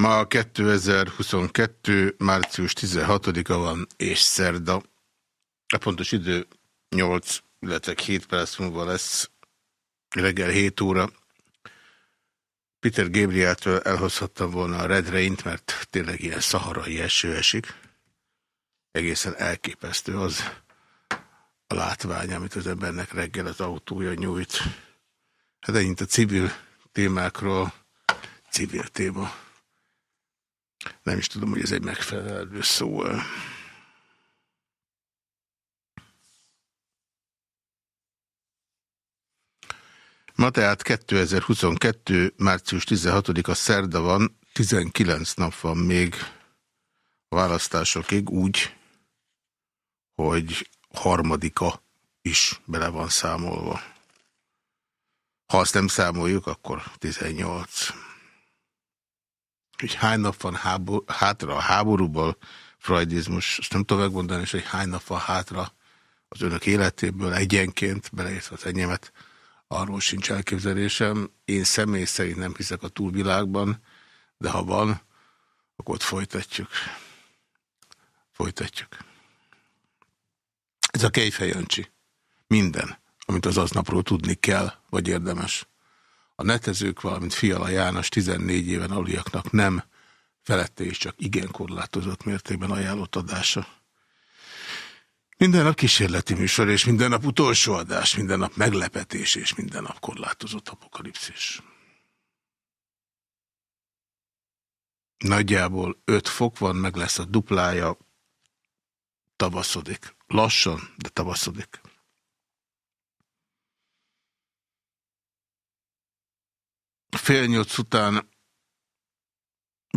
Ma 2022. március 16-a van, és szerda. A pontos idő 8, illetve 7 perc múlva lesz reggel 7 óra. Peter Gabrieltől elhozhattam volna a Red Rain-t, mert tényleg ilyen szaharai eső esik. Egészen elképesztő az a látvány, amit az embernek reggel az autója nyújt. Hát ennyit a civil témákról, civil téma. Nem is tudom, hogy ez egy megfelelő szó. Ma tehát 2022. március 16-a szerda van, 19 nap van még a választásokig úgy, hogy harmadika is bele van számolva. Ha azt nem számoljuk, akkor 18 hogy hány nap van hábor, hátra a háborúból, freudizmus, azt nem tudom megmondani, és hogy hány nap van hátra az önök életéből egyenként, beleértve az enyémet, arról sincs elképzelésem. Én személy szerint nem hiszek a túlvilágban, de ha van, akkor ott folytatjuk. Folytatjuk. Ez a Kejfejancsi. Minden, amit az aznapról tudni kell, vagy érdemes. A netezők, valamint Fiala János 14 éven aluliaknak nem, felette és csak igen korlátozott mértékben ajánlott adása. Minden nap kísérleti műsor, és minden nap utolsó adás, minden nap meglepetés, és minden nap korlátozott apokalipszis. Nagyjából 5 fok van, meg lesz a duplája, tavaszodik. Lassan, de tavaszodik. Fél nyolc után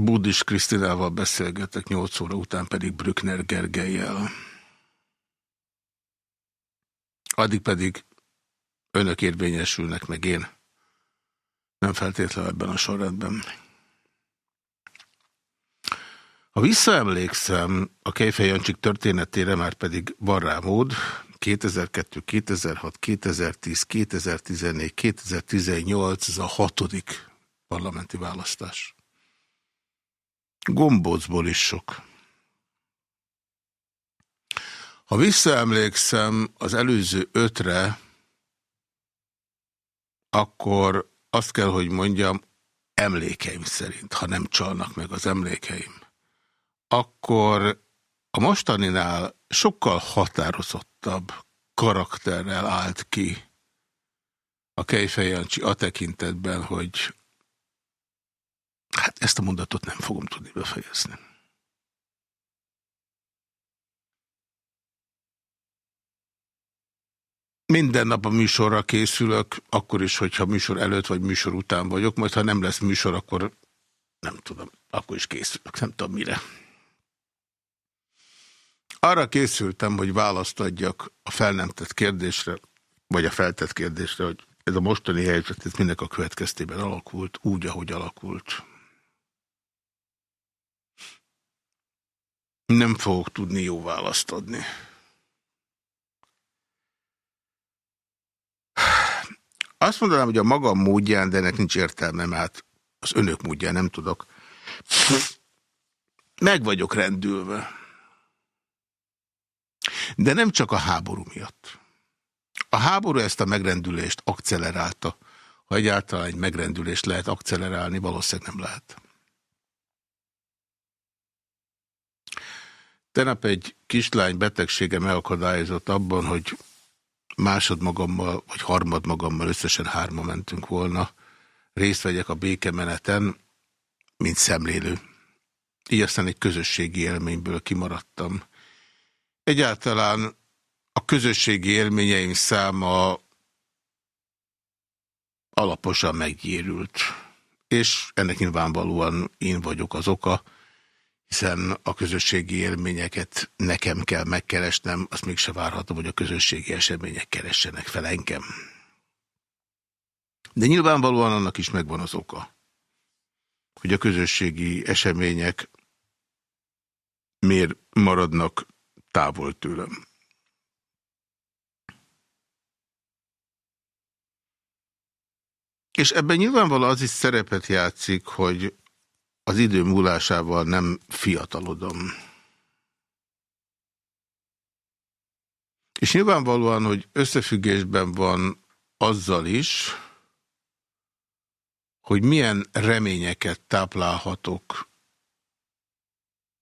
Budis Krisztinával beszélgetek, nyolc óra után pedig Brückner Gergelyel. Addig pedig önök érvényesülnek, meg én. Nem feltétlenül ebben a sorrendben. Ha visszaemlékszem a Kejfej Jancsik történetére, már pedig van rá mód, 2002, 2006, 2010, 2014, 2018, ez a hatodik parlamenti választás. Gombócból is sok. Ha visszaemlékszem az előző ötre, akkor azt kell, hogy mondjam, emlékeim szerint, ha nem csalnak meg az emlékeim, akkor a mostaninál sokkal határozottabb karakterrel állt ki a Kejfej Jancsi a tekintetben, hogy hát ezt a mondatot nem fogom tudni befejezni. Minden nap a műsorra készülök, akkor is, hogyha műsor előtt vagy műsor után vagyok, majd ha nem lesz műsor, akkor nem tudom, akkor is készülök, nem tudom mire. Arra készültem, hogy választ adjak a fel nem tett kérdésre, vagy a feltett kérdésre, hogy ez a mostani helyzet, ez mindnek a következtében alakult, úgy, ahogy alakult. Nem fogok tudni jó választ adni. Azt mondanám, hogy a magam módján, de ennek nincs értelme, mert az önök módján nem tudok. Meg vagyok rendülve. De nem csak a háború miatt. A háború ezt a megrendülést akcelerálta. Ha egyáltalán egy megrendülést lehet akcelerálni, valószínűleg nem lehet. Tenap egy kislány betegsége megakadályozott abban, hogy másodmagammal, vagy harmadmagammal, összesen hárma mentünk volna, részt vegyek a békemeneten, mint szemlélő. Így aztán egy közösségi élményből kimaradtam. Egyáltalán a közösségi élményeim száma alaposan meggyérült. És ennek nyilvánvalóan én vagyok az oka, hiszen a közösségi élményeket nekem kell megkeresnem, azt mégse várhatom, hogy a közösségi események keressenek fel engem. De nyilvánvalóan annak is megvan az oka, hogy a közösségi események miért maradnak távol tőlem. És ebben nyilvánvalóan az is szerepet játszik, hogy az idő múlásával nem fiatalodom. És nyilvánvalóan, hogy összefüggésben van azzal is, hogy milyen reményeket táplálhatok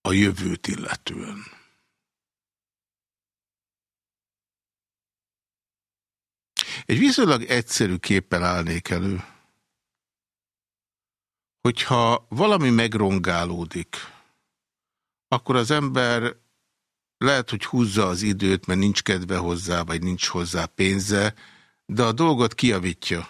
a jövőt illetően. Egy viszonylag egyszerű képpel állnék elő. Hogyha valami megrongálódik, akkor az ember lehet, hogy húzza az időt, mert nincs kedve hozzá, vagy nincs hozzá pénze, de a dolgot kiavítja.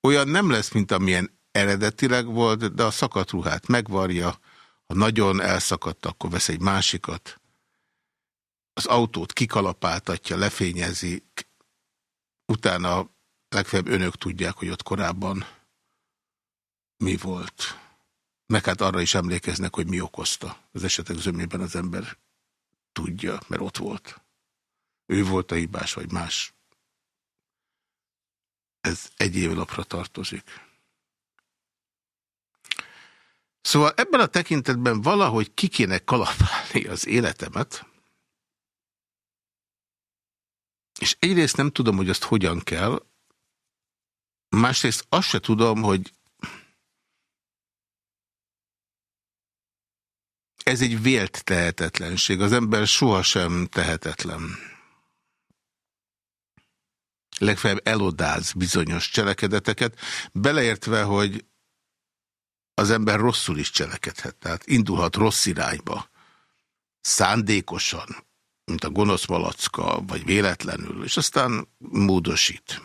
Olyan nem lesz, mint amilyen eredetileg volt, de a szakadt ruhát megvarja, ha nagyon elszakadt, akkor vesz egy másikat. Az autót kikalapáltatja, lefényezik, utána legfeljebb önök tudják, hogy ott korábban mi volt. Meg hát arra is emlékeznek, hogy mi okozta. Az esetek zömében az ember tudja, mert ott volt. Ő volt a hibás, vagy más. Ez egy évlapra tartozik. Szóval ebben a tekintetben valahogy ki kéne kalapálni az életemet, és egyrészt nem tudom, hogy azt hogyan kell, másrészt azt se tudom, hogy ez egy vélt tehetetlenség. Az ember sohasem tehetetlen. Legfeljebb elodáz bizonyos cselekedeteket, beleértve, hogy az ember rosszul is cselekedhet, tehát indulhat rossz irányba, szándékosan, mint a gonosz malacka, vagy véletlenül, és aztán módosít.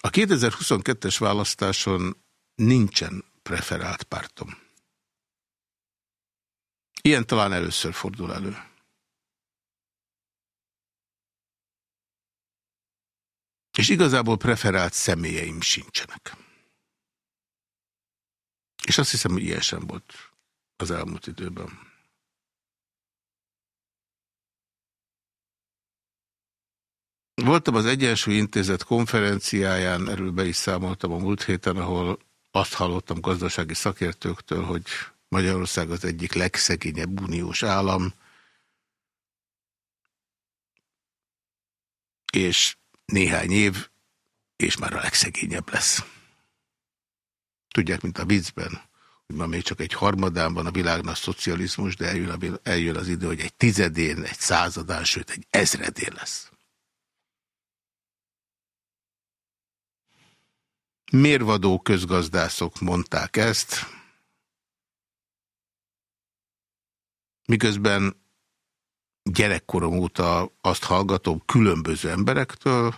A 2022-es választáson nincsen preferált pártom. Ilyen talán először fordul elő. És igazából preferált személyeim sincsenek. És azt hiszem, hogy ilyen sem volt az elmúlt időben. Voltam az Egyensúly Intézet konferenciáján, erről be is számoltam a múlt héten, ahol azt hallottam gazdasági szakértőktől, hogy Magyarország az egyik legszegényebb uniós állam, és néhány év, és már a legszegényebb lesz. Tudják, mint a viccben, hogy ma még csak egy harmadán van a világnak szocializmus, de eljön, a, eljön az idő, hogy egy tizedén, egy századán, sőt egy ezredén lesz. Mérvadó közgazdászok mondták ezt, miközben gyerekkorom óta azt hallgatom különböző emberektől,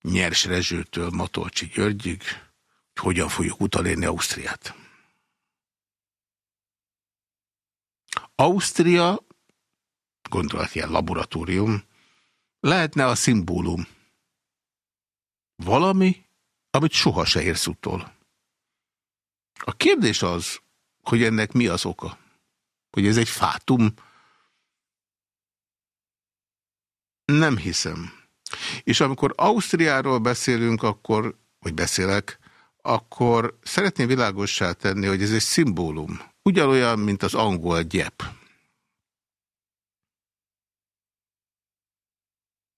Nyers Rezsőtől Matolcsi Györgyig, hogy hogyan fogjuk utalérni Ausztriát. Ausztria, gondolat ilyen laboratórium, lehetne a szimbólum. Valami, amit soha se érsz utol. A kérdés az, hogy ennek mi az oka. Hogy ez egy fátum. Nem hiszem. És amikor Ausztriáról beszélünk, akkor, vagy beszélek, akkor szeretném világossá tenni, hogy ez egy szimbólum. Ugyanolyan, mint az angol gyep.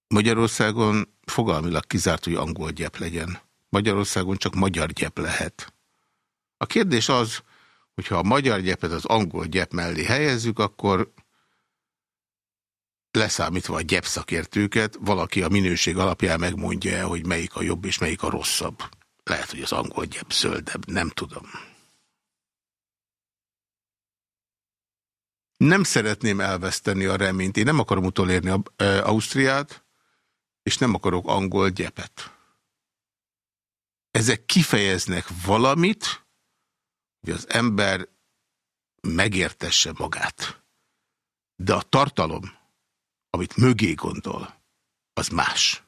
Magyarországon fogalmilag kizárt, hogy angol gyep legyen. Magyarországon csak magyar gyep lehet. A kérdés az, hogyha a magyar gyepet az angol gyep mellé helyezzük, akkor leszámítva a gyep szakértőket, valaki a minőség alapján megmondja hogy melyik a jobb és melyik a rosszabb. Lehet, hogy az angol gyep zöldebb, nem tudom. Nem szeretném elveszteni a reményt. Én nem akarom utolérni a, Ausztriát, és nem akarok angol gyepet. Ezek kifejeznek valamit, hogy az ember megértesse magát. De a tartalom, amit mögé gondol, az más.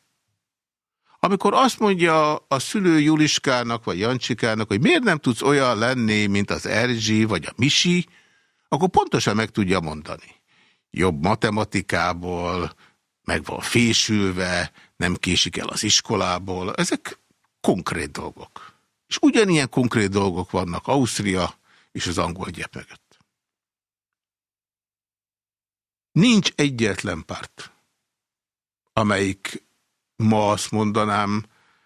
Amikor azt mondja a szülő Juliskának vagy Jancsikának, hogy miért nem tudsz olyan lenni, mint az Erzsi vagy a Misi, akkor pontosan meg tudja mondani. Jobb matematikából, meg van fésülve, nem késik el az iskolából. Ezek konkrét dolgok. És ugyanilyen konkrét dolgok vannak Ausztria és az angol gyep mögött. Nincs egyetlen párt, amelyik ma azt mondanám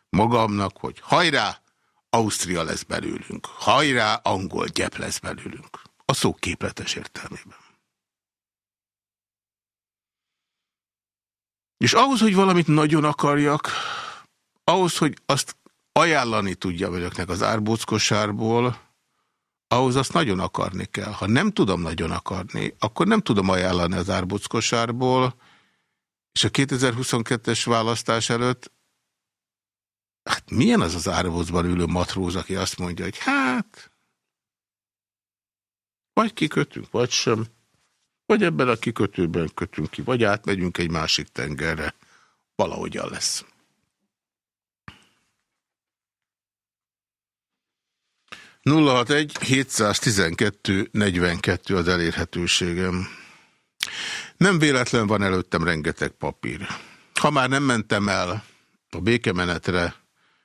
magamnak, hogy hajrá, Ausztria lesz belőlünk, hajrá, angol gyep lesz belőlünk. A szó képletes értelmében. És ahhoz, hogy valamit nagyon akarjak, ahhoz, hogy azt ajánlani tudja önöknek az árbóckosárból, ahhoz azt nagyon akarni kell. Ha nem tudom nagyon akarni, akkor nem tudom ajánlani az árbóckosárból, és a 2022-es választás előtt, hát milyen az az árbócban ülő matróz, aki azt mondja, hogy hát, vagy kikötünk, vagy sem, vagy ebben a kikötőben kötünk ki, vagy átmegyünk egy másik tengerre, valahogyan lesz. 061 712 42 az elérhetőségem. Nem véletlen van előttem rengeteg papír. Ha már nem mentem el a békemenetre,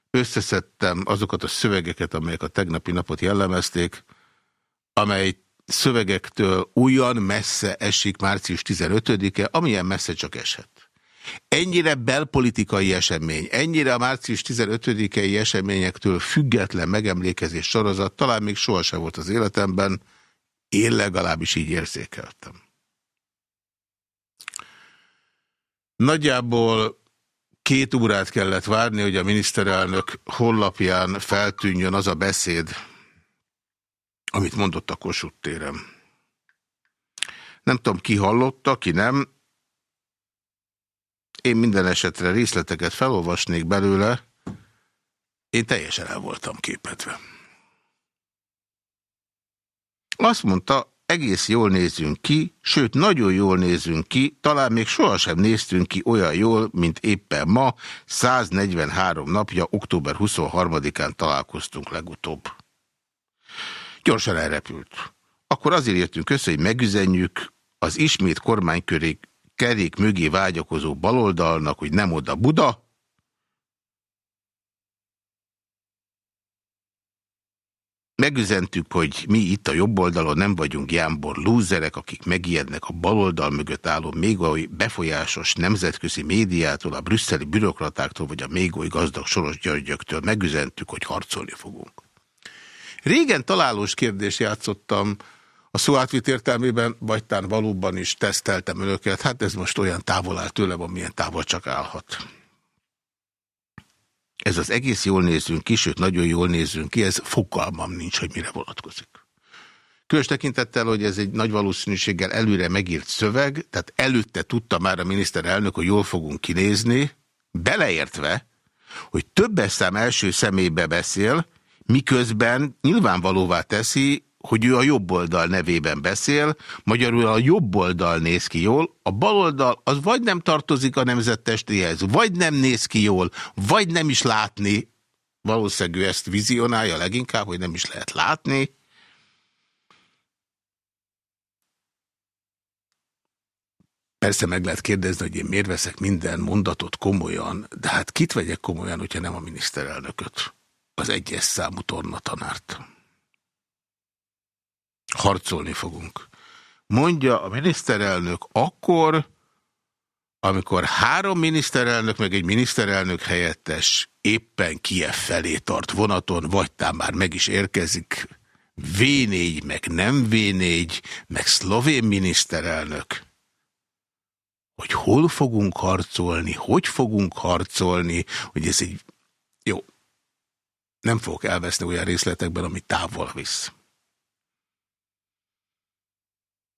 összeszedtem azokat a szövegeket, amelyek a tegnapi napot jellemezték, amely szövegektől olyan messze esik március 15-e, amilyen messze csak eshet. Ennyire belpolitikai esemény, ennyire a március 15-i eseményektől független megemlékezés sorozat talán még sohasem volt az életemben, én legalábbis így érzékeltem. Nagyjából két órát kellett várni, hogy a miniszterelnök honlapján feltűnjön az a beszéd, amit mondott a Kossuth téren. Nem tudom, ki hallotta, ki nem, én minden esetre részleteket felolvasnék belőle, én teljesen el voltam képedve. Azt mondta, egész jól nézünk ki, sőt, nagyon jól nézünk ki, talán még sohasem néztünk ki olyan jól, mint éppen ma, 143 napja, október 23-án találkoztunk legutóbb. Gyorsan elrepült. Akkor azért értünk össze, hogy megüzenjük az ismét kormánykörék kerék mögé vágyakozó baloldalnak, hogy nem oda Buda, Megüzentük, hogy mi itt a jobb oldalon nem vagyunk jámbor lúzerek, akik megijednek a baloldal mögött álló még oly befolyásos nemzetközi médiától, a brüsszeli bürokratáktól vagy a még gazdag soros györgyöktől. Megüzentük, hogy harcolni fogunk. Régen találós kérdést játszottam a szó átvit értelmében, vagy tán valóban is teszteltem önöket, hát ez most olyan távol áll tőlem, amilyen távol csak állhat. Ez az egész jól nézünk ki, sőt nagyon jól nézünk ki, ez fogalmam nincs, hogy mire vonatkozik. Különös tekintettel, hogy ez egy nagy valószínűséggel előre megírt szöveg, tehát előtte tudta már a miniszterelnök, hogy jól fogunk kinézni, beleértve, hogy többes szám első személybe beszél, miközben nyilvánvalóvá teszi, hogy ő a jobb oldal nevében beszél, magyarul a jobb oldal néz ki jól, a bal oldal az vagy nem tartozik a nemzettestéhez, vagy nem néz ki jól, vagy nem is látni, Valószínűleg ezt vizionálja leginkább, hogy nem is lehet látni. Persze meg lehet kérdezni, hogy én miért veszek minden mondatot komolyan, de hát kit vegyek komolyan, hogyha nem a miniszterelnököt, az egyes számú tornatanárt. Harcolni fogunk. Mondja a miniszterelnök akkor, amikor három miniszterelnök, meg egy miniszterelnök helyettes éppen Kiev felé tart vonaton, vagy tám már meg is érkezik V4, meg nem V4, meg szlovén miniszterelnök, hogy hol fogunk harcolni, hogy fogunk harcolni, hogy ez egy... Nem fogok elveszni olyan részletekben, ami távol visz.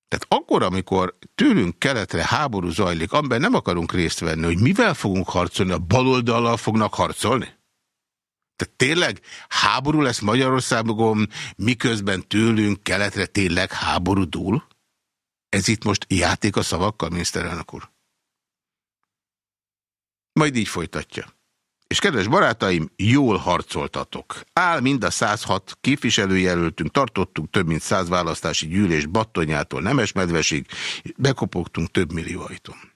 Tehát akkor, amikor tőlünk keletre háború zajlik, amiben nem akarunk részt venni, hogy mivel fogunk harcolni, a baloldallal fognak harcolni? Tehát tényleg háború lesz Magyarországon, miközben tőlünk keletre tényleg háború dúl? Ez itt most játék a szavakkal, miniszterelnök úr? Majd így folytatja. És kedves barátaim, jól harcoltatok. Áll mind a 106 képviselőjelöltünk, tartottunk több mint 100 választási gyűlés Battonyától Nemesmedvesig, bekopogtunk több millió ajtón.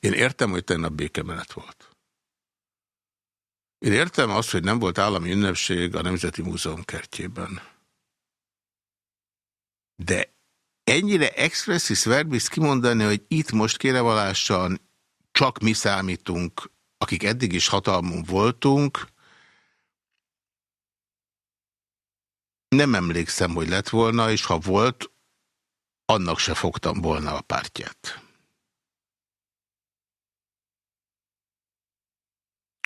Én értem, hogy tegnap békemenet volt. Én értem azt, hogy nem volt állami ünnepség a Nemzeti Múzeum kertjében. De ennyire expressis verbis kimondani, hogy itt most kérevalásan csak mi számítunk, akik eddig is hatalmon voltunk. Nem emlékszem, hogy lett volna, és ha volt, annak se fogtam volna a pártját.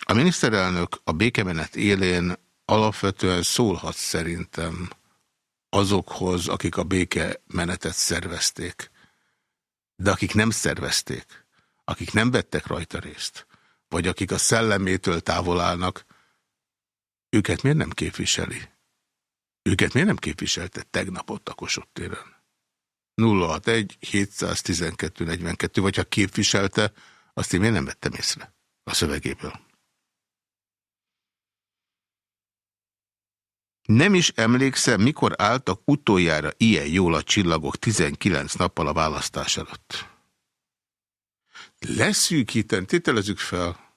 A miniszterelnök a békemenet élén alapvetően szólhat szerintem azokhoz, akik a békemenetet szervezték. De akik nem szervezték, akik nem vettek rajta részt, vagy akik a szellemétől távol állnak, őket miért nem képviseli? Őket miért nem képviselte tegnap ott a Kossuth téren? 061 712 42, vagy ha képviselte, azt én miért nem vettem észre a szövegéből. Nem is emlékszem, mikor álltak utoljára ilyen jól a csillagok 19 nappal a választás előtt. Leszűkíten, tételezzük fel,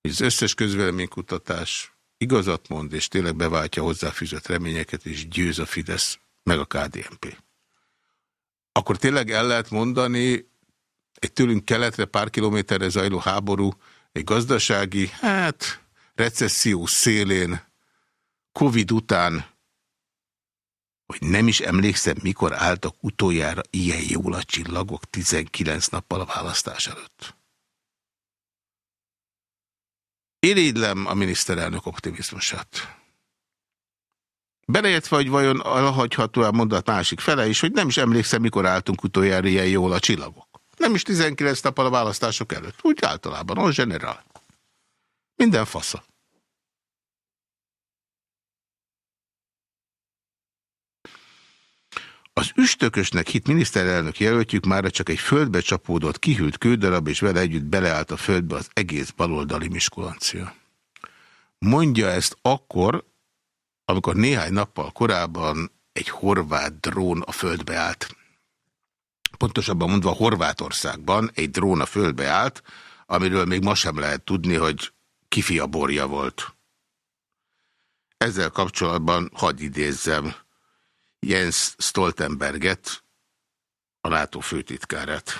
hogy az összes közvéleménykutatás igazat mond, és tényleg beváltja hozzáfűzött reményeket, és győz a Fidesz, meg a KDNP. Akkor tényleg el lehet mondani, egy tőlünk keletre pár kilométerre zajló háború, egy gazdasági, hát, recesszió szélén, Covid után hogy nem is emlékszem, mikor álltak utoljára ilyen jól a csillagok 19 nappal a választás előtt. Irigylem a miniszterelnök optimizmusát. Beleértve, hogy vajon alhagyható a mondat másik fele is, hogy nem is emlékszem, mikor álltunk utoljára ilyen jól a csillagok. Nem is 19 nappal a választások előtt. Úgy általában, on general. Minden fasza. Az üstökösnek hit miniszterelnök jelöltjük már csak egy földbe csapódott, kihűlt kődarab, és vele együtt beleállt a földbe az egész baloldali miskulancia. Mondja ezt akkor, amikor néhány nappal korábban egy horvát drón a földbe állt. Pontosabban mondva Horvátországban egy drón a földbe állt, amiről még ma sem lehet tudni, hogy kifia borja volt. Ezzel kapcsolatban hadd idézzem Jens Stoltenberget, a NATO főtitkárát.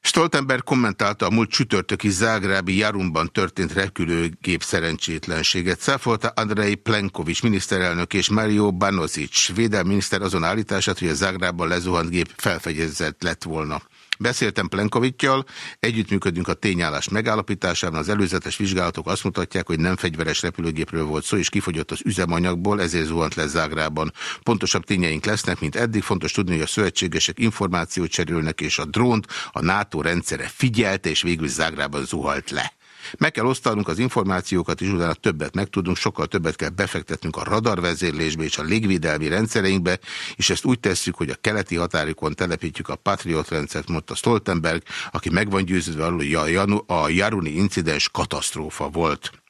Stoltenberg kommentálta a múlt csütörtöki zágrábi Jarumban történt repülőgép szerencsétlenséget. Száfolta Andrei Plenkovics miniszterelnök és Mario Banozic védelmi miniszter azon állítását, hogy a zágrában lezuhant gép felfegyezett lett volna. Beszéltem Plenkovittyal, együttműködünk a tényállás megállapításában. Az előzetes vizsgálatok azt mutatják, hogy nem fegyveres repülőgépről volt szó, és kifogyott az üzemanyagból, ezért zuhant le Zágrában. Pontosabb tényeink lesznek, mint eddig. Fontos tudni, hogy a szövetségesek információt cserélnek, és a drónt a NATO rendszere figyelte, és végül Zágrában zuhalt le. Meg kell osztanunk az információkat, és utána többet megtudunk, sokkal többet kell befektetnünk a radarvezérlésbe és a légvédelmi rendszereinkbe, és ezt úgy tesszük, hogy a keleti határokon telepítjük a Patriot rendszert, mondta Stoltenberg, aki meg van győződve arról, hogy a Jaruni incidens katasztrófa volt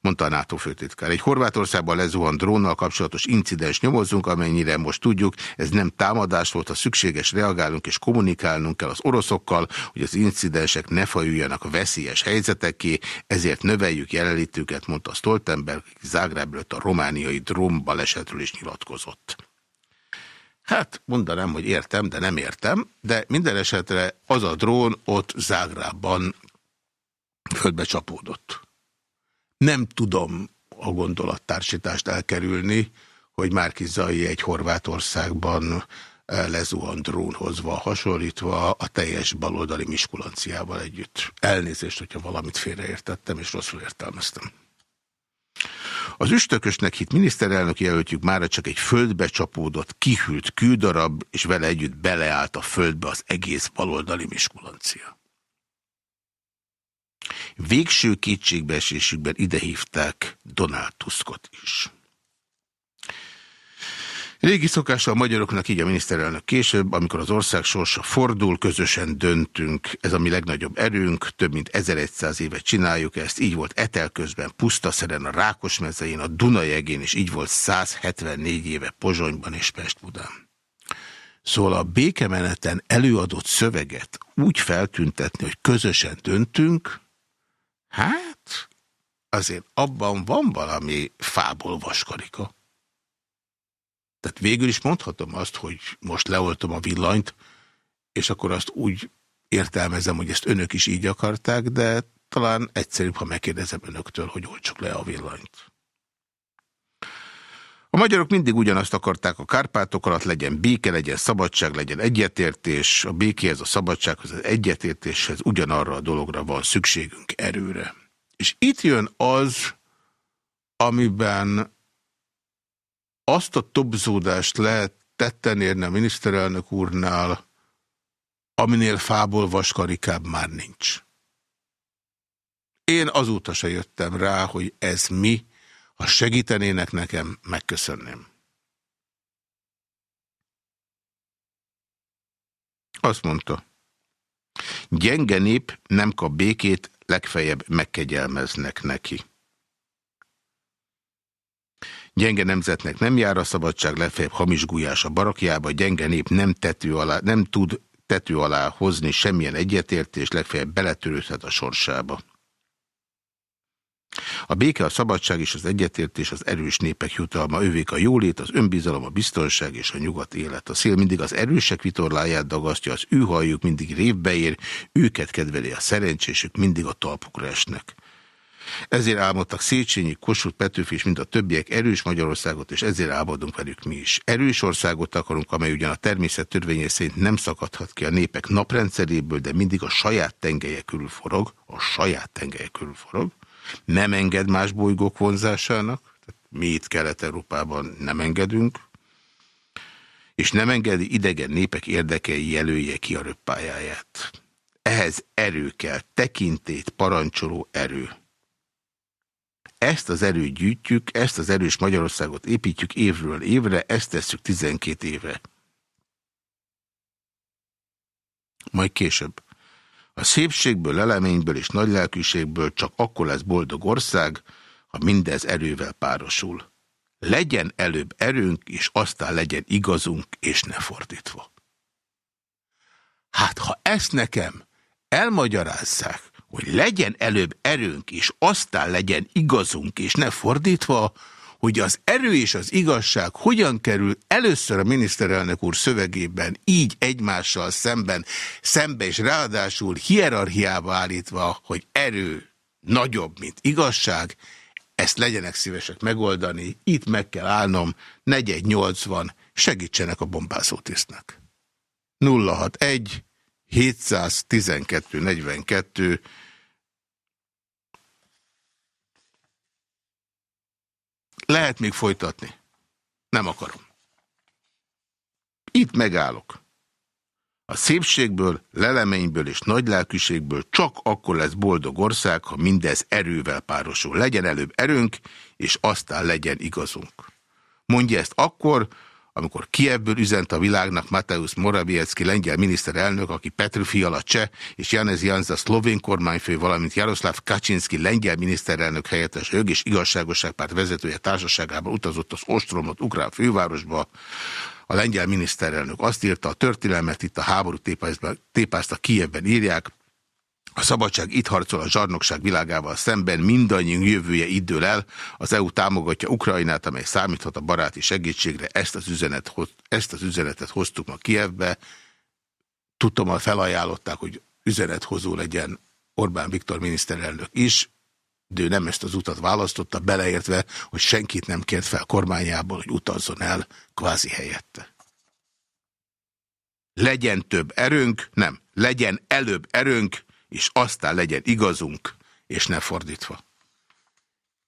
mondta a NATO főtitkár. Egy Horvátországban lezuhan drónnal kapcsolatos incidens nyomozunk, amennyire most tudjuk, ez nem támadás volt, ha szükséges reagálunk és kommunikálnunk kell az oroszokkal, hogy az incidensek ne fajuljanak veszélyes helyzeteké, ezért növeljük jelenlétüket, mondta Stoltenberg, Zágrábről a romániai drónbalesetről is nyilatkozott. Hát mondanám, hogy értem, de nem értem, de minden esetre az a drón ott Zágrában földbe csapódott nem tudom a gondolattársítást elkerülni, hogy Márki Zai egy Horvátországban eh, lezuhant drónhoz van hasonlítva a teljes baloldali miskulanciával együtt. Elnézést, hogyha valamit félreértettem és rosszul értelmeztem. Az üstökösnek hit miniszterelnök jelöltjük mára csak egy földbe csapódott, kihűlt küldarab, és vele együtt beleállt a földbe az egész baloldali miskulancia. Végső kétségbeesésükben idehívták Donald Tuskot is. Régi szokása a magyaroknak, így a miniszterelnök később, amikor az ország sorsa fordul, közösen döntünk. Ez a mi legnagyobb erőnk, több mint 1100 éve csináljuk ezt. Így volt Etelközben, Pusztaszeren, a Rákosmezején, a Dunajegén, és így volt 174 éve Pozsonyban és Pestbudán. Szóval a békemeneten előadott szöveget úgy feltüntetni, hogy közösen döntünk, Hát, azért abban van valami fából vaskarika. Tehát végül is mondhatom azt, hogy most leoltom a villanyt, és akkor azt úgy értelmezem, hogy ezt önök is így akarták, de talán egyszerűbb, ha megkérdezem önöktől, hogy oltsuk le a villanyt. Magyarok mindig ugyanazt akarták a Kárpátok alatt, legyen béke, legyen szabadság, legyen egyetértés. A békéhez, a szabadsághoz, az egyetértéshez ugyanarra a dologra van szükségünk erőre. És itt jön az, amiben azt a tobzódást lehet tetten érni a miniszterelnök úrnál, aminél fából vaskarikább már nincs. Én azóta se jöttem rá, hogy ez mi, ha segítenének nekem, megköszönném. Azt mondta. Gyenge nép nem kap békét, legfeljebb megkegyelmeznek neki. Gyenge nemzetnek nem jár a szabadság, legfeljebb hamis gulyás a barakjába, gyenge nép nem, tető alá, nem tud tető alá hozni semmilyen egyetértést, legfeljebb beletörődhet a sorsába. A béke, a szabadság és az egyetértés az erős népek jutalma, ővék a jólét, az önbizalom, a biztonság és a nyugat élet. A szél mindig az erősek vitorláját dagasztja, az ő halljuk mindig révbe ér, őket kedveli a szerencsésük, mindig a talpukra esnek. Ezért álmodtak Széchenyi, Kossuth, Petőfi és mind a többiek erős Magyarországot, és ezért álmodunk velük mi is. Erős országot akarunk, amely ugyan a természet törvénye szerint nem szakadhat ki a népek naprendszeréből, de mindig a saját tengelye körül forog, a saját tengelye körül forog, nem enged más bolygók vonzásának, tehát mi itt Kelet-Európában nem engedünk, és nem engedi idegen népek érdekei jelölje ki a röppájáját. Ehhez erő kell, tekintét, parancsoló erő. Ezt az erőt gyűjtjük, ezt az erős Magyarországot építjük évről évre, ezt tesszük 12 éve. Majd később. A szépségből, eleményből és nagylelkűségből csak akkor lesz boldog ország, ha mindez erővel párosul. Legyen előbb erőnk, és aztán legyen igazunk, és ne fordítva. Hát, ha ezt nekem elmagyarázzák, hogy legyen előbb erőnk, és aztán legyen igazunk, és ne fordítva, hogy az erő és az igazság hogyan kerül először a miniszterelnök úr szövegében így egymással szemben, szembe és ráadásul hierarchiába állítva, hogy erő nagyobb, mint igazság, ezt legyenek szívesek megoldani, itt meg kell állnom, 4180, segítsenek a bombászótisztnek. 061 712 42 Lehet még folytatni. Nem akarom. Itt megállok. A szépségből, leleményből és nagylelkűségből csak akkor lesz boldog ország, ha mindez erővel párosul. Legyen előbb erőnk, és aztán legyen igazunk. Mondja ezt akkor, amikor Kievből üzent a világnak Mateusz Morawiecki lengyel miniszterelnök, aki Petru Fiala cseh és Janez Janza szlovén kormányfő, valamint Jaroszláv Kaczynski lengyel miniszterelnök helyettes ög és igazságosságpárt vezetője társaságában utazott az Ostromot ukrán fővárosba, a lengyel miniszterelnök azt írta, a történelmet itt a háború tépázta Kievben írják, a szabadság itt harcol a zsarnokság világával szemben, mindannyiunk jövője idől el. Az EU támogatja Ukrajnát, amely számíthat a baráti segítségre. Ezt az, üzenet, ezt az üzenetet hoztuk ma Kievbe. Tudtommal felajánlották, hogy üzenethozó legyen Orbán Viktor miniszterelnök is, de ő nem ezt az utat választotta, beleértve, hogy senkit nem kért fel kormányából, hogy utazzon el kvázi helyette. Legyen több erőnk, nem, legyen előbb erőnk, és aztán legyen igazunk, és ne fordítva.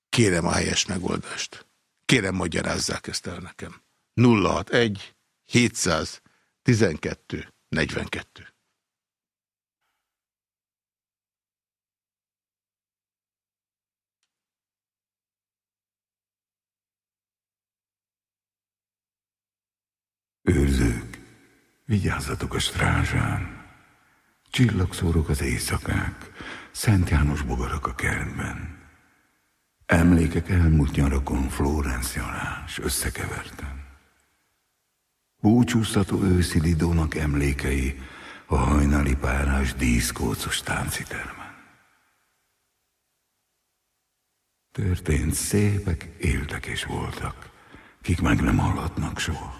Kérem a helyes megoldást. Kérem, magyarázzák ezt el nekem. 061 712 42 Őrzők, vigyázzatok a strázsán! Csillagszórok az éjszakák, Szent János bogarak a kertben. Emlékek elmúlt nyarakon Florence Jalás összekeverten. Búcsúztató őszi Lidónak emlékei a hajnali párás díszkócos táncitermen. Történt szépek, éltek és voltak, kik meg nem hallhatnak soha.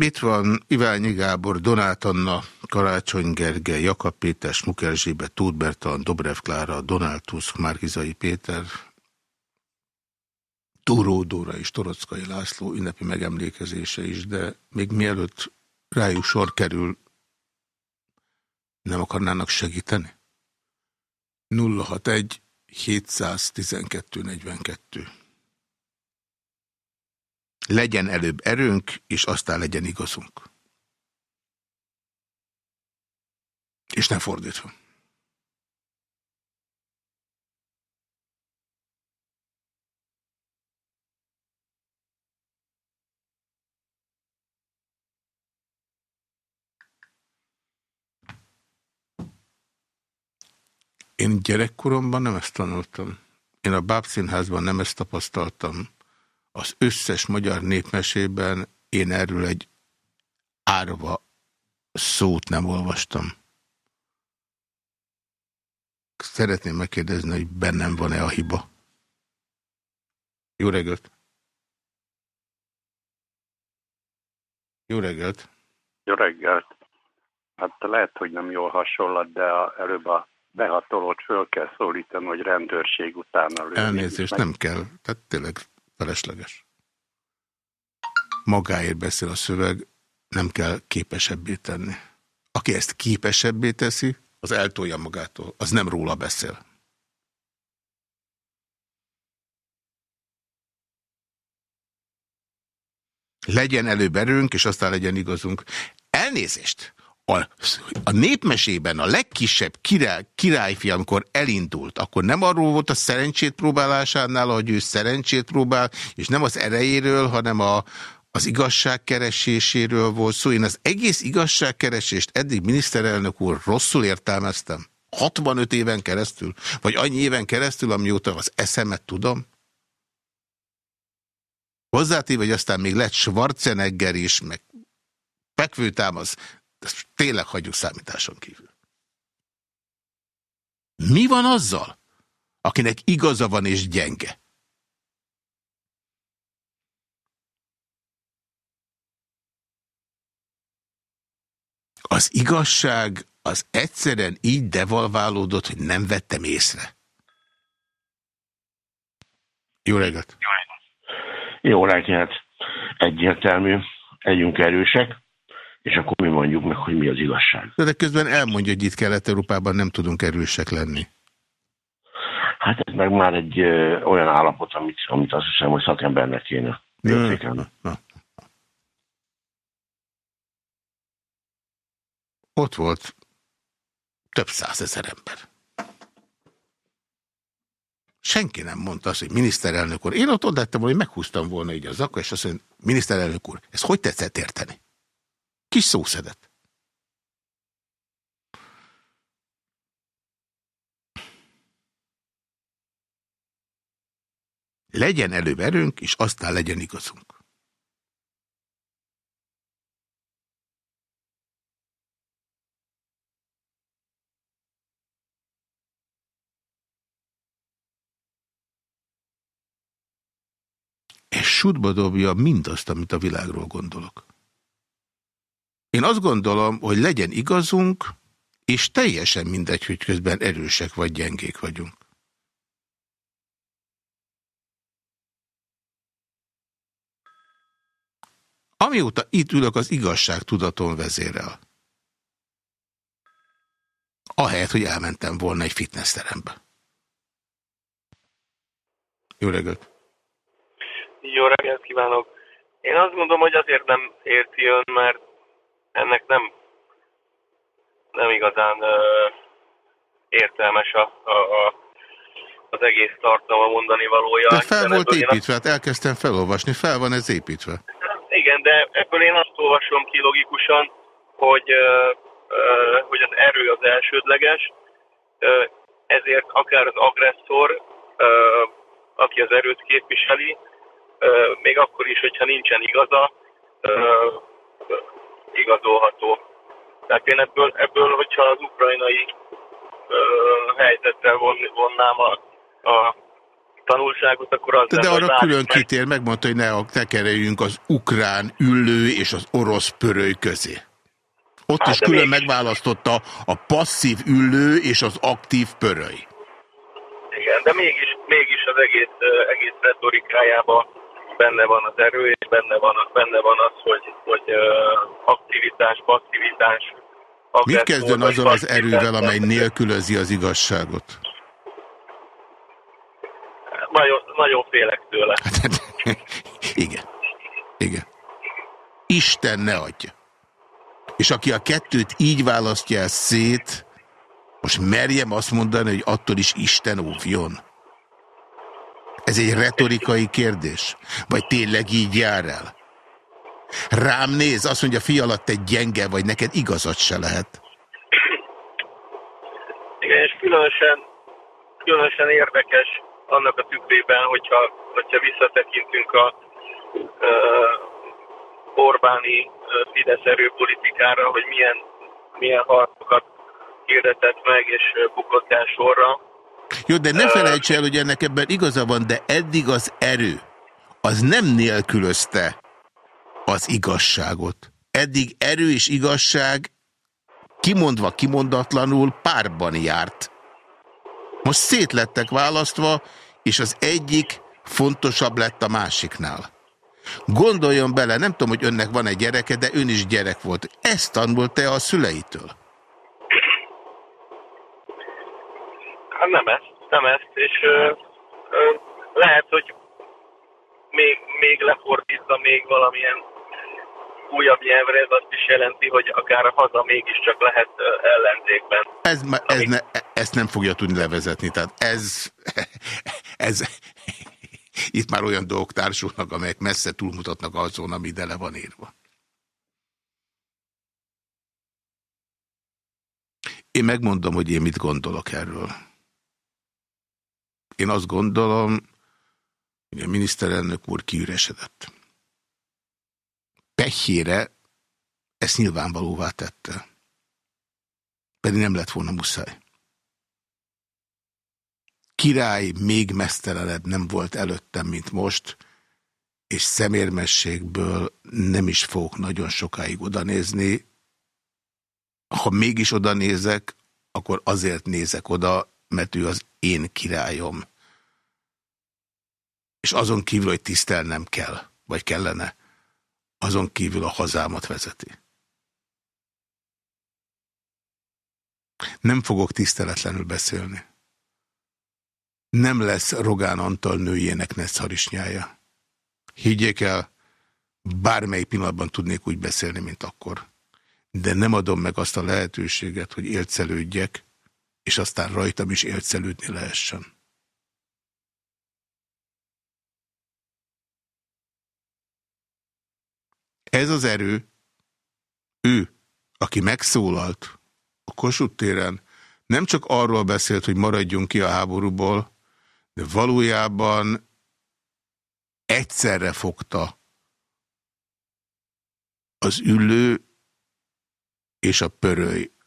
Itt van Iványi Gábor, Donát Anna, Karácsony Gergely, Jakab Péter, Smuk Erzsébet, Tóth Bertalan, Dobrev Klára, Donald Tusk, Márkizai Péter, Tóró Dóra és Torockai László ünnepi megemlékezése is, de még mielőtt rájuk sor kerül, nem akarnának segíteni? 061 712 42 legyen előbb erőnk, és aztán legyen igazunk. És nem fordítva. Én gyerekkoromban nem ezt tanultam. Én a bábszínházban nem ezt tapasztaltam az összes magyar népmesében én erről egy árva szót nem olvastam. Szeretném megkérdezni, hogy bennem van-e a hiba. Jó reggelt! Jó reggelt! Jó reggelt! Hát lehet, hogy nem jól hasonlat, de a, előbb a behatolót föl kell szólítani, hogy rendőrség utána Elnézést, nem kell. Tehát tényleg Felesleges. Magáért beszél a szöveg, nem kell képesebbé tenni. Aki ezt képesebbé teszi, az eltolja magától, az nem róla beszél. Legyen előbb erőnk, és aztán legyen igazunk. Elnézést! A, a népmesében a legkisebb király, királyfi, amikor elindult, akkor nem arról volt a szerencsét próbálásánál, hogy ő szerencsét próbál, és nem az erejéről, hanem a, az igazságkereséséről volt szó. Én az egész igazságkeresést eddig miniszterelnök úr rosszul értelmeztem. 65 éven keresztül? Vagy annyi éven keresztül, amióta az eszemet tudom? Hozzátéve, hogy aztán még lett Schwarzenegger is, meg fekvőtámasz, ezt tényleg hagyjuk számításon kívül. Mi van azzal, akinek igaza van és gyenge? Az igazság az egyszerűen így devalválódott, hogy nem vettem észre. Jó reggelt! Jó reggelt! Egyértelmű, együnk erősek, és akkor mi mondjuk meg, hogy mi az igazság. De közben elmondja, hogy itt Kelet-Európában nem tudunk erősek lenni. Hát ez meg már egy ö, olyan állapot, amit, amit azt hiszem, hogy szakembernek kéne értékelni. Ott volt több százezer ember. Senki nem mondta azt, hogy miniszterelnök úr. Én ott odaadtam hogy meghúztam volna így az akkor, és azt mondja, miniszterelnök úr, ezt hogy tetszett érteni? Kis szószedet. Legyen előbb erőnk, és aztán legyen igazunk. és sútba dobja mindazt, amit a világról gondolok. Én azt gondolom, hogy legyen igazunk, és teljesen mindegy, hogy közben erősek vagy gyengék vagyunk. Amióta itt ülök, az igazság tudaton vezérel. Ahelyett, hogy elmentem volna egy fitnessterembe. Jó reggelt! Jó reggelt kívánok! Én azt gondolom, hogy azért nem érti ön, mert ennek nem, nem igazán ö, értelmes a, a, a, az egész tartalma mondani valója. De fel volt építve, hát elkezdtem felolvasni, fel van ez építve. Igen, de ebből én azt olvasom ki logikusan, hogy, ö, ö, hogy az erő az elsődleges, ö, ezért akár az agresszor, ö, aki az erőt képviseli, még akkor is, hogyha nincsen igaza, igazolható. Tehát én ebből, ebből hogyha az ukrajnai helyzettel von, vonnám a, a tanulságot, akkor az... De, de arra külön meg... kitér, megmondta, hogy ne, ne kereljünk az ukrán üllő és az orosz pöröly közé. Ott hát, is külön mégis... megválasztotta a passzív üllő és az aktív pöröly. Igen, de mégis, mégis az egész, egész retorikájában benne van az erő, és benne van, benne van az, hogy, hogy aktivitás, passzivitás. Mit kezdőn azzal az erővel, amely nélkülözi az igazságot? Nagyon, nagyon félek tőle. Igen. Igen. Isten ne adja. És aki a kettőt így választja el szét, most merjem azt mondani, hogy attól is Isten óvjon. Ez egy retorikai kérdés? Vagy tényleg így jár el? Rám néz, azt mondja, fialat, te gyenge vagy, neked igazat se lehet. Igen, és különösen, különösen érdekes annak a tükrében, hogyha, hogyha visszatekintünk a uh, Orbáni uh, Fidesz erőpolitikára, hogy milyen, milyen harcokat hirdetett meg és bukott el sorra, jó, de ne felejts el, hogy ennek ebben igaza van, de eddig az erő, az nem nélkülözte az igazságot. Eddig erő és igazság kimondva, kimondatlanul párban járt. Most szét lettek választva, és az egyik fontosabb lett a másiknál. Gondoljon bele, nem tudom, hogy önnek van egy gyereke, de ön is gyerek volt. Ezt tanult-e a szüleitől? Hát nem ezt, nem ezt, és ö, ö, lehet, hogy még, még lefordítva még valamilyen újabb nyelvre, ez azt is jelenti, hogy akár a haza mégiscsak lehet ellenzékben. Ez, ez ne, ezt nem fogja tudni levezetni, tehát ez, ez itt már olyan dolgok társulnak, amelyek messze túlmutatnak azon, ami ide le van írva. Én megmondom, hogy én mit gondolok erről. Én azt gondolom, hogy a miniszterelnök úr kiüresedett. Pehjére ezt nyilvánvalóvá tette. Pedig nem lett volna muszáj. Király még mesztelenebb nem volt előttem, mint most, és szemérmességből nem is fogok nagyon sokáig oda nézni. Ha mégis oda nézek, akkor azért nézek oda, mert ő az én királyom. És azon kívül, hogy tisztelnem kell, vagy kellene, azon kívül a hazámat vezeti. Nem fogok tiszteletlenül beszélni. Nem lesz Rogán Antal nőjének Necharisnyája. Higgyék el, bármely pillanatban tudnék úgy beszélni, mint akkor. De nem adom meg azt a lehetőséget, hogy élcelődjek, és aztán rajtam is élcelődni lehessen. Ez az erő, ő, aki megszólalt a Kossuth téren, nem csak arról beszélt, hogy maradjunk ki a háborúból, de valójában egyszerre fogta az ülő és a pöröly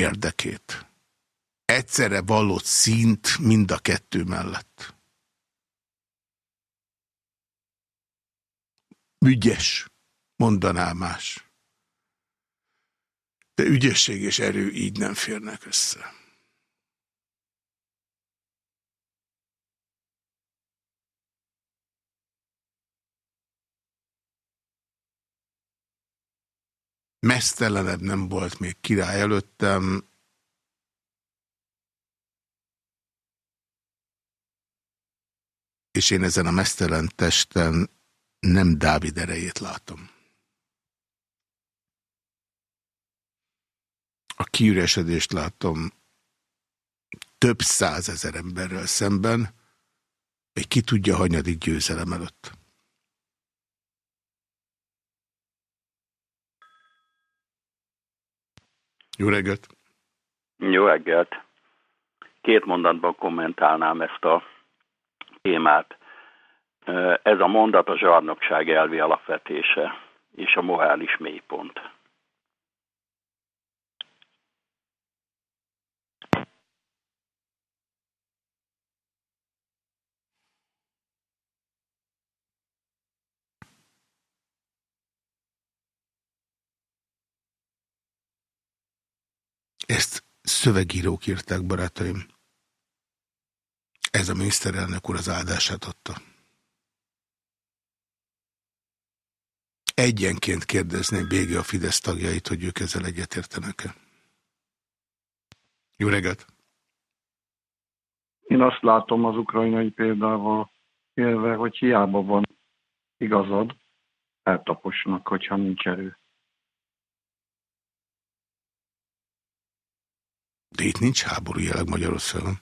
érdekét. Egyszerre vallott szint mind a kettő mellett. Ügyes, mondaná más. De ügyesség és erő így nem férnek össze. Mesztelenebb nem volt még király előttem. És én ezen a mesztelen testen nem Dávid erejét látom. A kiüresedést látom több százezer emberrel szemben, egy ki tudja hanyadik győzelem előtt. Jó reggelt! Jó reggelt! Két mondatban kommentálnám ezt a témát. Ez a mondat a zsarnokság elvi alapvetése és a morális mélypont. Ezt szövegírók írták, barátaim. Ez a miniszterelnök úr az áldását adta. Egyenként kérdezném Bége a Fidesz tagjait, hogy ők ezzel egyetértenek-e. Jó reggelt! Én azt látom az ukrajnai példával élve, hogy hiába van igazad, eltaposnak, hogyha nincs erő. De itt nincs háború jelenleg Magyarországon.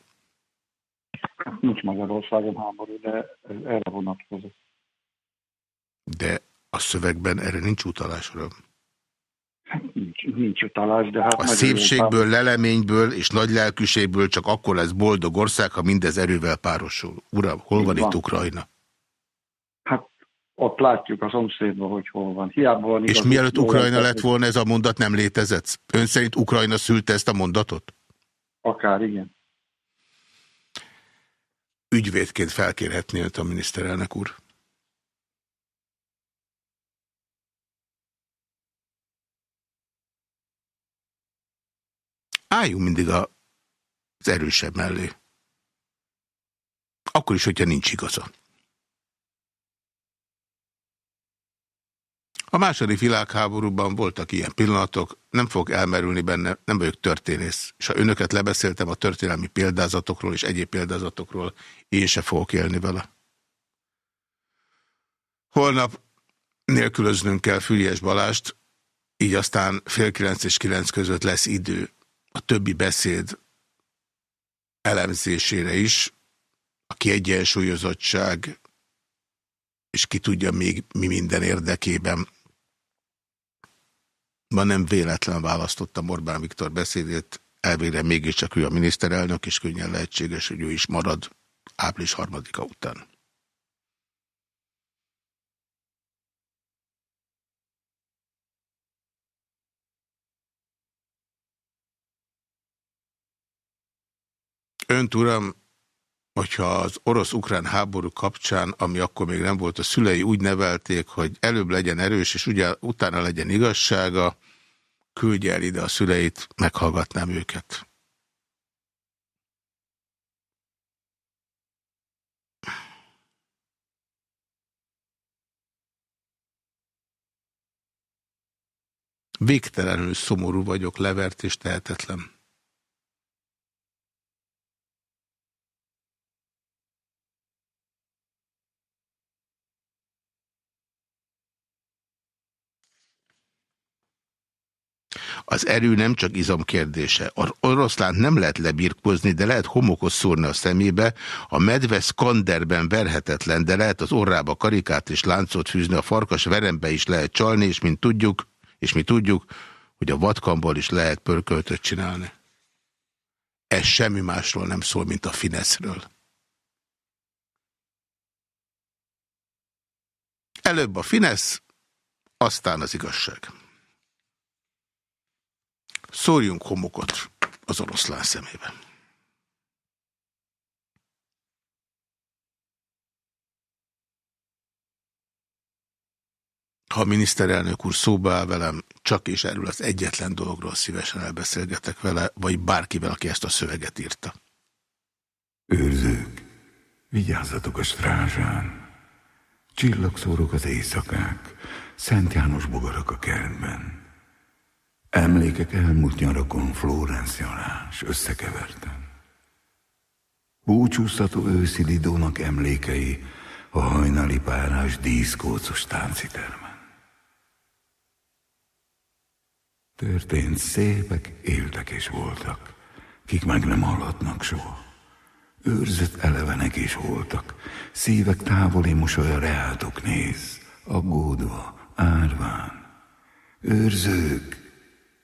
Nincs Magyarországon háború, de ez erre vonatkozik. De a szövegben erre nincs utalásra. Nincs, nincs utalás, de hát... A szépségből, jópár... leleményből és nagy lelkűségből csak akkor lesz boldog ország, ha mindez erővel párosul. Uram, hol van, van itt Ukrajna? Hát ott látjuk a szomszédban, hogy hol van. Hiába van és mielőtt Ukrajna lett volna, ez a mondat nem létezett? Ön szerint Ukrajna szülte ezt a mondatot? Akár, igen. Ügyvédként felkérhetné őt a miniszterelnök úr? Álljunk mindig a, az erősebb mellé. Akkor is, hogyha nincs igaza. A második világháborúban voltak ilyen pillanatok, nem fog elmerülni benne, nem vagyok történész. És ha önöket lebeszéltem a történelmi példázatokról és egyéb példázatokról, én se fogok élni vele. Holnap nélkülöznünk kell Füriás Balást, így aztán fél kilenc és kilenc között lesz idő a többi beszéd elemzésére is, a kiegyensúlyozottság, és ki tudja még mi minden érdekében Ma nem véletlen választottam Orbán Viktor beszédét, elvére mégiscsak ő a miniszterelnök, és könnyen lehetséges, hogy ő is marad április harmadika után. Önt, uram, hogyha az orosz-ukrán háború kapcsán, ami akkor még nem volt, a szülei úgy nevelték, hogy előbb legyen erős, és ugye utána legyen igazsága, küldje el ide a szüleit, meghallgatnám őket. Végtelenül szomorú vagyok, levert és tehetetlen. Az erő nem csak izom kérdése. Az oroszlán nem lehet lebirkózni, de lehet homokot szúrni a szemébe. A medve skanderben verhetetlen, de lehet az orrába karikát és láncot fűzni, a farkas verembe is lehet csalni, és mint tudjuk, és mi tudjuk, hogy a vatkamból is lehet pörköltöt csinálni. Ez semmi másról nem szól, mint a fineszről. Előbb a finesz, aztán az igazság. Szórjunk homokot az oroszlán szemébe. Ha a miniszterelnök úr szóba áll velem, csak és erről az egyetlen dologról szívesen elbeszélgetek vele, vagy bárkivel, aki ezt a szöveget írta. Őrzők, vigyázzatok a strázsán. Csillagszórok az éjszakák, Szent János bogarak a kertben. Emlékek elmúlt nyarakon Florence Jalás összekevertem. Búcsúztató őszi Lidónak emlékei a hajnali párás díszkócos táncitermen. Történt szépek, éltek és voltak, kik meg nem hallhatnak soha. Őrzött elevenek is voltak, szívek távoli mosolya reátok néz, aggódva, árván. Őrzők,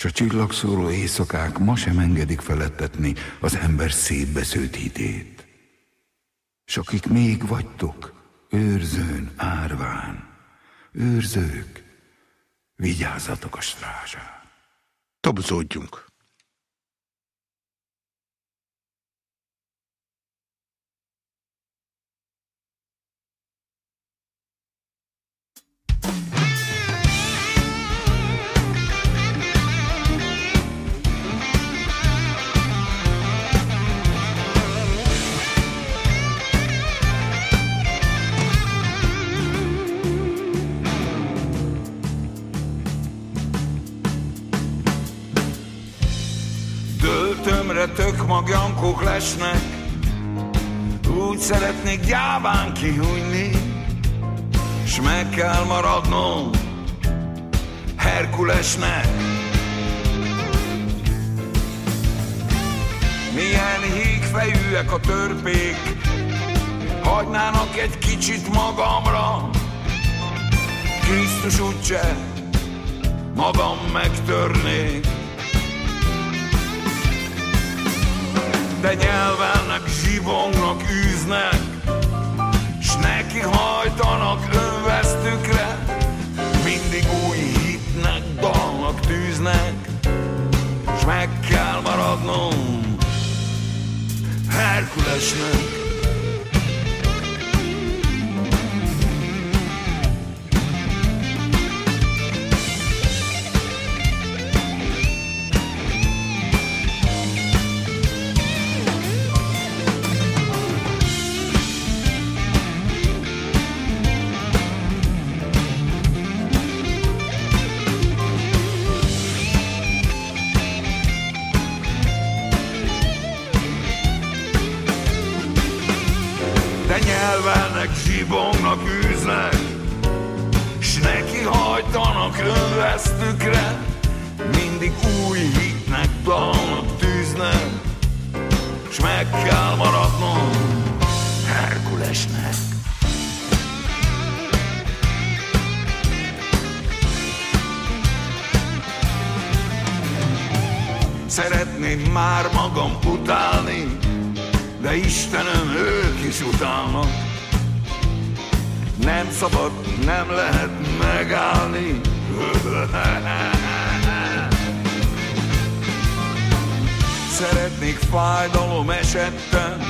s a csillagszóró éjszakák ma sem engedik felettetni az ember szétbesződt hitét. S akik még vagytok, őrzőn, árván, őrzők, vigyázzatok a strázsán. Tobzódjunk! Tömre tök magjankok lesnek, úgy szeretnék gyáván kihújni, s meg kell maradnom Herkulesnek. Milyen hígfejűek a törpék, hagynának egy kicsit magamra, Krisztus úgyse magam megtörnék. De nyelvelnek, zsibongnak, űznek, s neki hajtanak önvesztükre, mindig új hitnek, dalnak tűznek, s meg kell maradnom Herkulesnek. Űznek, S neki hajtanak önvesztükre, Mindig új hitnek, dalnak, tűznek, S meg kell maradnom Herkulesnek. Szeretném már magam utálni, de Istenem, ők is utálnak. Nem szabad, nem lehet megállni. Szeretnék fájdalom esetten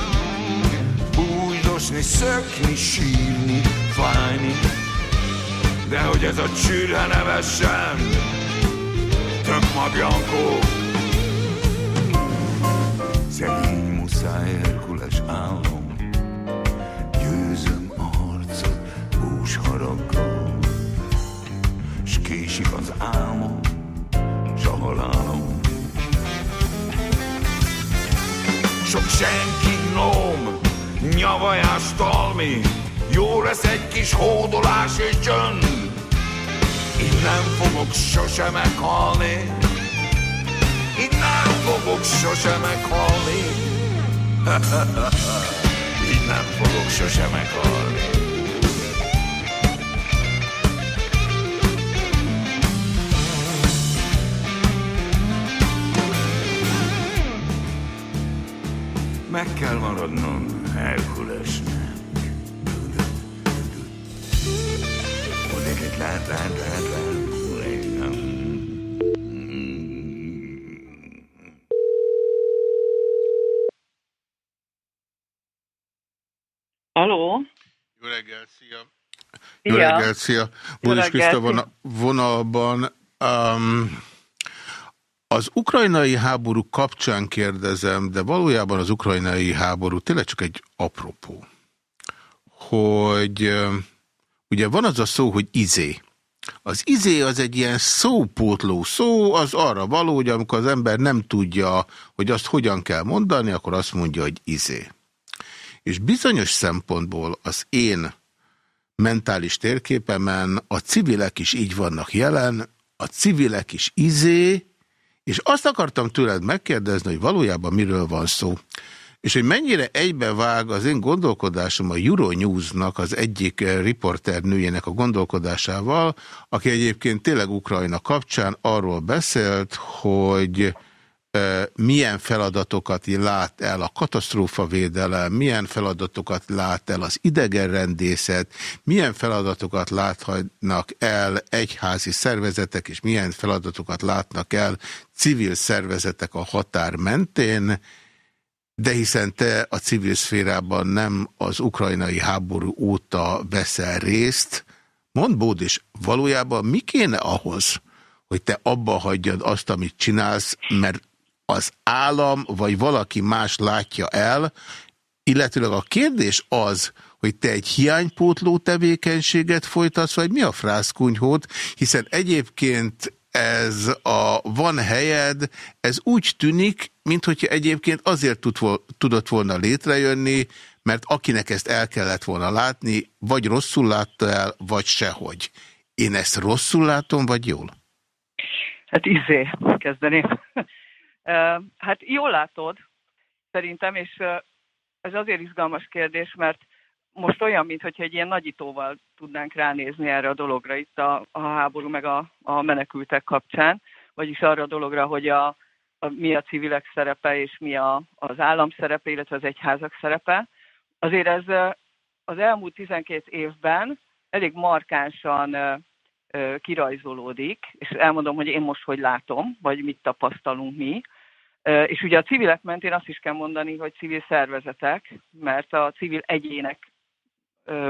Bújdosni, szökni, sírni, fájni. De hogy ez a csürhe nevessen Tök magjankó. Szegény muszáj haraggal S késik az álmom S a halálom Sok senki gnóm Nyavajás talmi Jó lesz egy kis hódolás és csönd. Így nem fogok sose meghalni Így nem fogok sose meghalni. Így nem fogok sose meghalni Meg kell maradnom Herkulesnek. Odaket lát, lát, lát, lát. Aló? Jó reggel, szia! Jó reggel, szia! Bódis reggelt. Kriszta van a vonalban. Um, az ukrajnai háború kapcsán kérdezem, de valójában az ukrajnai háború tényleg csak egy apropó, hogy ugye van az a szó, hogy izé. Az izé az egy ilyen szópótló szó, az arra való, hogy amikor az ember nem tudja, hogy azt hogyan kell mondani, akkor azt mondja, hogy izé. És bizonyos szempontból az én mentális térképemen a civilek is így vannak jelen, a civilek is izé, és azt akartam tőled megkérdezni, hogy valójában miről van szó. És hogy mennyire egybevág az én gondolkodásom a Euronews-nak az egyik eh, riporter nőjének a gondolkodásával, aki egyébként tényleg Ukrajna kapcsán arról beszélt, hogy milyen feladatokat lát el a katasztrófavédelem, milyen feladatokat lát el az idegenrendészet, milyen feladatokat láthatnak el egyházi szervezetek, és milyen feladatokat látnak el civil szervezetek a határ mentén, de hiszen te a civil szférában nem az ukrajnai háború óta veszel részt, mondd Bódis, valójában mi kéne ahhoz, hogy te abba hagyjad azt, amit csinálsz, mert az állam vagy valaki más látja el, illetőleg a kérdés az, hogy te egy hiánypótló tevékenységet folytatsz, vagy mi a frászkunyhód, hiszen egyébként ez a van helyed, ez úgy tűnik, mintha egyébként azért tud, tudott volna létrejönni, mert akinek ezt el kellett volna látni, vagy rosszul látta el, vagy sehogy. Én ezt rosszul látom, vagy jól? Hát izé, kezdeném. Hát jól látod, szerintem, és ez azért izgalmas kérdés, mert most olyan, mintha egy ilyen nagyítóval tudnánk ránézni erre a dologra itt a, a háború meg a, a menekültek kapcsán, vagyis arra a dologra, hogy a, a, mi a civilek szerepe és mi a, az állam szerepe, illetve az egyházak szerepe. Azért ez az elmúlt 12 évben elég markánsan kirajzolódik, és elmondom, hogy én most hogy látom, vagy mit tapasztalunk mi. És ugye a civilek mentén azt is kell mondani, hogy civil szervezetek, mert a civil egyének,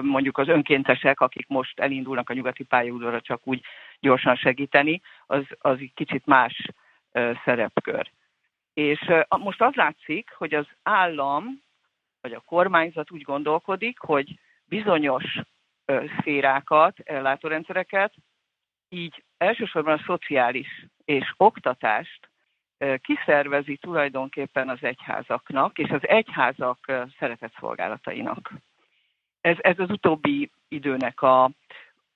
mondjuk az önkéntesek, akik most elindulnak a nyugati pályaudvarra csak úgy gyorsan segíteni, az, az egy kicsit más szerepkör. És most az látszik, hogy az állam, vagy a kormányzat úgy gondolkodik, hogy bizonyos szférákat, ellátórendszereket, így elsősorban a szociális és oktatást kiszervezi tulajdonképpen az egyházaknak és az egyházak szeretetszolgálatainak. ez, ez az utóbbi időnek a,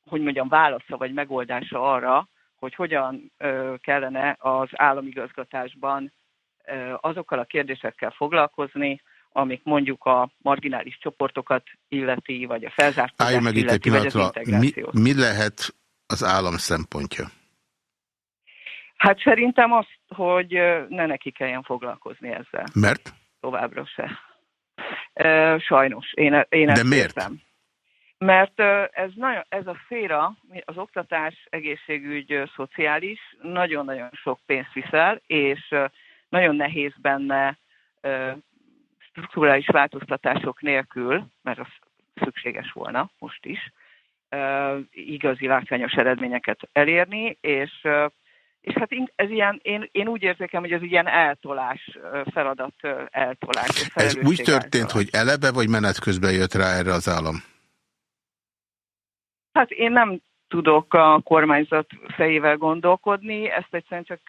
hogy mondjam, válasza vagy megoldása arra, hogy hogyan kellene az államigazgatásban azokkal a kérdésekkel foglalkozni, amik mondjuk a marginális csoportokat illeti, vagy a felzárkózást meg illeti, itt egy vagy az. Mi, mi lehet az állam szempontja? Hát szerintem azt, hogy ne neki kelljen foglalkozni ezzel. Mert? Továbbra se. Sajnos, én, én De miért? Értem. Mert ez, nagyon, ez a szféra, az oktatás, egészségügy, szociális, nagyon-nagyon sok pénzt viszel, és nagyon nehéz benne strukturális változtatások nélkül, mert az szükséges volna most is, igazi látványos eredményeket elérni, és és hát ez ilyen, én, én úgy érzékem, hogy ez ilyen eltolás, feladat eltolás. Ez úgy történt, eltolás. hogy eleve vagy menet közben jött rá erre az állam? Hát én nem tudok a kormányzat fejével gondolkodni, ezt egyszerűen csak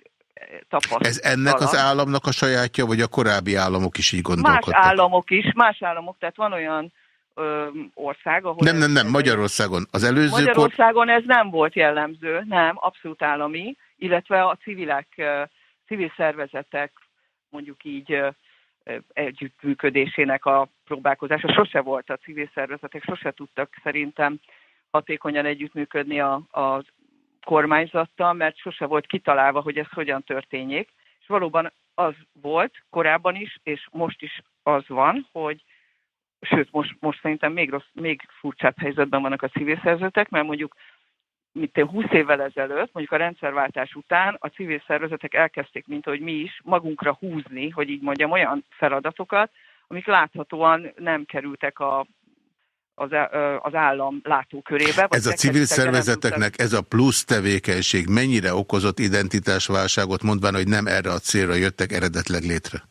tapasztalat. Ez ennek az államnak a sajátja, vagy a korábbi államok is így gondolkodtak? Más államok is, más államok, tehát van olyan ö, ország, ahol... Nem, nem, nem, Magyarországon. Az előző Magyarországon kor... ez nem volt jellemző, nem, abszolút állami, illetve a civilek, civil szervezetek, mondjuk így együttműködésének a próbálkozása sose volt a civil szervezetek, sose tudtak szerintem hatékonyan együttműködni a, a kormányzattal, mert sose volt kitalálva, hogy ez hogyan történjék. És valóban az volt korábban is, és most is az van, hogy sőt, most, most szerintem még, rossz, még furcsább helyzetben vannak a civil szervezetek, mert mondjuk mint 20 évvel ezelőtt, mondjuk a rendszerváltás után a civil szervezetek elkezdték, mint hogy mi is, magunkra húzni, hogy így mondjam, olyan feladatokat, amik láthatóan nem kerültek a az, az állam látókörébe. Ez a civil szervezeteknek ez a plusz tevékenység mennyire okozott identitásválságot, mondván, hogy nem erre a célra jöttek eredetleg létre?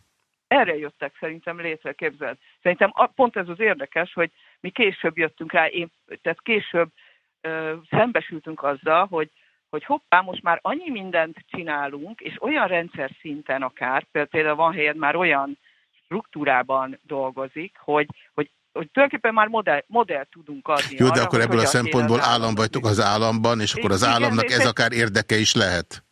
Erre jöttek szerintem létre, képzeld. Szerintem pont ez az érdekes, hogy mi később jöttünk rá, én, tehát később ö, szembesültünk azzal, hogy, hogy hoppá, most már annyi mindent csinálunk, és olyan rendszer szinten akár, például van helyed már olyan struktúrában dolgozik, hogy, hogy hogy tulajdonképpen már modell, modell tudunk adni. Jó, de arra, akkor ebből a szempontból állam vagytok az államban, és akkor az államnak ez akár érdeke is lehet.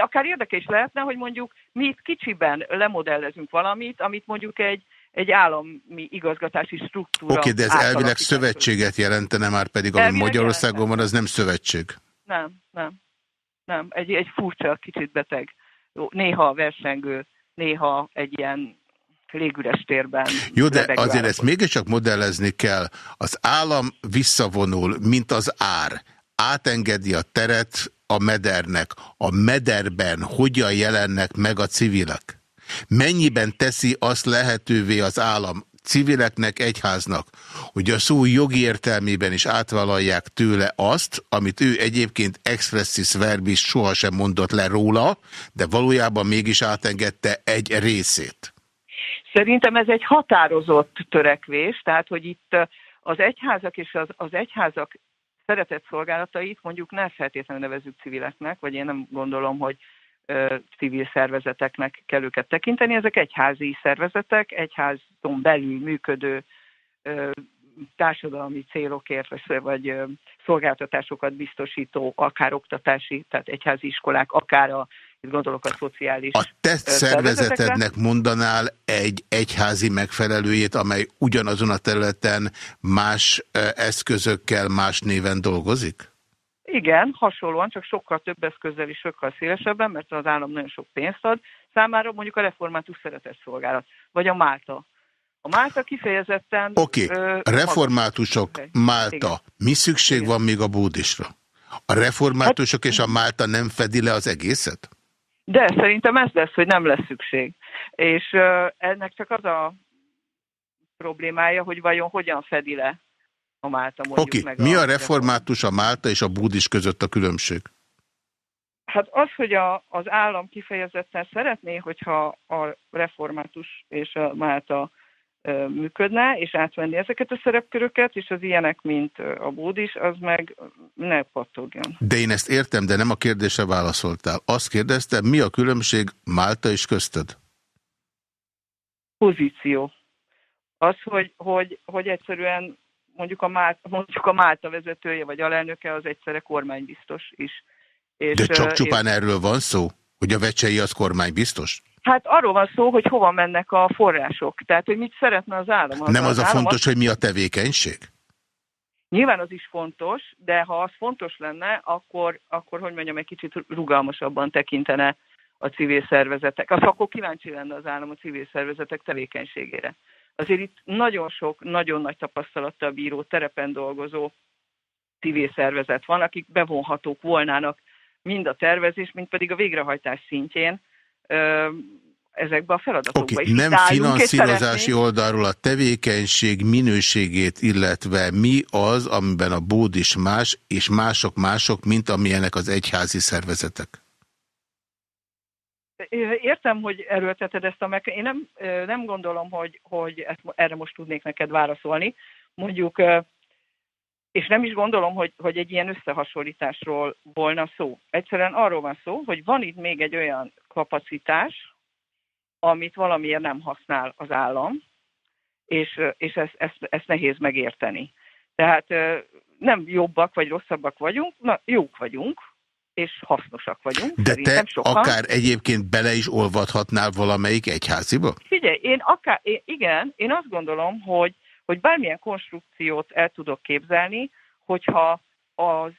Akár érdeke is lehetne, hogy mondjuk mi itt kicsiben lemodellezünk valamit, amit mondjuk egy, egy állami igazgatási struktúra... Oké, okay, de ez elvileg szövetséget jelentene már pedig, ami Magyarországon van, az nem szövetség. Nem, nem. Nem, egy, egy furcsa, kicsit beteg, néha versengő, néha egy ilyen légüres térben. Jó, de azért ezt mégiscsak modellezni kell. Az állam visszavonul, mint az ár. Átengedi a teret a medernek. A mederben hogyan jelennek meg a civilek? Mennyiben teszi azt lehetővé az állam civileknek, egyháznak, hogy a szó jogi értelmében is átvállalják tőle azt, amit ő egyébként expressis verbis sohasem mondott le róla, de valójában mégis átengedte egy részét. Szerintem ez egy határozott törekvés, tehát hogy itt az egyházak és az, az egyházak szeretett szolgálatait mondjuk ne feltétlenül nevezük civileknek, vagy én nem gondolom, hogy civil szervezeteknek kell őket tekinteni. Ezek egyházi szervezetek, egyházon belül működő társadalmi célokért, vagy, vagy szolgáltatásokat biztosító, akár oktatási, tehát egyházi iskolák, akár a itt gondolok a szociális A te szervezetednek mondanál egy egyházi megfelelőjét, amely ugyanazon a területen más eszközökkel, más néven dolgozik? Igen, hasonlóan, csak sokkal több eszközzel is sokkal szélesebben, mert az állam nagyon sok pénzt ad. Számára mondjuk a református szeretett szolgálat, vagy a Málta. A Málta kifejezetten... Oké, okay. reformátusok, okay. Málta. Igen. Mi szükség Igen. van még a búdisra? A reformátusok hát, és a Málta nem fedi le az egészet? De szerintem ez lesz, hogy nem lesz szükség. És ennek csak az a problémája, hogy vajon hogyan fedi le a Málta mondjuk okay. mi a református, a Málta és a búdis között a különbség? Hát az, hogy a, az állam kifejezetten szeretné, hogyha a református és a Málta működne, és átvenni ezeket a szerepköröket, és az ilyenek, mint a bódis, az meg ne pattogjon. De én ezt értem, de nem a kérdésre válaszoltál. Azt kérdeztem, mi a különbség Málta és közted? Pozíció. Az, hogy, hogy, hogy egyszerűen mondjuk a, Málta, mondjuk a Málta vezetője vagy alelnöke az egyszerre kormánybiztos is. És, De csak csupán és... erről van szó? Hogy a vecsei az kormánybiztos? Hát arról van szó, hogy hova mennek a források. Tehát, hogy mit szeretne az állam. Az Nem az, az a fontos, az... hogy mi a tevékenység? Nyilván az is fontos, de ha az fontos lenne, akkor, akkor hogy mondjam, egy kicsit rugalmasabban tekintene a civil szervezetek. Az akkor kíváncsi lenne az állam a civil szervezetek tevékenységére. Azért itt nagyon sok, nagyon nagy tapasztalattal bíró, terepen dolgozó civil szervezet van, akik bevonhatók volnának mind a tervezés, mind pedig a végrehajtás szintjén ezekbe a feladatokba. Okay, nem finanszírozási oldalról a tevékenység minőségét, illetve mi az, amiben a bód is más, és mások mások, mint amilyenek az egyházi szervezetek? Értem, hogy erőlteted ezt a meg... Én nem, nem gondolom, hogy, hogy ezt, erre most tudnék neked válaszolni. Mondjuk, és nem is gondolom, hogy, hogy egy ilyen összehasonlításról volna szó. Egyszerűen arról van szó, hogy van itt még egy olyan kapacitás, amit valamiért nem használ az állam, és, és ezt, ezt, ezt nehéz megérteni. Tehát nem jobbak vagy rosszabbak vagyunk, na, jók vagyunk, és hasznosak vagyunk. De te sokan. akár egyébként bele is olvadhatnál valamelyik egyháziba? Figyelj, én akár, én, igen, én azt gondolom, hogy, hogy bármilyen konstrukciót el tudok képzelni, hogyha az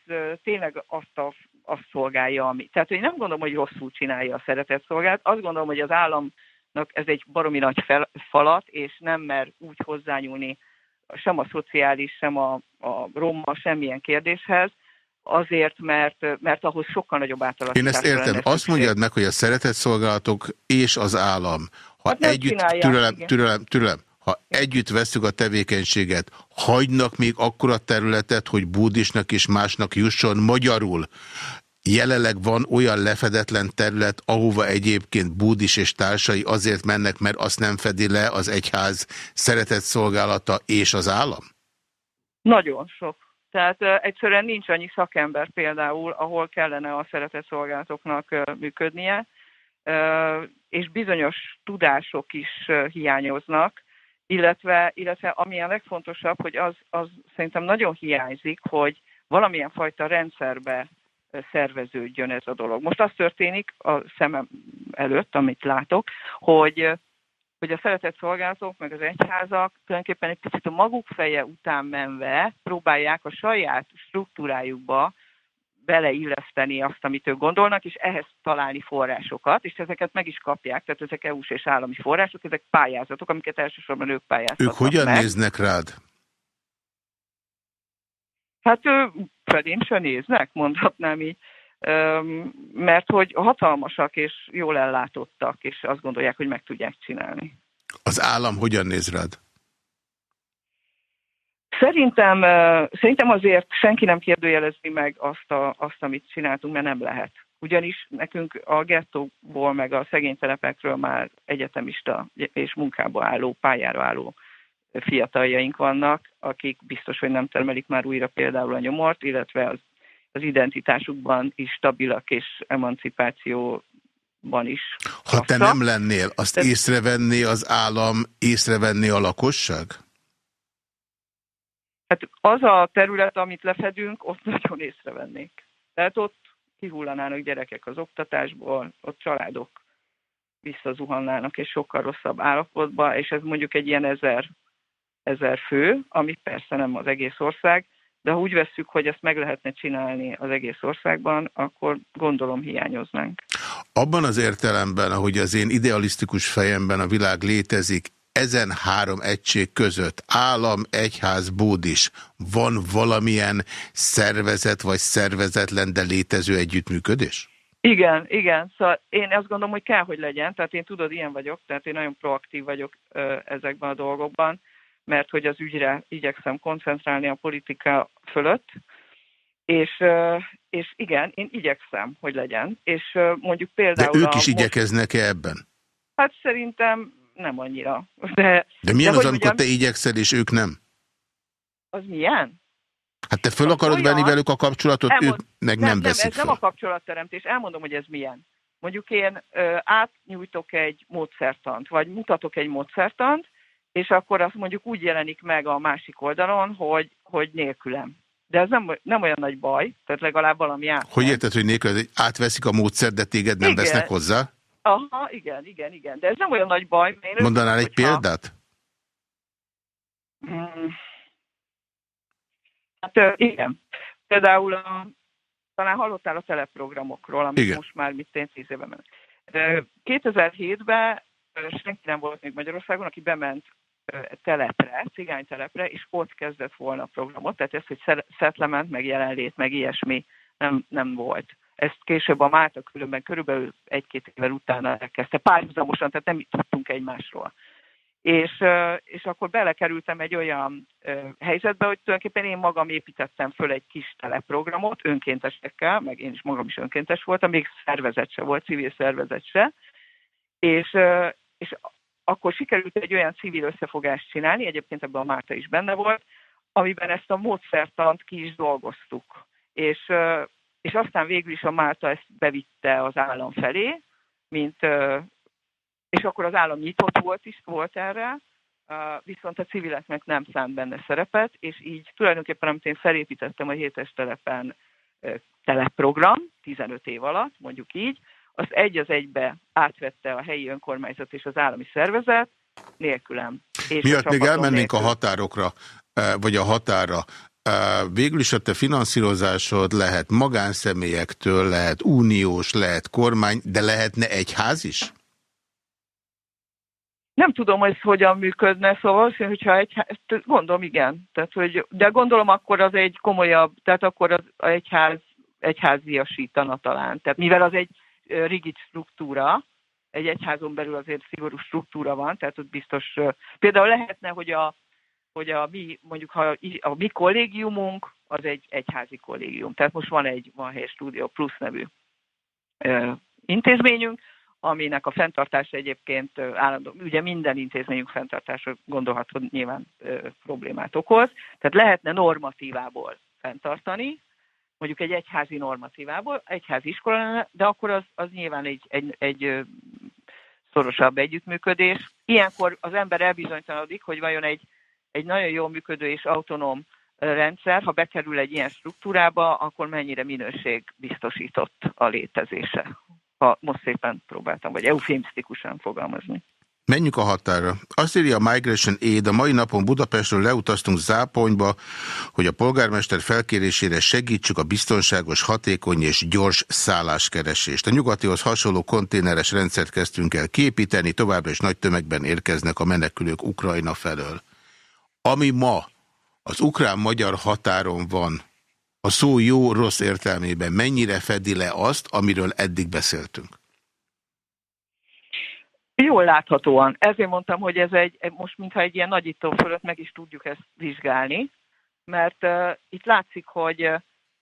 tényleg azt, a, azt szolgálja, ami. Tehát én nem gondolom, hogy rosszul csinálja a szeretett szolgálat, azt gondolom, hogy az állam ez egy baromi nagy fel, falat, és nem mer úgy hozzányúlni sem a szociális, sem a, a roma, semmilyen kérdéshez, azért, mert, mert ahhoz sokkal nagyobb átalakítás. Én ezt értem. Azt mondjad meg, hogy a szeretett szolgálatok és az állam, ha hát együtt, türelem, türelem, türelem, ha együtt veszük a tevékenységet, hagynak még akkora területet, hogy búdisnak és másnak jusson magyarul Jelenleg van olyan lefedetlen terület, ahova egyébként Búdis és társai azért mennek, mert azt nem fedi le az egyház szeretett szolgálata és az állam? Nagyon sok. Tehát egyszerűen nincs annyi szakember például, ahol kellene a szeretett szolgálatoknak működnie, és bizonyos tudások is hiányoznak, illetve, illetve ami a legfontosabb, hogy az, az szerintem nagyon hiányzik, hogy valamilyen fajta rendszerbe szerveződjön ez a dolog. Most az történik a szemem előtt, amit látok, hogy hogy a szeretett szolgálatok, meg az egyházak tulajdonképpen egy picit a maguk feje után menve próbálják a saját struktúrájukba beleilleszteni azt, amit ők gondolnak, és ehhez találni forrásokat, és ezeket meg is kapják, tehát ezek EU-s és állami források, ezek pályázatok, amiket elsősorban ők pályáztatnak Ők hogyan meg. néznek rád? Hát felém se néznek, mondhatnám így, mert hogy hatalmasak és jól ellátottak, és azt gondolják, hogy meg tudják csinálni. Az állam hogyan néz rád? Szerintem, szerintem azért senki nem kérdőjelezi meg azt, a, azt, amit csináltunk, mert nem lehet. Ugyanis nekünk a gettóból, meg a szegénytelepekről már egyetemista és munkába álló, pályára álló fiataljaink vannak, akik biztos, hogy nem termelik már újra például a nyomort, illetve az, az identitásukban is stabilak és emancipációban is. Ha te nem lennél, azt De... észrevenné az állam, észrevenné a lakosság? Hát az a terület, amit lefedünk, ott nagyon észrevennék. Tehát ott kihullanának gyerekek az oktatásból, ott családok visszazuhannának és sokkal rosszabb állapotba, és ez mondjuk egy ilyen ezer ezer fő, ami persze nem az egész ország, de ha úgy vesszük, hogy ezt meg lehetne csinálni az egész országban, akkor gondolom hiányoznánk. Abban az értelemben, ahogy az én idealisztikus fejemben a világ létezik, ezen három egység között, állam, egyház, bódis, van valamilyen szervezet vagy szervezetlen, de létező együttműködés? Igen, igen. Szóval én azt gondolom, hogy kell, hogy legyen. Tehát én tudod, ilyen vagyok, tehát én nagyon proaktív vagyok ö, ezekben a dolgokban mert hogy az ügyre igyekszem koncentrálni a politika fölött, és, és igen, én igyekszem, hogy legyen. És mondjuk például... De ők is igyekeznek-e ebben? Hát szerintem nem annyira. De, de milyen de, az, amikor te igyekszel, és ők nem? Az milyen? Hát te föl az akarod olyan, venni velük a kapcsolatot, elmond, ők meg nem, nem veszik nem, ez fel. nem a kapcsolatteremtés. Elmondom, hogy ez milyen. Mondjuk én ö, átnyújtok egy módszertant, vagy mutatok egy módszertant, és akkor az mondjuk úgy jelenik meg a másik oldalon, hogy, hogy nélkülem. De ez nem, nem olyan nagy baj, tehát legalább valami át. Hogy érted, hogy nélkül átveszik a módszer, de téged nem igen. vesznek hozzá? Aha, igen, igen, igen. De ez nem olyan nagy baj. Én Mondanál egy hogyha... példát? Hmm. Hát igen. Például a, talán hallottál a teleprogramokról, amit igen. most már mit én tíz éve mennek. 2007-ben senki nem volt még Magyarországon, aki bement telepre, cigánytelepre, és ott kezdett volna a programot, tehát ez, hogy szetlement, meg jelenlét, meg ilyesmi nem, nem volt. Ezt később a Málta különben körülbelül egy-két évvel utána elkezdte, párhuzamosan, tehát nem tudtunk egymásról. És, és akkor belekerültem egy olyan helyzetbe, hogy tulajdonképpen én magam építettem föl egy kis teleprogramot önkéntesekkel, meg én is magam is önkéntes voltam, még szervezet se volt, civil szervezet se, és, és akkor sikerült egy olyan civil összefogást csinálni, egyébként ebben a Márta is benne volt, amiben ezt a módszertant ki is dolgoztuk. És, és aztán végül is a Márta ezt bevitte az állam felé, mint, és akkor az állam nyitott volt is, volt erre, viszont a civileknek nem szánt benne szerepet, és így tulajdonképpen, amit én felépítettem a hétes telepen teleprogram, 15 év alatt, mondjuk így, az egy az egybe átvette a helyi önkormányzat és az állami szervezet, nélkülem. És Miatt még elmennénk nélkül. a határokra, vagy a határa. Végül is a te finanszírozásod lehet magánszemélyektől, lehet uniós, lehet kormány, de lehetne egyház is? Nem tudom, hogy ez hogyan működne, szóval, hogyha egy, gondolom igen, tehát, hogy, de gondolom akkor az egy komolyabb, tehát akkor az egyház egyháziasítana talán. Tehát mivel az egy rigid struktúra, egy egyházon belül azért szigorú struktúra van, tehát ott biztos, például lehetne, hogy a, hogy a mi, mondjuk ha a mi kollégiumunk, az egy egyházi kollégium. Tehát most van egy Van Hely Studio Plus nevű ö, intézményünk, aminek a fenntartása egyébként állandó, ugye minden intézményünk fenntartása gondolható nyilván ö, problémát okoz, tehát lehetne normatívából fenntartani, mondjuk egy egyházi normatívából, egyházi iskola lenne, de akkor az, az nyilván egy, egy, egy szorosabb együttműködés. Ilyenkor az ember elbizonytalanodik, hogy vajon egy, egy nagyon jól működő és autonóm rendszer, ha bekerül egy ilyen struktúrába, akkor mennyire minőség biztosított a létezése. Ha most szépen próbáltam, vagy eufémisztikusan fogalmazni. Menjünk a határa. Azt írja a Migration Aid, a mai napon Budapestről leutaztunk Záponyba, hogy a polgármester felkérésére segítsük a biztonságos, hatékony és gyors szálláskeresést. A nyugatihoz hasonló konténeres rendszert kezdtünk el képíteni, továbbra is nagy tömegben érkeznek a menekülők Ukrajna felől. Ami ma az ukrán-magyar határon van, a szó jó-rossz értelmében mennyire fedi le azt, amiről eddig beszéltünk? Jól láthatóan. Ezért mondtam, hogy ez egy, most mintha egy ilyen nagyító fölött meg is tudjuk ezt vizsgálni, mert uh, itt látszik, hogy,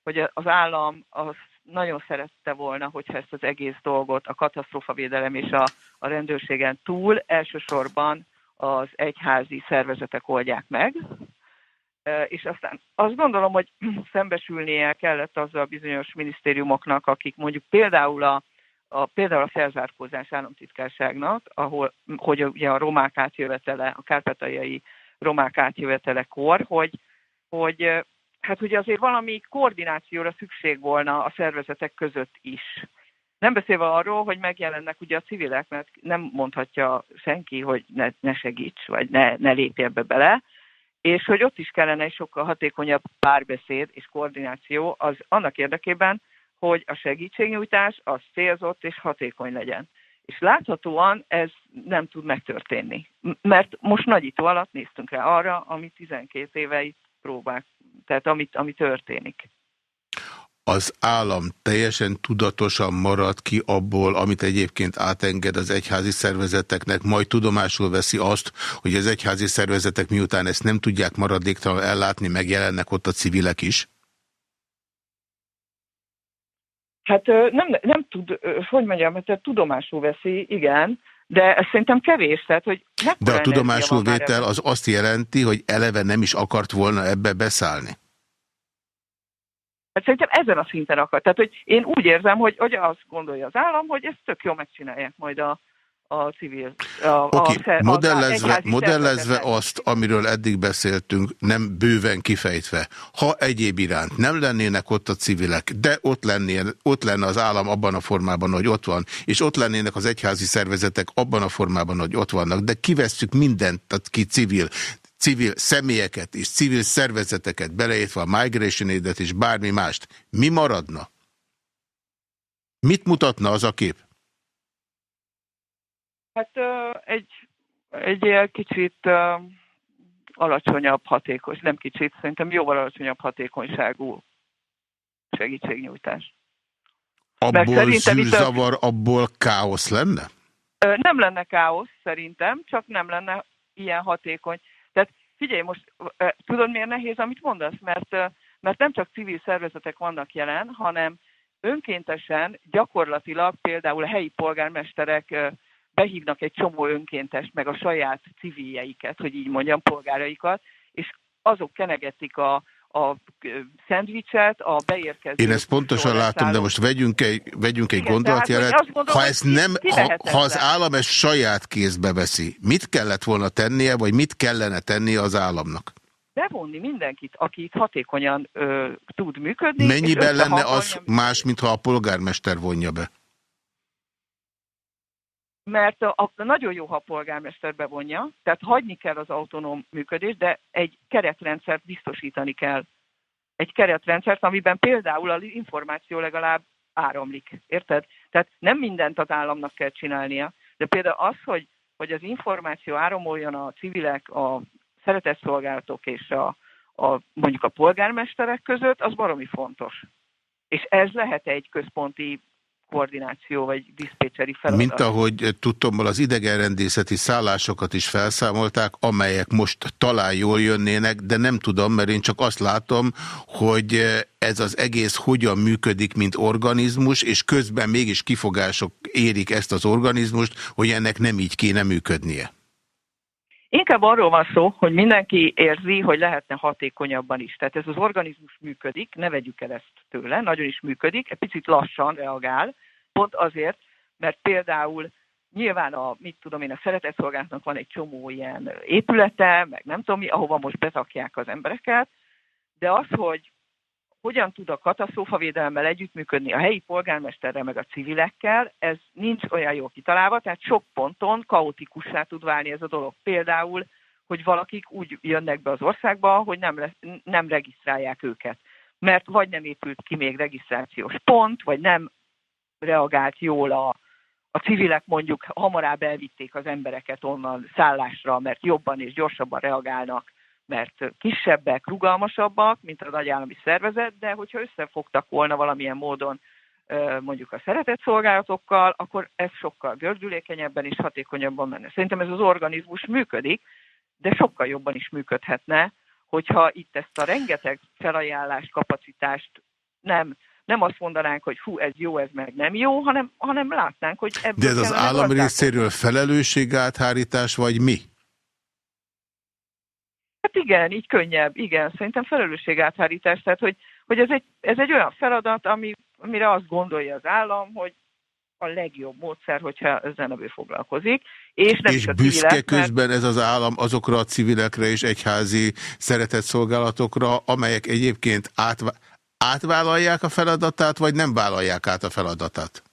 hogy az állam az nagyon szerette volna, hogyha ezt az egész dolgot a katasztrófavédelem és a, a rendőrségen túl elsősorban az egyházi szervezetek oldják meg, és aztán azt gondolom, hogy szembesülnie kellett azzal bizonyos minisztériumoknak, akik mondjuk például a a, például a felzárkózás államtitkárságnak, ahol, hogy ugye a romák átjövetele, a kárpátaljai romák átjövetelekor, hogy, hogy hát ugye azért valami koordinációra szükség volna a szervezetek között is. Nem beszélve arról, hogy megjelennek ugye a civilek, mert nem mondhatja senki, hogy ne, ne segíts, vagy ne, ne lépj ebbe bele, és hogy ott is kellene egy sokkal hatékonyabb párbeszéd és koordináció az annak érdekében, hogy a segítségnyújtás az célzott és hatékony legyen. És láthatóan ez nem tud megtörténni. Mert most nagyító alatt néztünk rá arra, ami 12 éve itt próbál, tehát amit, ami történik. Az állam teljesen tudatosan marad ki abból, amit egyébként átenged az egyházi szervezeteknek, majd tudomásul veszi azt, hogy az egyházi szervezetek miután ezt nem tudják maradéktalanul ellátni, megjelennek ott a civilek is? Hát nem, nem tud, hogy mondjam, hát tudomásul veszi, igen, de ez szerintem kevés. Tehát, hogy de a tudomásul vétel az azt jelenti, hogy eleve nem is akart volna ebbe beszállni. Hát szerintem ezen a szinten akar. Tehát, hogy én úgy érzem, hogy, hogy azt gondolja az állam, hogy ezt tök jól megcsinálják majd a, a civil. Oké, okay. modellezve, modellezve azt, amiről eddig beszéltünk, nem bőven kifejtve, ha egyéb iránt nem lennének ott a civilek, de ott, lennél, ott lenne az állam abban a formában, hogy ott van, és ott lennének az egyházi szervezetek abban a formában, hogy ott vannak, de kivesszük mindent, ki civil, civil személyeket és civil szervezeteket, beleértve a Migration Aid-et és bármi mást, mi maradna? Mit mutatna az a kép? Hát egy, egy ilyen kicsit alacsonyabb hatékony, nem kicsit, szerintem jóval alacsonyabb hatékonyságú segítségnyújtás. Abból zűrzavar, abból káosz lenne? Nem lenne káosz, szerintem, csak nem lenne ilyen hatékony. Figyelj, most tudod, miért nehéz, amit mondasz? Mert, mert nem csak civil szervezetek vannak jelen, hanem önkéntesen, gyakorlatilag például a helyi polgármesterek behívnak egy csomó önkéntest, meg a saját civiljeiket, hogy így mondjam, polgáraikat, és azok kenegetik a, a szendvicset, a beérkező... Én ezt pontosan látom, de most vegyünk egy, vegyünk egy gondolatjelet. Hát, ha, ezt nem, ha, ha az állam ezt saját kézbe veszi, mit kellett volna tennie, vagy mit kellene tennie az államnak? bevonni mindenkit, aki itt hatékonyan ö, tud működni. Mennyiben lenne az más, mintha a polgármester vonja be? Mert a, a, nagyon jó, ha a polgármester bevonja, tehát hagyni kell az autonóm működést, de egy keretrendszert biztosítani kell. Egy keretrendszert, amiben például az információ legalább áramlik. Érted? Tehát nem mindent az államnak kell csinálnia, de például az, hogy, hogy az információ áramoljon a civilek, a szeretetszolgálatok és a, a, mondjuk a polgármesterek között, az baromi fontos. És ez lehet egy központi koordináció vagy diszpécseri feladat. Mint ahogy tudtommal az idegenrendészeti szállásokat is felszámolták, amelyek most talán jól jönnének, de nem tudom, mert én csak azt látom, hogy ez az egész hogyan működik, mint organizmus, és közben mégis kifogások érik ezt az organizmust, hogy ennek nem így kéne működnie. Inkább arról van szó, hogy mindenki érzi, hogy lehetne hatékonyabban is. Tehát ez az organizmus működik, ne vegyük el ezt tőle, nagyon is működik, egy picit lassan reagál, pont azért, mert például nyilván a, mit tudom én, a szeretetszolgálatnak van egy csomó ilyen épülete, meg nem tudom mi, ahova most bezakják az embereket, de az, hogy hogyan tud a katasztrófavédelemmel együttműködni a helyi polgármesterrel meg a civilekkel, ez nincs olyan jó kitalálva, tehát sok ponton kaotikussá tud válni ez a dolog. Például, hogy valakik úgy jönnek be az országba, hogy nem, lesz, nem regisztrálják őket. Mert vagy nem épült ki még regisztrációs pont, vagy nem reagált jól a, a civilek mondjuk hamarabb elvitték az embereket onnan szállásra, mert jobban és gyorsabban reagálnak mert kisebbek, rugalmasabbak, mint a nagyállami szervezet, de hogyha összefogtak volna valamilyen módon mondjuk a szeretett szolgálatokkal, akkor ez sokkal gördülékenyebben és hatékonyabban menne. Szerintem ez az organizmus működik, de sokkal jobban is működhetne, hogyha itt ezt a rengeteg felajánlás kapacitást nem, nem azt mondanánk, hogy hú, ez jó, ez meg nem jó, hanem, hanem látnánk, hogy ebből De ez az állam részéről felelősségáthárítás, vagy mi? Hát igen, így könnyebb, igen. Szerintem felelősségáthárítás, tehát hogy, hogy ez, egy, ez egy olyan feladat, ami, amire azt gondolja az állam, hogy a legjobb módszer, hogyha nevű foglalkozik. És, nem és büszke civilek, közben ez az állam azokra a civilekre és egyházi szeretetszolgálatokra, amelyek egyébként átv átvállalják a feladatát, vagy nem vállalják át a feladatát?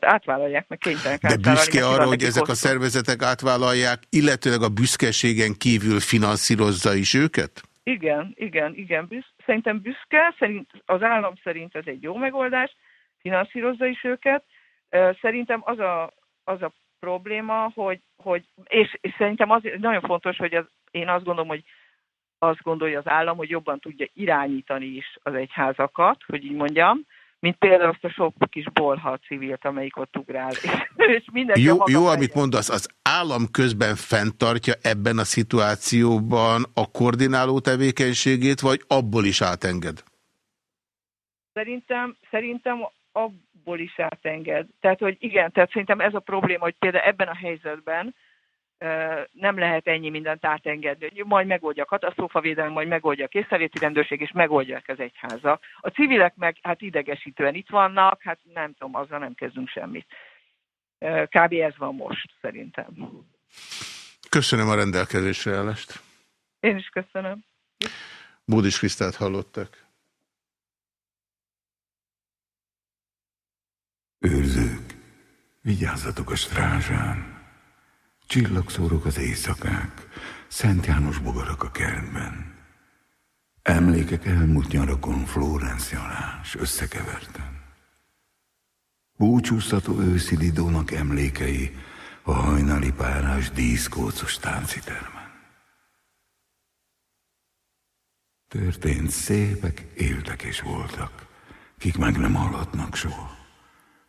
Hát átvállalják, meg kénytelenek De büszke arra, hogy ezek a szervezetek átvállalják, illetőleg a büszkeségen kívül finanszírozza is őket? Igen, igen, igen. Büsz, szerintem büszke, szerint, az állam szerint ez egy jó megoldás, finanszírozza is őket. Szerintem az a, az a probléma, hogy, hogy és, és szerintem az nagyon fontos, hogy az, én azt gondolom, hogy azt gondolja az állam, hogy jobban tudja irányítani is az egyházakat, hogy így mondjam, mint például azt a sok kis bolha civilt, amelyik ott ugrál. És jó, jó amit mondasz, az állam közben fenntartja ebben a szituációban a koordináló tevékenységét, vagy abból is átenged? Szerintem, szerintem abból is átenged. Tehát, hogy igen, tehát szerintem ez a probléma, hogy például ebben a helyzetben nem lehet ennyi mindent átengedni, majd megoldja a katasztrófavédelem, majd megoldja a készeléti rendőrség, és megoldják az egyháza. A civilek meg hát idegesítően itt vannak, hát nem tudom, azzal nem kezdünk semmit. Kb. ez van most, szerintem. Köszönöm a rendelkezésre állást. Én is köszönöm. Bódis Krisztát hallottak. Őrzők, vigyázzatok a strázsán. Csillagszórok az éjszakák, Szent János bogarak a kertben. Emlékek elmúlt nyarakon Florence Jalás összekeverten. Búcsúztató őszi Lidónak emlékei a hajnali párás díszkócos táncitermen. Történt szépek, éltek és voltak, kik meg nem hallhatnak soha.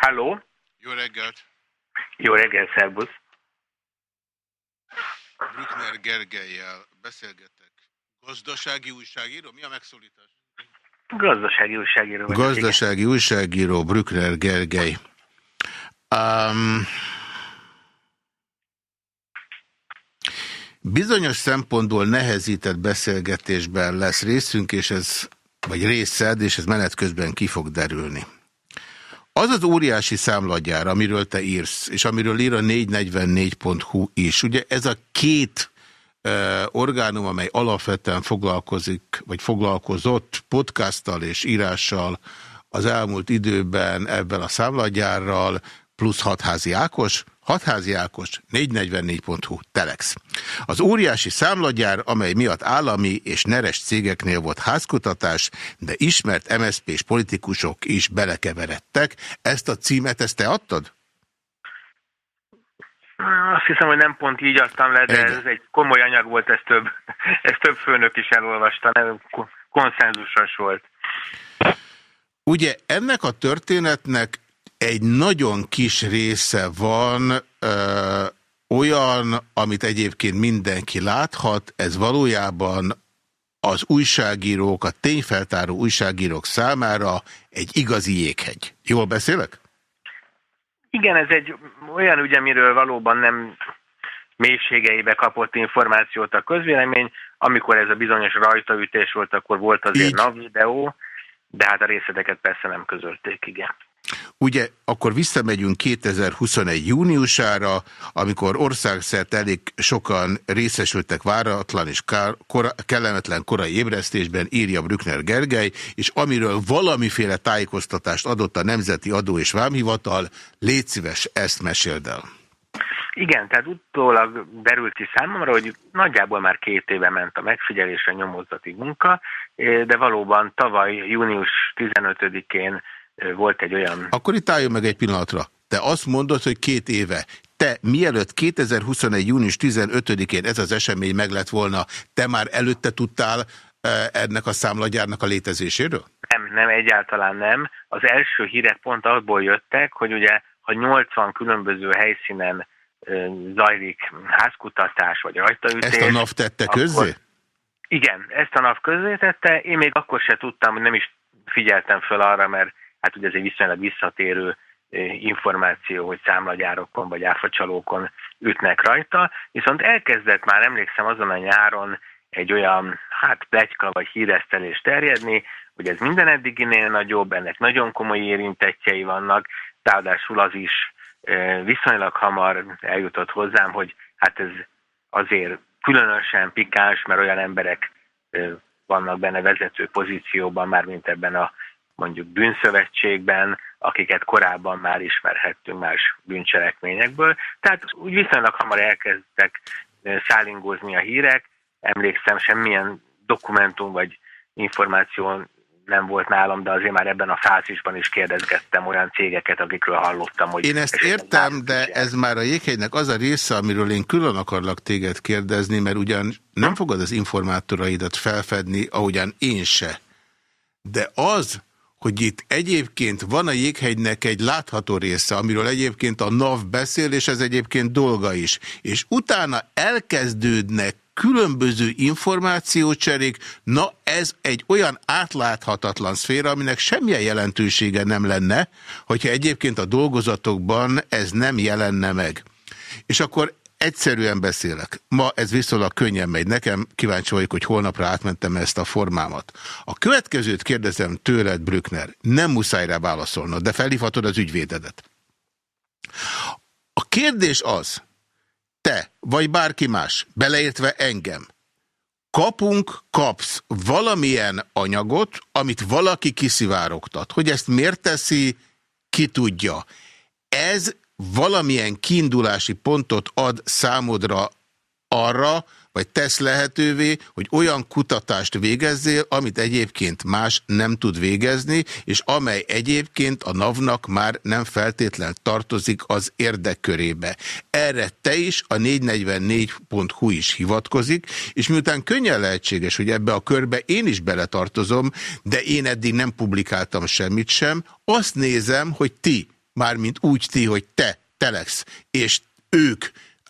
Halló? Jó reggelt! Jó reggelt, szervusz! Bruckner Gergelyel beszélgetek. Gazdasági újságíró? Mi a megszólítás? Gazdasági újságíró. Gazdasági újságíró Bruckner Gergely. Um, bizonyos szempontból nehezített beszélgetésben lesz részünk, és ez, vagy részed, és ez menet közben ki fog derülni. Az az óriási számlagyár, amiről te írsz, és amiről ír a 444.hu is, ugye ez a két uh, orgánum, amely alapvetően foglalkozik, vagy foglalkozott podcasttal és írással az elmúlt időben ebben a számlagyárral, plusz hatházi Ákos, Hatházi Ákos, 444.hu, Telex. Az óriási számlagyár, amely miatt állami és neres cégeknél volt házkutatás, de ismert MSZP-s politikusok is belekeveredtek. Ezt a címet, ezt te adtad? Azt hiszem, hogy nem pont így adtam le, de ez egy komoly anyag volt, ez több, ez több főnök is elolvasta, nem konszenzusos volt. Ugye ennek a történetnek egy nagyon kis része van ö, olyan, amit egyébként mindenki láthat, ez valójában az újságírók, a tényfeltáró újságírók számára egy igazi jéghegy. Jól beszélek? Igen, ez egy olyan ügy, amiről valóban nem mélységeibe kapott információt a közvélemény. Amikor ez a bizonyos rajtaütés volt, akkor volt azért NAV videó, de hát a részleteket persze nem közölték, igen. Ugye akkor visszamegyünk 2021 júniusára, amikor országszerte elég sokan részesültek váratlan és kora, kellemetlen korai ébresztésben, írja Brückner Gergely, és amiről valamiféle tájékoztatást adott a Nemzeti Adó és Vámhivatal, légy szíves, ezt meséld el. Igen, tehát utólag derült ki számomra, hogy nagyjából már két éve ment a megfigyelés a nyomozati munka, de valóban tavaly június 15-én volt egy olyan... Akkor itt álljon meg egy pillanatra. Te azt mondod, hogy két éve. Te mielőtt 2021. június 15-én ez az esemény meg lett volna, te már előtte tudtál ennek a számlagyárnak a létezéséről? Nem, nem, egyáltalán nem. Az első hírek pont abból jöttek, hogy ugye, ha 80 különböző helyszínen zajlik házkutatás vagy rajtaütés... Ezt a NAV tette akkor... közzé? Igen, ezt a NAV közzé tette. Én még akkor se tudtam, hogy nem is figyeltem föl arra, mert hát ugye ez egy viszonylag visszatérő információ, hogy számlagyárokon vagy áfacsalókon ütnek rajta, viszont elkezdett már, emlékszem azon a nyáron egy olyan, hát plegyka vagy híresztelés terjedni, hogy ez minden eddiginél nagyobb, ennek nagyon komoly érintettjei vannak, ráadásul az is viszonylag hamar eljutott hozzám, hogy hát ez azért különösen pikáns, mert olyan emberek vannak benne vezető pozícióban, már mint ebben a mondjuk bűnszövetségben, akiket korábban már ismerhettünk más bűncselekményekből. Tehát úgy viszonylag hamar elkezdtek szállingózni a hírek, emlékszem, semmilyen dokumentum vagy információ nem volt nálam, de azért már ebben a fázisban is kérdezgettem olyan cégeket, akikről hallottam, hogy... Én ezt értem, de ez már a jéghegynek az a része, amiről én külön akarlak téged kérdezni, mert ugyan nem fogod az informátoraidat felfedni, ahogyan én se. De az, hogy itt egyébként van a jéghegynek egy látható része, amiről egyébként a NAV beszél, és ez egyébként dolga is. És utána elkezdődnek különböző információcserék, na ez egy olyan átláthatatlan szféra, aminek semmilyen jelentősége nem lenne, hogyha egyébként a dolgozatokban ez nem jelenne meg. És akkor egyszerűen beszélek. Ma ez viszonylag könnyen megy. Nekem kíváncsi vagyok, hogy holnapra átmentem ezt a formámat. A következőt kérdezem tőled, Brückner. Nem muszáj rá válaszolnod, de felhívhatod az ügyvédedet. A kérdés az, te, vagy bárki más, beleértve engem, kapunk, kapsz valamilyen anyagot, amit valaki kiszivárogtat. Hogy ezt miért teszi, ki tudja. Ez valamilyen kiindulási pontot ad számodra arra, vagy tesz lehetővé, hogy olyan kutatást végezzél, amit egyébként más nem tud végezni, és amely egyébként a NAV-nak már nem feltétlen tartozik az érdekkörébe. Erre te is, a 444.hu is hivatkozik, és miután könnyen lehetséges, hogy ebbe a körbe én is beletartozom, de én eddig nem publikáltam semmit sem, azt nézem, hogy ti, mármint úgy ti, hogy te, Telex, és ők,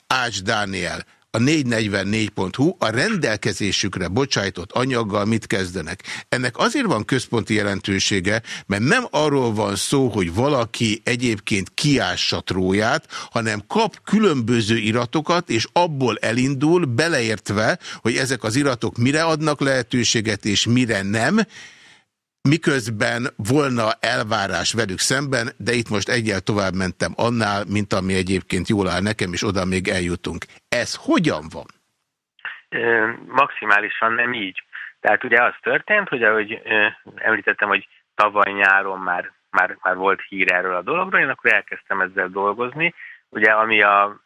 Ács Dániel, a 444.hu a rendelkezésükre bocsájtott anyaggal mit kezdenek. Ennek azért van központi jelentősége, mert nem arról van szó, hogy valaki egyébként kiássa tróját, hanem kap különböző iratokat, és abból elindul, beleértve, hogy ezek az iratok mire adnak lehetőséget, és mire nem, miközben volna elvárás velük szemben, de itt most egyel tovább mentem annál, mint ami egyébként jól áll nekem, és oda még eljutunk. Ez hogyan van? Maximálisan nem így. Tehát ugye az történt, hogy ahogy említettem, hogy tavaly nyáron már, már, már volt hír erről a dologról, én akkor elkezdtem ezzel dolgozni. Ugye ami a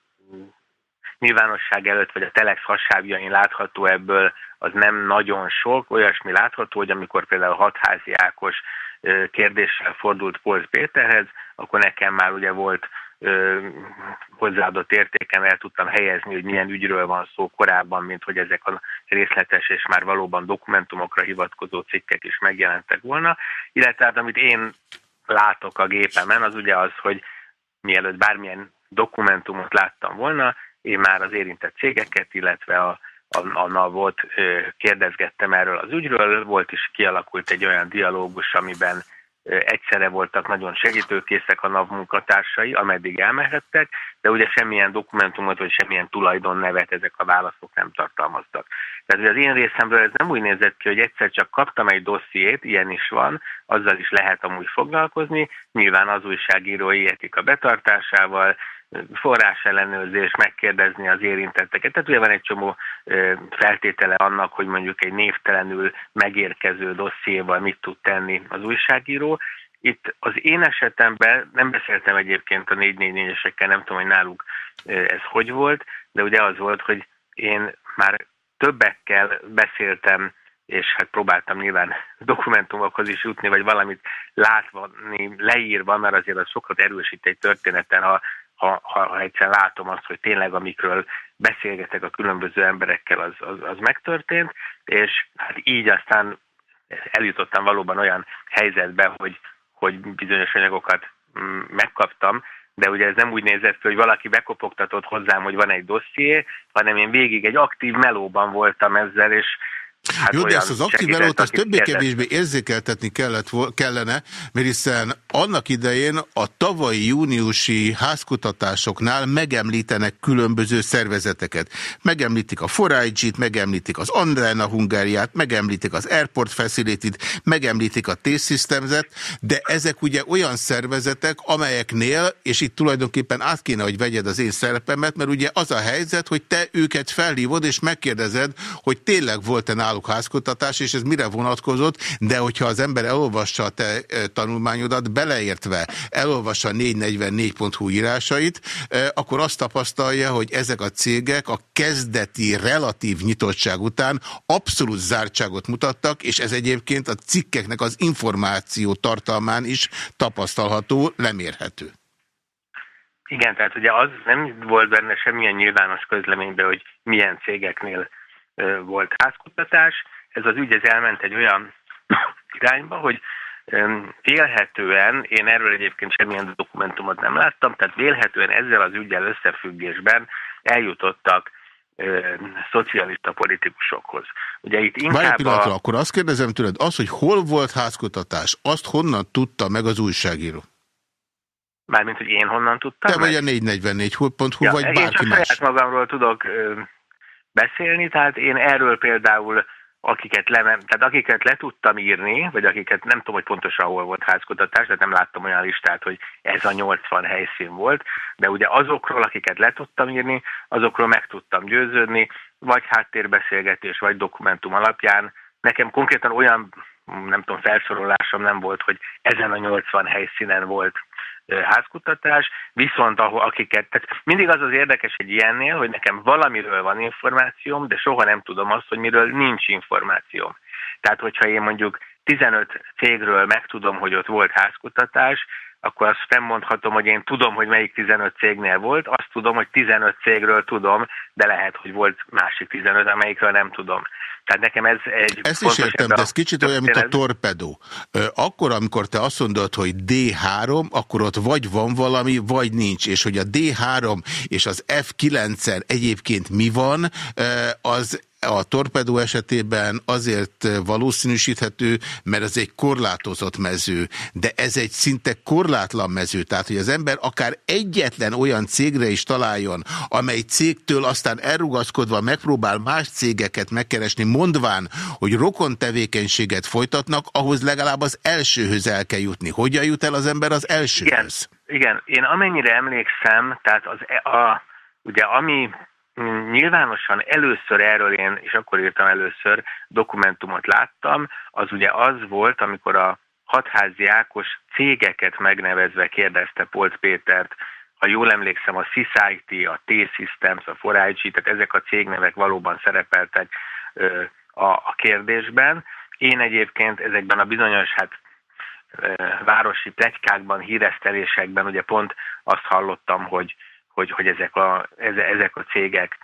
nyilvánosság előtt, vagy a Telex hasábjain látható ebből, az nem nagyon sok, olyasmi látható, hogy amikor például hatházi Ákos kérdéssel fordult Polsz Péterhez, akkor nekem már ugye volt hozzáadott értékem, el tudtam helyezni, hogy milyen ügyről van szó korábban, mint hogy ezek a részletes és már valóban dokumentumokra hivatkozó cikkek is megjelentek volna. Illetve hát, amit én látok a gépemen, az ugye az, hogy mielőtt bármilyen dokumentumot láttam volna, már az érintett cégeket, illetve a, a, a NAV-ot kérdezgettem erről az ügyről, volt is kialakult egy olyan dialógus, amiben egyszerre voltak nagyon segítőkészek a NAV munkatársai, ameddig elmehettek, de ugye semmilyen dokumentumot vagy semmilyen tulajdonnevet ezek a válaszok nem tartalmaztak. Tehát az én részemről ez nem úgy nézett ki, hogy egyszer csak kaptam egy dossziét, ilyen is van, azzal is lehet amúgy foglalkozni, nyilván az újságírói etika betartásával, forrásellenőrzés, megkérdezni az érintetteket. Tehát ugye van egy csomó feltétele annak, hogy mondjuk egy névtelenül megérkező dossziéval mit tud tenni az újságíró. Itt az én esetemben nem beszéltem egyébként a 444-esekkel, nem tudom, hogy náluk ez hogy volt, de ugye az volt, hogy én már többekkel beszéltem, és hát próbáltam nyilván dokumentumokhoz is jutni, vagy valamit látva, leírva, mert azért az sokat erősít egy történeten, ha ha, ha, egyszer látom azt, hogy tényleg amikről beszélgetek a különböző emberekkel, az, az, az megtörtént, és hát így aztán eljutottam valóban olyan helyzetbe, hogy, hogy bizonyos anyagokat mm, megkaptam, de ugye ez nem úgy nézett ki, hogy valaki bekopogtatott hozzám, hogy van egy dosszié, hanem én végig egy aktív melóban voltam ezzel, és Hát Jó, de ezt az aktív melót, többé-kevésbé érzékeltetni kellett, kellene, mert hiszen annak idején a tavalyi júniusi házkutatásoknál megemlítenek különböző szervezeteket. Megemlítik a Forage-t, megemlítik az Andrena Hungáriát, megemlítik az Airport Facility-t, megemlítik a T-Systems-et, de ezek ugye olyan szervezetek, amelyeknél, és itt tulajdonképpen át kéne, hogy vegyed az én szerepemet, mert ugye az a helyzet, hogy te őket felhívod, és megkérdezed, hogy tényleg volt-e náluk házkutatás, és ez mire vonatkozott, de hogyha az ember elolvassa a te e, tanulmányodat, beleértve elolvassa a 444.hu írásait, e, akkor azt tapasztalja, hogy ezek a cégek a kezdeti relatív nyitottság után abszolút zártságot mutattak, és ez egyébként a cikkeknek az információ tartalmán is tapasztalható, lemérhető. Igen, tehát ugye az nem volt benne semmilyen nyilvános közleményben, hogy milyen cégeknél volt házkutatás. Ez az ügy ez elment egy olyan irányba, hogy Vélhetően, én erről egyébként semmilyen dokumentumot nem láttam, tehát vélhetően ezzel az ügyel összefüggésben eljutottak szocialista politikusokhoz. Ugye itt inkább Várj egy pillanatra, a... akkor azt kérdezem tőled, az, hogy hol volt házkutatás, azt honnan tudta meg az újságíró? Mármint, hogy én honnan tudtam Te meg? vagy a 444.hu, Ja, vagy én bárki csak más. saját magamról tudok beszélni, tehát én erről például akiket, le, tehát akiket le tudtam írni, vagy akiket nem tudom, hogy pontosan hol volt házkutatás, de nem láttam olyan listát, hogy ez a 80 helyszín volt, de ugye azokról, akiket le tudtam írni, azokról meg tudtam győződni, vagy háttérbeszélgetés, vagy dokumentum alapján. Nekem konkrétan olyan, nem tudom, felsorolásom nem volt, hogy ezen a 80 helyszínen volt házkutatás, viszont ahol, akiket, tehát mindig az az érdekes egy ilyennél, hogy nekem valamiről van információm, de soha nem tudom azt, hogy miről nincs információm. Tehát, hogyha én mondjuk 15 cégről megtudom, hogy ott volt házkutatás, akkor azt nem mondhatom, hogy én tudom, hogy melyik 15 cégnél volt, azt tudom, hogy 15 cégről tudom, de lehet, hogy volt másik 15, amelyikről nem tudom. Tehát nekem ez egy... Ezt is értem, de ez kicsit olyan, mint a torpedó. Akkor, amikor te azt mondod, hogy D3, akkor ott vagy van valami, vagy nincs. És hogy a D3 és az F9-en egyébként mi van, az a torpedó esetében azért valószínűsíthető, mert ez egy korlátozott mező, de ez egy szinte korlátlan mező, tehát hogy az ember akár egyetlen olyan cégre is találjon, amely cégtől aztán elrugaszkodva megpróbál más cégeket megkeresni, mondván, hogy rokon tevékenységet folytatnak, ahhoz legalább az elsőhöz el kell jutni. Hogyan jut el az ember az elsőhöz? Igen, igen. én amennyire emlékszem, tehát az, e- a, ugye ami nyilvánosan először erről én, és akkor írtam először, dokumentumot láttam, az ugye az volt, amikor a hatházi Ákos cégeket megnevezve kérdezte Polc Pétert, ha jól emlékszem, a Society, a T-Systems, a Forage, tehát ezek a cégnevek valóban szerepeltek ö, a, a kérdésben. Én egyébként ezekben a bizonyos hát városi plegykákban, híresztelésekben ugye pont azt hallottam, hogy hogy, hogy ezek, a, ezek a cégek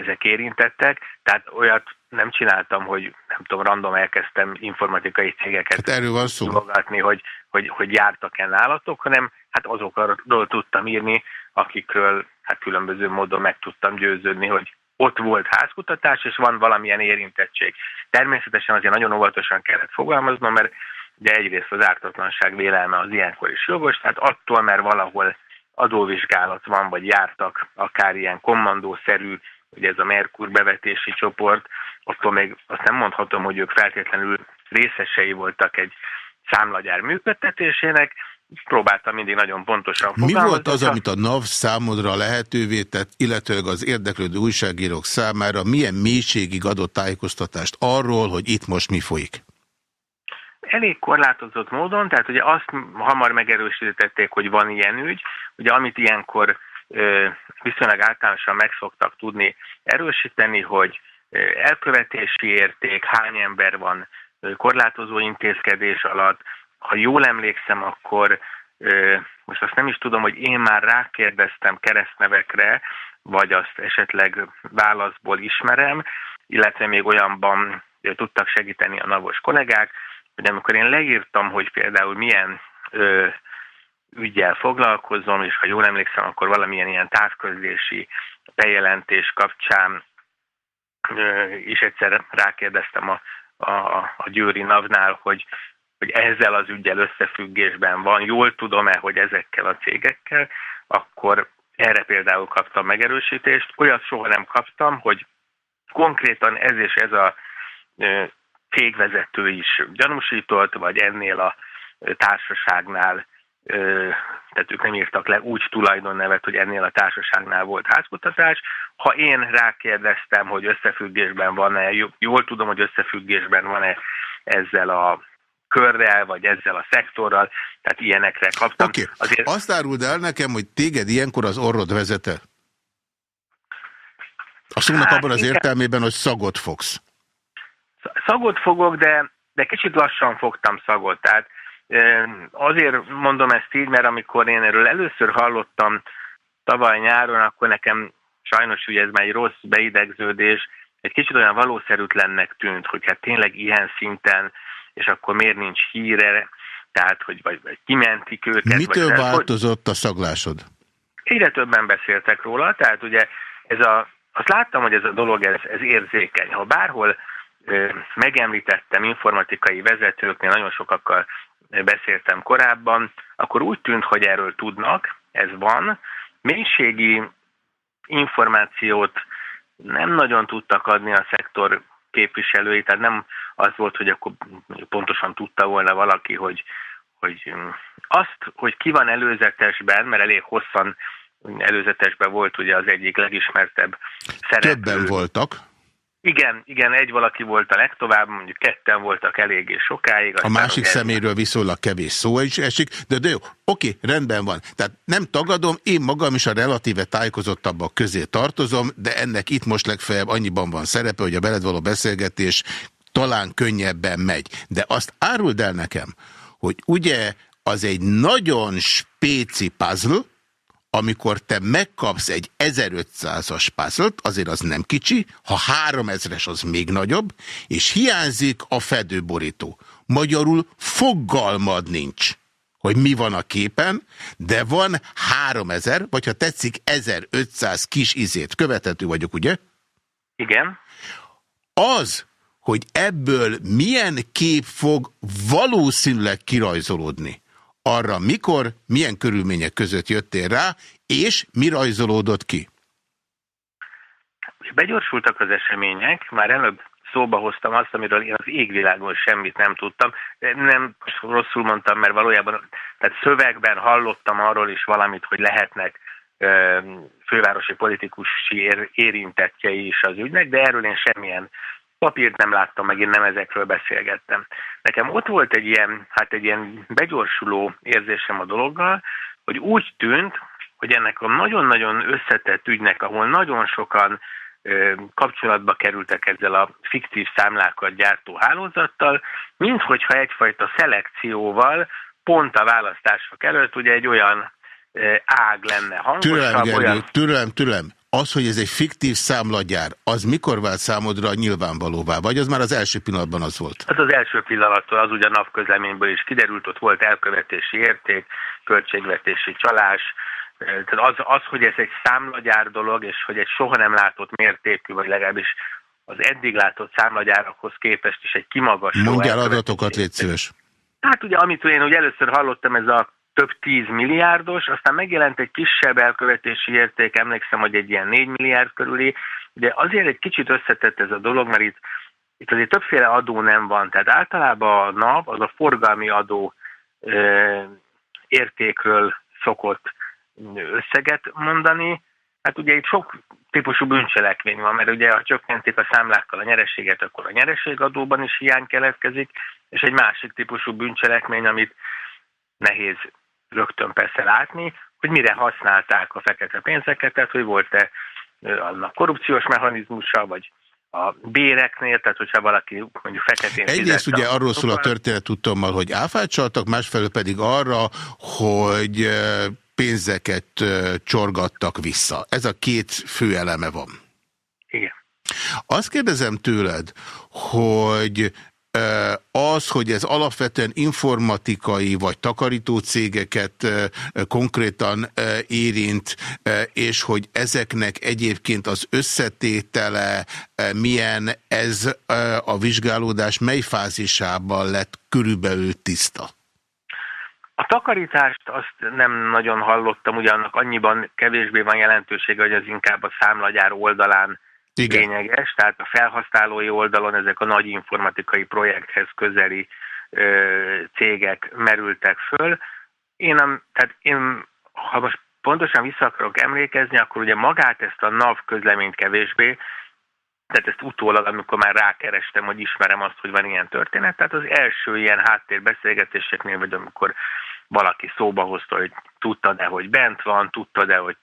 ezek érintettek, tehát olyat nem csináltam, hogy nem tudom, random elkezdtem informatikai cégeket hát erről van szó. hogy, hogy, hogy jártak-e nálatok, hanem hát azokról tudtam írni, akikről hát különböző módon meg tudtam győződni, hogy ott volt házkutatás, és van valamilyen érintettség. Természetesen azért nagyon óvatosan kellett fogalmaznom, mert ugye egyrészt az ártatlanság vélelme az ilyenkor is jogos, tehát attól, mert valahol adóvizsgálat van, vagy jártak akár ilyen kommandószerű, ugye ez a Merkur bevetési csoport, attól még azt nem mondhatom, hogy ők feltétlenül részesei voltak egy számlagyár működtetésének, próbáltam mindig nagyon pontosan fogalmazni. Mi volt az, amit a NAV számodra lehetővé tett, illetőleg az érdeklődő újságírók számára milyen mélységig adott tájékoztatást arról, hogy itt most mi folyik? Elég korlátozott módon, tehát ugye azt hamar megerősítették, hogy van ilyen ügy, ugye amit ilyenkor viszonylag általánosan megszoktak tudni erősíteni, hogy elkövetési érték, hány ember van korlátozó intézkedés alatt. Ha jól emlékszem, akkor most azt nem is tudom, hogy én már rákérdeztem keresztnevekre, vagy azt esetleg válaszból ismerem, illetve még olyanban tudtak segíteni a navos kollégák, hogy amikor én leírtam, hogy például milyen ö, ügyel foglalkozom, és ha jól emlékszem, akkor valamilyen ilyen távközlési bejelentés kapcsán ö, is egyszer rákérdeztem a, a, a Győri Navnál, hogy hogy ezzel az ügyel összefüggésben van, jól tudom-e, hogy ezekkel a cégekkel, akkor erre például kaptam megerősítést. Olyat soha nem kaptam, hogy konkrétan ez és ez a cégvezető is gyanúsított, vagy ennél a társaságnál, tehát ők nem írtak le úgy tulajdonnevet, hogy ennél a társaságnál volt házkutatás. Ha én rákérdeztem, hogy összefüggésben van-e, jól tudom, hogy összefüggésben van-e ezzel a körrel, vagy ezzel a szektorral, tehát ilyenekre kaptam. Oké, okay. Azért... azt áruld el nekem, hogy téged ilyenkor az orrod vezete? A szónak hát, abban az inkább... értelmében, hogy szagot fogsz. Szagot fogok, de, de kicsit lassan fogtam szagot. Tehát azért mondom ezt így, mert amikor én erről először hallottam tavaly nyáron, akkor nekem sajnos ugye ez már egy rossz beidegződés, egy kicsit olyan valószerűtlennek tűnt, hogy hát tényleg ilyen szinten, és akkor miért nincs híre, tehát hogy vagy, vagy kimentik őket. Mitől vagy, változott a szaglásod? Egyre többen beszéltek róla, tehát ugye ez a, azt láttam, hogy ez a dolog ez, ez érzékeny. Ha bárhol megemlítettem informatikai vezetőknél, nagyon sokakkal beszéltem korábban, akkor úgy tűnt, hogy erről tudnak, ez van. Mélységi információt nem nagyon tudtak adni a szektor képviselői, tehát nem az volt, hogy akkor pontosan tudta volna valaki, hogy, hogy azt, hogy ki van előzetesben, mert elég hosszan előzetesben volt ugye az egyik legismertebb szereplő. Többen voltak. Igen, igen, egy valaki volt a legtovább, mondjuk ketten voltak eléggé sokáig. A másik szeméről viszonylag kevés szó is esik, de, de jó, oké, rendben van. Tehát nem tagadom, én magam is a relatíve tájékozottabbak közé tartozom, de ennek itt most legfeljebb annyiban van szerepe, hogy a veled való beszélgetés talán könnyebben megy. De azt áruld el nekem, hogy ugye az egy nagyon spéci puzzle, amikor te megkapsz egy 1500-as puzzle azért az nem kicsi, ha 3000-es az még nagyobb, és hiányzik a fedőborító. Magyarul fogalmad nincs, hogy mi van a képen, de van 3000, vagy ha tetszik 1500 kis izét. Követető vagyok, ugye? Igen. Az, hogy ebből milyen kép fog valószínűleg kirajzolódni, arra mikor, milyen körülmények között jöttél rá, és mi rajzolódott ki? Begyorsultak az események, már előbb szóba hoztam azt, amiről én az égvilágon semmit nem tudtam. Nem rosszul mondtam, mert valójában tehát szövegben hallottam arról is valamit, hogy lehetnek fővárosi politikusi érintettjei is az ügynek, de erről én semmilyen papírt nem láttam, meg én nem ezekről beszélgettem. Nekem ott volt egy ilyen, hát egy ilyen begyorsuló érzésem a dologgal, hogy úgy tűnt, hogy ennek a nagyon-nagyon összetett ügynek, ahol nagyon sokan kapcsolatba kerültek ezzel a fiktív számlákat gyártó hálózattal, minthogyha egyfajta szelekcióval pont a választások előtt ugye egy olyan ág lenne hangosabb. Türelem, olyan... türelem, türelem az, hogy ez egy fiktív számlagyár, az mikor vált számodra nyilvánvalóvá? Vagy az már az első pillanatban az volt? Az az első pillanattól, az ugye a napközleményből is kiderült, ott volt elkövetési érték, költségvetési csalás, tehát az, az, hogy ez egy számlagyár dolog, és hogy egy soha nem látott mértékű, vagy legalábbis az eddig látott számlagyárakhoz képest is egy kimagasló... Mondjál adatokat, légy szíves. Hát ugye, amit én ugye először hallottam, ez a több tíz milliárdos, aztán megjelent egy kisebb elkövetési érték, emlékszem, hogy egy ilyen négy milliárd körüli, de azért egy kicsit összetett ez a dolog, mert itt, itt azért többféle adó nem van, tehát általában a NAV az a forgalmi adó ö, értékről szokott összeget mondani, hát ugye itt sok típusú bűncselekmény van, mert ugye ha csökkentik a számlákkal a nyerességet, akkor a nyerességadóban is hiány keletkezik, és egy másik típusú bűncselekmény, amit nehéz rögtön persze látni, hogy mire használták a fekete pénzeket, tehát hogy volt-e annak korrupciós mechanizmusa, vagy a béreknél, tehát hogyha valaki mondjuk feketén Egyrészt ugye arról szól a történet tudtommal, hogy áfát csaltak, másfelől pedig arra, hogy pénzeket csorgattak vissza. Ez a két fő eleme van. Igen. Azt kérdezem tőled, hogy az, hogy ez alapvetően informatikai vagy takarító cégeket konkrétan érint, és hogy ezeknek egyébként az összetétele milyen, ez a vizsgálódás mely fázisában lett körülbelül tiszta? A takarítást azt nem nagyon hallottam, ugyanak annyiban kevésbé van jelentősége, hogy az inkább a számlagyár oldalán Igen. lényeges, tehát a felhasználói oldalon ezek a nagy informatikai projekthez közeli ö, cégek merültek föl. Én, nem, tehát én, ha most pontosan vissza akarok emlékezni, akkor ugye magát ezt a NAV közleményt kevésbé, tehát ezt utólag, amikor már rákerestem, hogy ismerem azt, hogy van ilyen történet, tehát az első ilyen háttérbeszélgetéseknél, vagy amikor valaki szóba hozta, hogy tudta-e, hogy bent van, tudta-e, hogy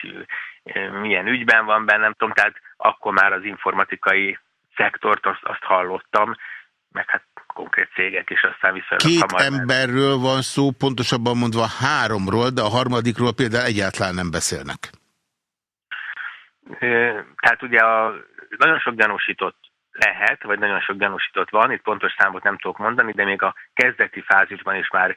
milyen ügyben van benne, nem tudom, tehát akkor már az informatikai szektort azt, azt hallottam, meg hát konkrét cégek is aztán viszonylag Két hamar emberről van szó, pontosabban mondva háromról, de a harmadikról például egyáltalán nem beszélnek. Tehát ugye a, nagyon sok gyanúsított lehet, vagy nagyon sok gyanúsított van, itt pontos számot nem tudok mondani, de még a kezdeti fázisban is már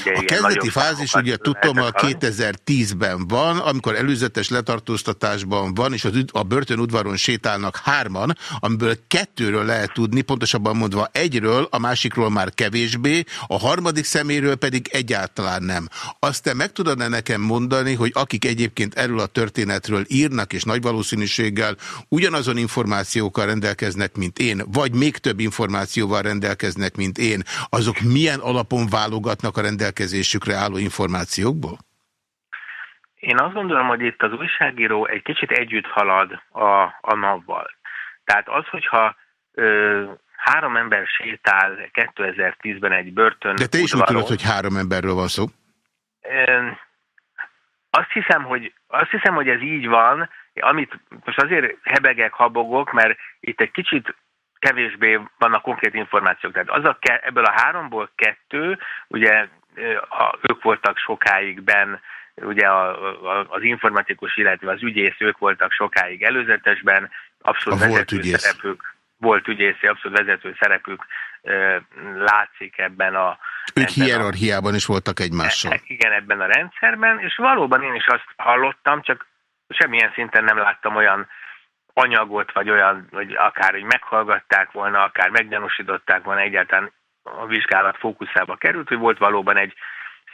Ugye, a kezdeti fázis ugye tudom, a 2010-ben van, amikor előzetes letartóztatásban van, és az, a börtönudvaron sétálnak hárman, amiből kettőről lehet tudni, pontosabban mondva egyről, a másikról már kevésbé, a harmadik szeméről pedig egyáltalán nem. Azt te meg tudod -e nekem mondani, hogy akik egyébként erről a történetről írnak, és nagy valószínűséggel ugyanazon információkkal rendelkeznek, mint én, vagy még több információval rendelkeznek, mint én, azok milyen alapon válogatnak a rendelkezésükre álló információkból? Én azt gondolom, hogy itt az újságíró egy kicsit együtt halad a, a napval. Tehát az, hogyha ö, három ember sétál 2010-ben egy börtön... De te is úgy tudod, hogy három emberről van szó? Ö, azt hiszem, hogy, azt hiszem, hogy ez így van, amit most azért hebegek, habogok, mert itt egy kicsit kevésbé vannak konkrét információk. Tehát az a, ebből a háromból kettő, ugye a, ők voltak sokáig ben, ugye a, a, az informatikus, illetve az ügyész, ők voltak sokáig előzetesben, abszolút a vezető ügyész. szerepük, volt ügyészi, abszolút vezető szerepük ö, látszik ebben a... Ők hierarchiában a, is voltak egymással. E, igen, ebben a rendszerben, és valóban én is azt hallottam, csak semmilyen szinten nem láttam olyan anyagot, vagy olyan, hogy akár hogy meghallgatták volna, akár meggyanúsították volna, egyáltalán a vizsgálat fókuszába került, hogy volt valóban egy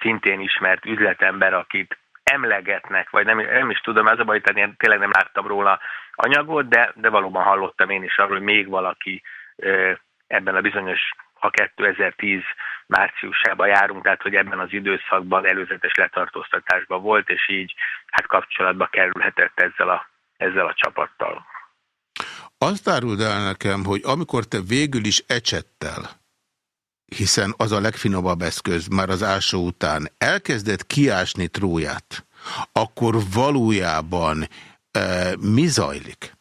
szintén ismert üzletember, akit emlegetnek, vagy nem, nem is tudom, ez a baj, én tényleg nem láttam róla anyagot, de, de valóban hallottam én is arról, hogy még valaki ebben a bizonyos, ha 2010 márciusában járunk, tehát hogy ebben az időszakban előzetes letartóztatásban volt, és így hát kapcsolatba kerülhetett ezzel a, ezzel a csapattal. Azt áruld el nekem, hogy amikor te végül is ecsettel hiszen az a legfinomabb eszköz már az ásó után elkezdett kiásni tróját, akkor valójában e, mi zajlik?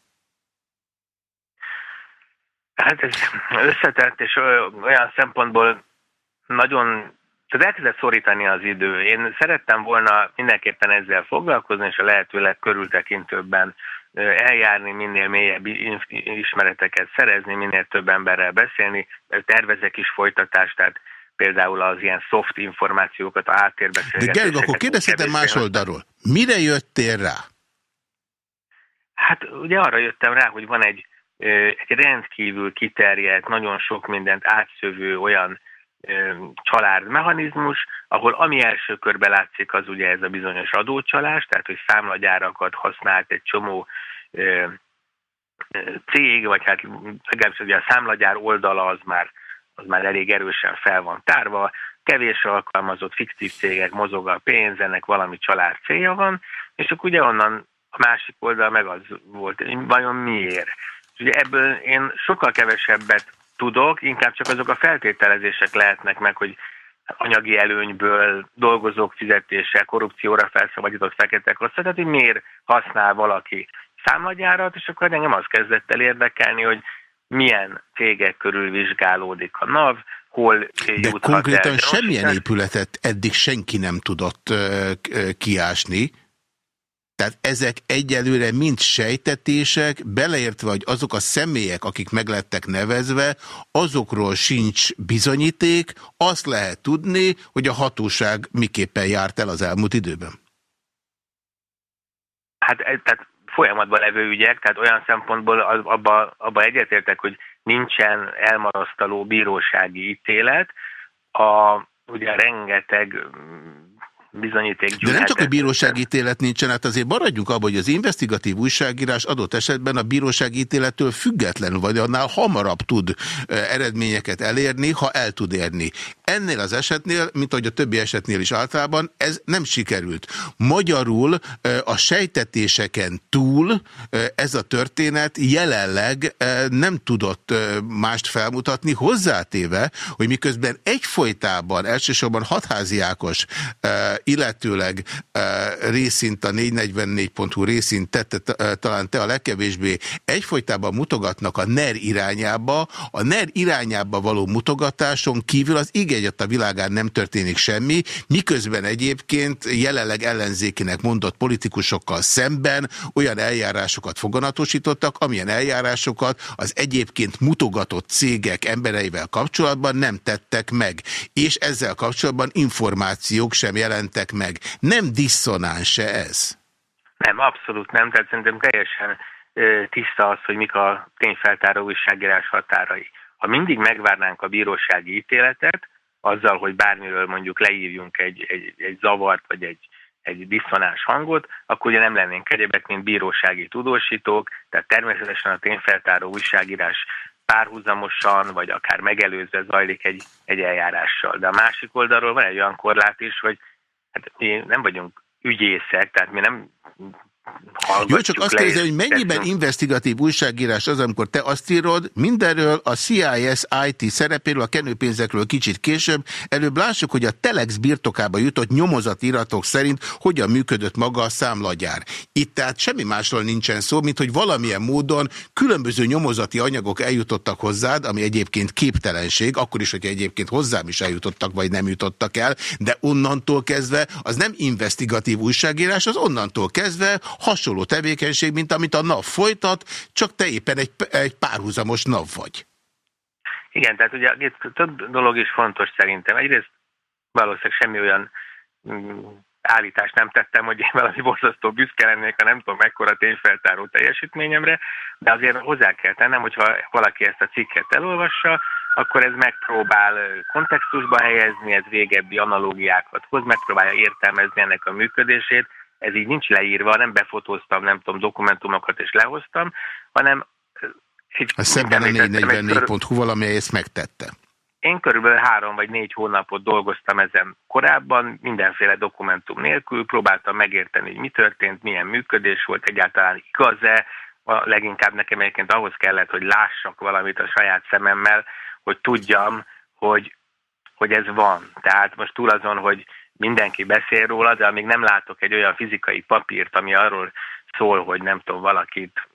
Hát ez összetett, és olyan szempontból nagyon tehát elkezdett szorítani az idő. Én szerettem volna mindenképpen ezzel foglalkozni, és a lehetőleg körültekintőbben eljárni, minél mélyebb ismereteket szerezni, minél több emberrel beszélni. Tervezek is folytatást, tehát például az ilyen soft információkat, a háttérbeszélgetéseket. De Gerg, akkor kérdezhetem más oldalról. Mire jöttél rá? Hát ugye arra jöttem rá, hogy van egy, egy rendkívül kiterjedt, nagyon sok mindent átszövő olyan családmechanizmus, ahol ami első körbe látszik, az ugye ez a bizonyos adócsalás, tehát hogy számlagyárakat használt egy csomó cég, vagy hát legalábbis ugye a számlagyár oldala az már, az már elég erősen fel van tárva, kevés alkalmazott fiktív cégek mozog a pénz, ennek valami család célja van, és akkor ugye onnan a másik oldal meg az volt, vajon miért? Ugye ebből én sokkal kevesebbet tudok, inkább csak azok a feltételezések lehetnek meg, hogy anyagi előnyből, dolgozók fizetése, korrupcióra felszabadított fekete kassza, tehát hogy miért használ valaki számlagyárat, és akkor engem az kezdett el érdekelni, hogy milyen cégek körül vizsgálódik a NAV, hol De konkrétan el. semmilyen épületet eddig senki nem tudott kiásni, Tehát ezek egyelőre mind sejtetések, beleértve, hogy azok a személyek, akik meglettek nevezve, azokról sincs bizonyíték, azt lehet tudni, hogy a hatóság miképpen járt el az elmúlt időben. Hát ez, tehát folyamatban levő ügyek, tehát olyan szempontból abba, abba egyetértek, hogy nincsen elmarasztaló bírósági ítélet, a, ugye rengeteg bizonyíték De nem csak, hogy bírósági ítélet nincsen, hát azért maradjunk abban, hogy az investigatív újságírás adott esetben a bírósági ítélettől függetlenül, vagy annál hamarabb tud eredményeket elérni, ha el tud érni. Ennél az esetnél, mint ahogy a többi esetnél is általában, ez nem sikerült. Magyarul a sejtetéseken túl ez a történet jelenleg nem tudott mást felmutatni, hozzátéve, hogy miközben egyfolytában elsősorban hatháziákos illetőleg részint a 444.hu részint tette talán te a legkevésbé egyfolytában mutogatnak a NER irányába, a NER irányába való mutogatáson kívül az ígégyat a világán nem történik semmi, miközben egyébként jelenleg ellenzékinek mondott politikusokkal szemben olyan eljárásokat foganatosítottak, amilyen eljárásokat az egyébként mutogatott cégek embereivel kapcsolatban nem tettek meg. És ezzel kapcsolatban információk sem jelent jelentek meg. Nem diszonáns-e ez? Nem, abszolút nem. Tehát szerintem teljesen tiszta az, hogy mik a tényfeltáró újságírás határai. Ha mindig megvárnánk a bírósági ítéletet, azzal, hogy bármiről mondjuk leírjunk egy, egy, egy zavart, vagy egy, egy diszonáns hangot, akkor ugye nem lennénk egyebek, mint bírósági tudósítók, tehát természetesen a tényfeltáró újságírás párhuzamosan, vagy akár megelőzve zajlik egy, egy eljárással. De a másik oldalról van egy olyan korlát is, hogy hát mi nem vagyunk ügyészek, tehát mi nem jó, csak azt kérdezem, hogy mennyiben investigatív újságírás az, amikor te azt írod, mindenről a CIS IT szerepéről, a kenőpénzekről kicsit később, előbb lássuk, hogy a Telex birtokába jutott nyomozatiratok szerint hogyan működött maga a számlagyár. Itt tehát semmi másról nincsen szó, mint hogy valamilyen módon különböző nyomozati anyagok eljutottak hozzád, ami egyébként képtelenség, akkor is, hogyha egyébként hozzám is eljutottak, vagy nem jutottak el, de onnantól kezdve az nem investigatív újságírás, az onnantól kezdve hasonló tevékenység, mint amit a NAV folytat, csak te éppen egy, egy párhuzamos NAV vagy. Igen, tehát ugye itt több dolog is fontos szerintem. Egyrészt valószínűleg semmi olyan mm, állítást nem tettem, hogy én valami borzasztó büszke lennék, ha nem tudom mekkora tényfeltáró teljesítményemre, de azért hozzá kell tennem, hogyha valaki ezt a cikket elolvassa, akkor ez megpróbál kontextusba helyezni, ez régebbi analógiákat hoz, megpróbálja értelmezni ennek a működését, ez így nincs leírva, nem befotóztam, nem tudom, dokumentumokat és lehoztam, hanem egy, a szemben a 444.hu valami ezt megtette. Én körülbelül három vagy négy hónapot dolgoztam ezen korábban, mindenféle dokumentum nélkül, próbáltam megérteni, hogy mi történt, milyen működés volt, egyáltalán igaz-e, leginkább nekem egyébként ahhoz kellett, hogy lássak valamit a saját szememmel, hogy tudjam, hogy, hogy ez van. Tehát most túl azon, hogy mindenki beszél róla, de amíg nem látok egy olyan fizikai papírt, ami arról szól, hogy nem tudom, valakit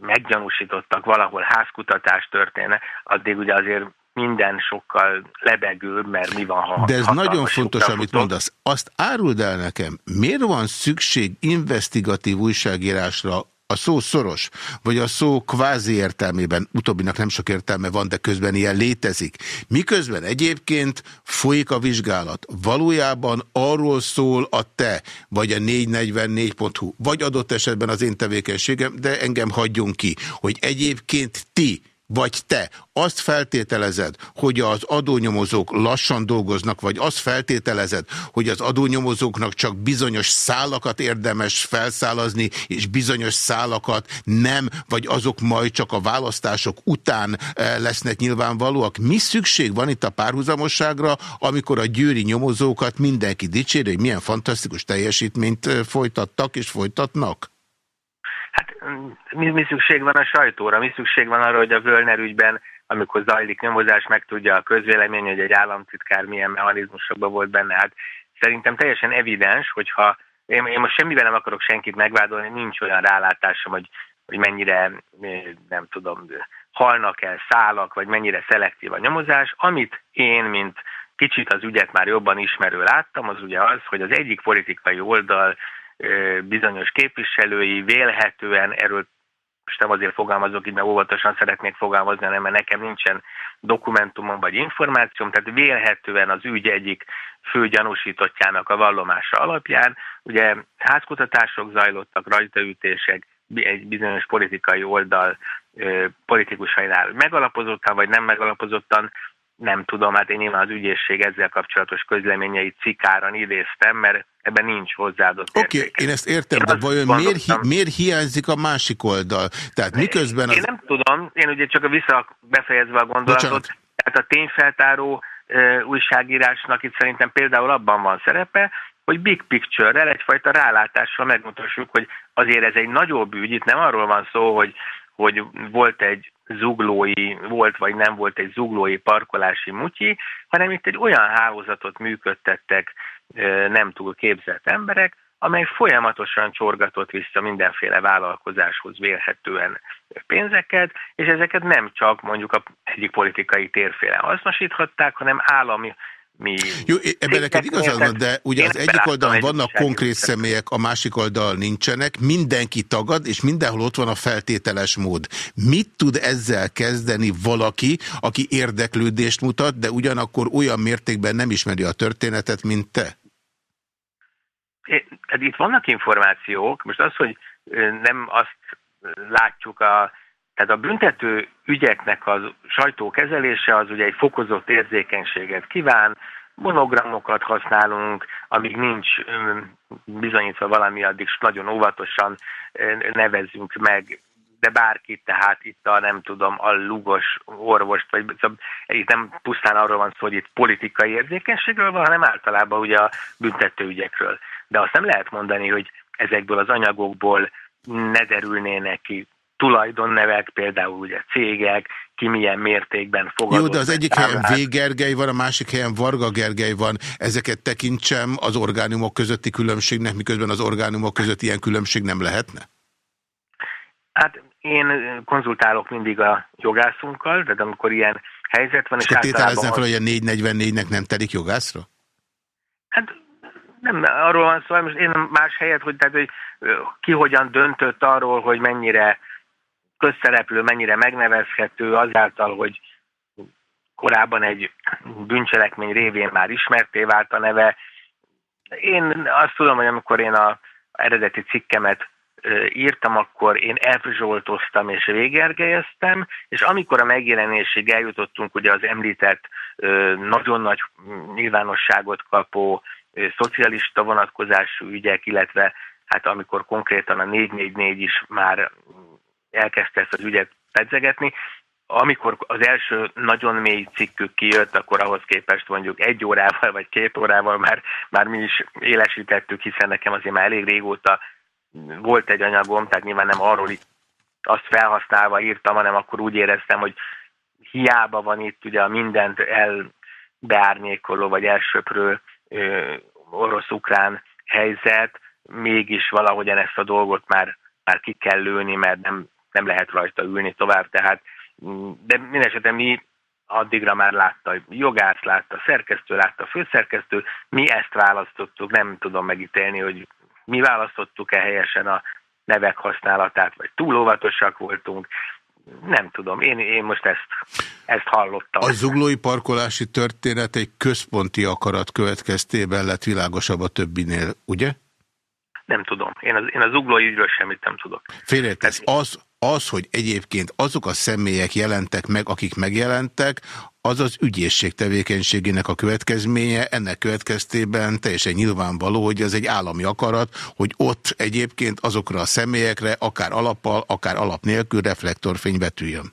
meggyanúsítottak, valahol házkutatás történne, addig ugye azért minden sokkal lebegőbb, mert mi van, ha... De ez nagyon fontos, amit mondasz. Azt áruld el nekem, miért van szükség investigatív újságírásra a szó szoros, vagy a szó kvázi értelmében, utóbbinak nem sok értelme van, de közben ilyen létezik. Miközben egyébként folyik a vizsgálat. Valójában arról szól a te, vagy a 444.hu, vagy adott esetben az én tevékenységem, de engem hagyjon ki, hogy egyébként ti vagy te azt feltételezed, hogy az adónyomozók lassan dolgoznak, vagy azt feltételezed, hogy az adónyomozóknak csak bizonyos szálakat érdemes felszálazni, és bizonyos szálakat nem, vagy azok majd csak a választások után eh, lesznek nyilvánvalóak. Mi szükség van itt a párhuzamosságra, amikor a győri nyomozókat mindenki dicséri, hogy milyen fantasztikus teljesítményt eh, folytattak és folytatnak? Mi, mi szükség van a sajtóra? Mi szükség van arra, hogy a Völner ügyben, amikor zajlik nyomozás, megtudja a közvélemény, hogy egy államtitkár milyen mechanizmusokban volt benne? Hát szerintem teljesen evidens, hogyha én, én most semmivel nem akarok senkit megvádolni, nincs olyan rálátásom, hogy, hogy mennyire, nem tudom, halnak el szálak, vagy mennyire szelektív a nyomozás. Amit én, mint kicsit az ügyet már jobban ismerő láttam, az ugye az, hogy az egyik politikai oldal bizonyos képviselői vélhetően erről most nem azért fogalmazok így, mert óvatosan szeretnék fogalmazni, hanem mert nekem nincsen dokumentumom vagy információm, tehát vélhetően az ügy egyik fő gyanúsítottjának a vallomása alapján. Ugye házkutatások zajlottak, rajtaütések, egy bizonyos politikai oldal politikusainál megalapozottan vagy nem megalapozottan, nem tudom, hát én nyilván az ügyészség ezzel kapcsolatos közleményei cikáran idéztem, mert ebben nincs hozzáadott Oké, okay, én ezt értem, én de vajon miért, hi miért hiányzik a másik oldal? Tehát miközben az... Én nem tudom, én ugye csak a vissza befejezve a gondolatot, Bocsánat. tehát a tényfeltáró uh, újságírásnak itt szerintem például abban van szerepe, hogy big picture-rel egyfajta rálátással megmutassuk, hogy azért ez egy nagyobb ügy, itt nem arról van szó, hogy, hogy volt egy zuglói, volt vagy nem volt egy zuglói parkolási mutyi, hanem itt egy olyan hálózatot működtettek nem túl képzett emberek, amely folyamatosan csorgatott vissza mindenféle vállalkozáshoz vélhetően pénzeket, és ezeket nem csak mondjuk a egyik politikai térféle hasznosíthatták, hanem állami mi... Jó, ebben neked igazad van, de ugye az egyik oldalon vannak konkrét személyek, a másik oldalon nincsenek, mindenki tagad, és mindenhol ott van a feltételes mód. Mit tud ezzel kezdeni valaki, aki érdeklődést mutat, de ugyanakkor olyan mértékben nem ismeri a történetet, mint te? Hát itt vannak információk, most az, hogy nem azt látjuk a tehát a büntető ügyeknek a sajtókezelése az ugye egy fokozott érzékenységet kíván, monogramokat használunk, amíg nincs bizonyítva valami, addig nagyon óvatosan nevezünk meg de bárkit, tehát itt a nem tudom, a lugos orvost, vagy szóval itt nem pusztán arról van szó, hogy itt politikai érzékenységről van, hanem általában ugye a büntetőügyekről. De azt nem lehet mondani, hogy ezekből az anyagokból ne derülnének ki tulajdonnevek, például ugye cégek, ki milyen mértékben fogadott. Jó, de az egyik helyen V. Gergely van, a másik helyen Varga Gergely van. Ezeket tekintsem az orgánumok közötti különbségnek, miközben az orgánumok között ilyen különbség nem lehetne? Hát én konzultálok mindig a jogászunkkal, tehát amikor ilyen helyzet van... És, és tételezzem fel, hogy a 444-nek nem telik jogászra? Hát nem, arról van szó, most én más helyet, hogy, tehát, hogy ki hogyan döntött arról, hogy mennyire közszereplő mennyire megnevezhető azáltal, hogy korábban egy bűncselekmény révén már ismerté vált a neve. Én azt tudom, hogy amikor én a eredeti cikkemet írtam, akkor én elfzsoltoztam és végergelyeztem, és amikor a megjelenésig eljutottunk ugye az említett nagyon nagy nyilvánosságot kapó szocialista vonatkozású ügyek, illetve hát amikor konkrétan a 444 is már elkezdte ezt az ügyet pedzegetni. Amikor az első nagyon mély cikkük kijött, akkor ahhoz képest mondjuk egy órával vagy két órával már, már mi is élesítettük, hiszen nekem azért már elég régóta volt egy anyagom, tehát nyilván nem arról azt felhasználva írtam, hanem akkor úgy éreztem, hogy hiába van itt ugye a mindent elbeárnyékoló vagy elsöprő orosz-ukrán helyzet, mégis valahogyan ezt a dolgot már, már ki kell lőni, mert nem, nem lehet rajta ülni tovább, tehát mm, de minden esetben mi addigra már látta jogász, látta szerkesztő, látta főszerkesztő, mi ezt választottuk, nem tudom megítélni, hogy mi választottuk-e helyesen a nevek használatát, vagy túl óvatosak voltunk, nem tudom, én, én most ezt, ezt hallottam. A zuglói parkolási történet egy központi akarat következtében lett világosabb a többinél, ugye? Nem tudom. Én az, én az zuglói ügyről semmit nem tudok. Félretesz, az, az, hogy egyébként azok a személyek jelentek meg, akik megjelentek, az az ügyészség tevékenységének a következménye, ennek következtében teljesen nyilvánvaló, hogy ez egy állami akarat, hogy ott egyébként azokra a személyekre, akár alappal, akár alap nélkül reflektorfény vetüljön.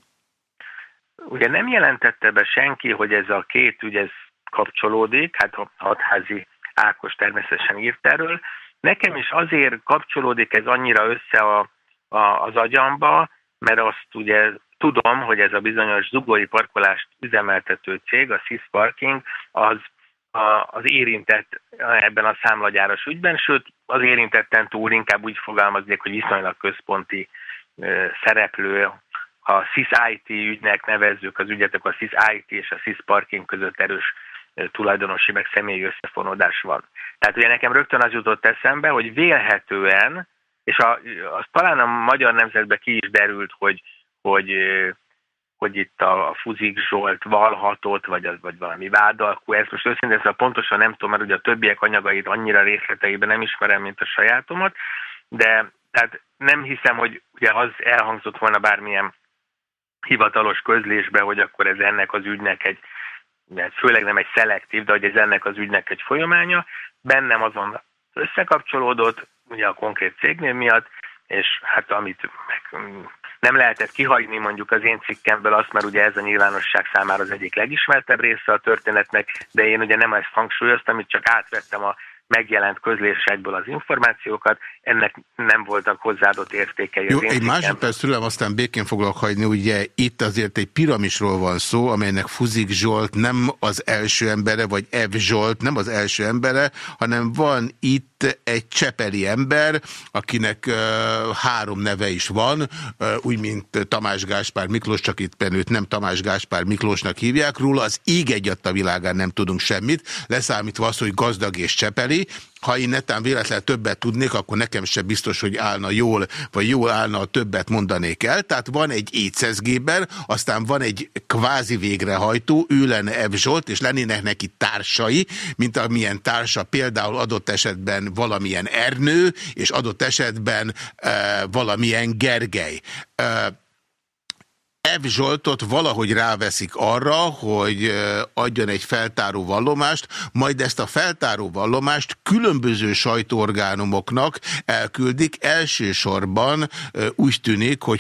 Ugye nem jelentette be senki, hogy ez a két ügy ez kapcsolódik, hát a hatházi Ákos természetesen írt erről. Nekem is azért kapcsolódik ez annyira össze a a, az agyamba, mert azt ugye tudom, hogy ez a bizonyos zuglói parkolást üzemeltető cég, a SIS Parking, az a, az érintett ebben a számlagyáros ügyben, sőt az érintetten túl inkább úgy fogalmaznék, hogy viszonylag központi ö, szereplő, ha SIS IT ügynek nevezzük az ügyet, akkor a SIS IT és a SIS Parking között erős tulajdonosi, meg személyi összefonódás van. Tehát ugye nekem rögtön az jutott eszembe, hogy vélhetően, és a, az talán a magyar nemzetbe ki is derült, hogy, hogy, hogy itt a, Fuzik Zsolt valhatott, vagy, az, vagy valami vádalkú, ezt most őszintén ezt pontosan nem tudom, mert ugye a többiek anyagait annyira részleteiben nem ismerem, mint a sajátomat, de tehát nem hiszem, hogy ugye az elhangzott volna bármilyen hivatalos közlésbe, hogy akkor ez ennek az ügynek egy, mert főleg nem egy szelektív, de hogy ez ennek az ügynek egy folyamánya, bennem azon összekapcsolódott, ugye a konkrét cégnél miatt, és hát amit meg, nem lehetett kihagyni mondjuk az én cikkemből azt, mert ugye ez a nyilvánosság számára az egyik legismertebb része a történetnek, de én ugye nem ezt hangsúlyoztam, itt csak átvettem a megjelent közlésekből az információkat, ennek nem voltak hozzáadott értékei. Jó, egy másodperc szülem, aztán békén foglak hagyni, ugye itt azért egy piramisról van szó, amelynek Fuzik Zsolt nem az első embere, vagy Ev Zsolt nem az első embere, hanem van itt egy csepeli ember, akinek uh, három neve is van, uh, úgy, mint Tamás Gáspár Miklós, csak itt őt nem Tamás Gáspár Miklósnak hívják róla, az íg egyat a világán nem tudunk semmit, leszámítva az, hogy gazdag és csepeli, ha én netán véletlenül többet tudnék, akkor nekem se biztos, hogy állna jól, vagy jól állna, többet mondanék el. Tehát van egy écezgéber, aztán van egy kvázi végrehajtó, ő lenne Ev Zsolt, és lennének neki társai, mint amilyen társa például adott esetben valamilyen Ernő, és adott esetben e, valamilyen Gergely. E, Ev Zsoltot valahogy ráveszik arra, hogy adjon egy feltáró vallomást, majd ezt a feltáró vallomást különböző sajtóorgánumoknak elküldik. Elsősorban úgy tűnik, hogy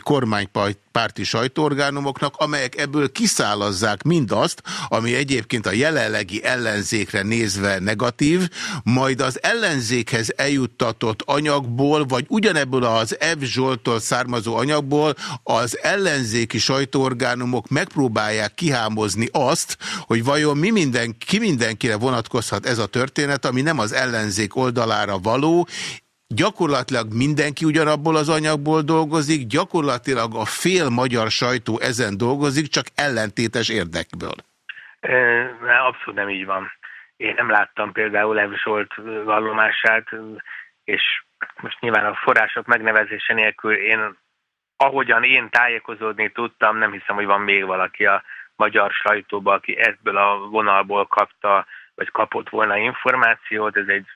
kormánypárti sajtóorgánumoknak, amelyek ebből kiszálazzák mindazt, ami egyébként a jelenlegi ellenzékre nézve negatív, majd az ellenzékhez eljuttatott anyagból, vagy ugyanebből az Ev Zsoltól származó anyagból az ellenzéki sajtóorgánumok megpróbálják kihámozni azt, hogy vajon mi minden, ki mindenkire vonatkozhat ez a történet, ami nem az ellenzék oldalára való, gyakorlatilag mindenki ugyanabból az anyagból dolgozik, gyakorlatilag a fél magyar sajtó ezen dolgozik, csak ellentétes érdekből. Abszolút nem így van. Én nem láttam például Evsolt vallomását, és most nyilván a források megnevezése nélkül én ahogyan én tájékozódni tudtam, nem hiszem, hogy van még valaki a magyar sajtóban, aki ebből a vonalból kapta, vagy kapott volna információt. Ez egy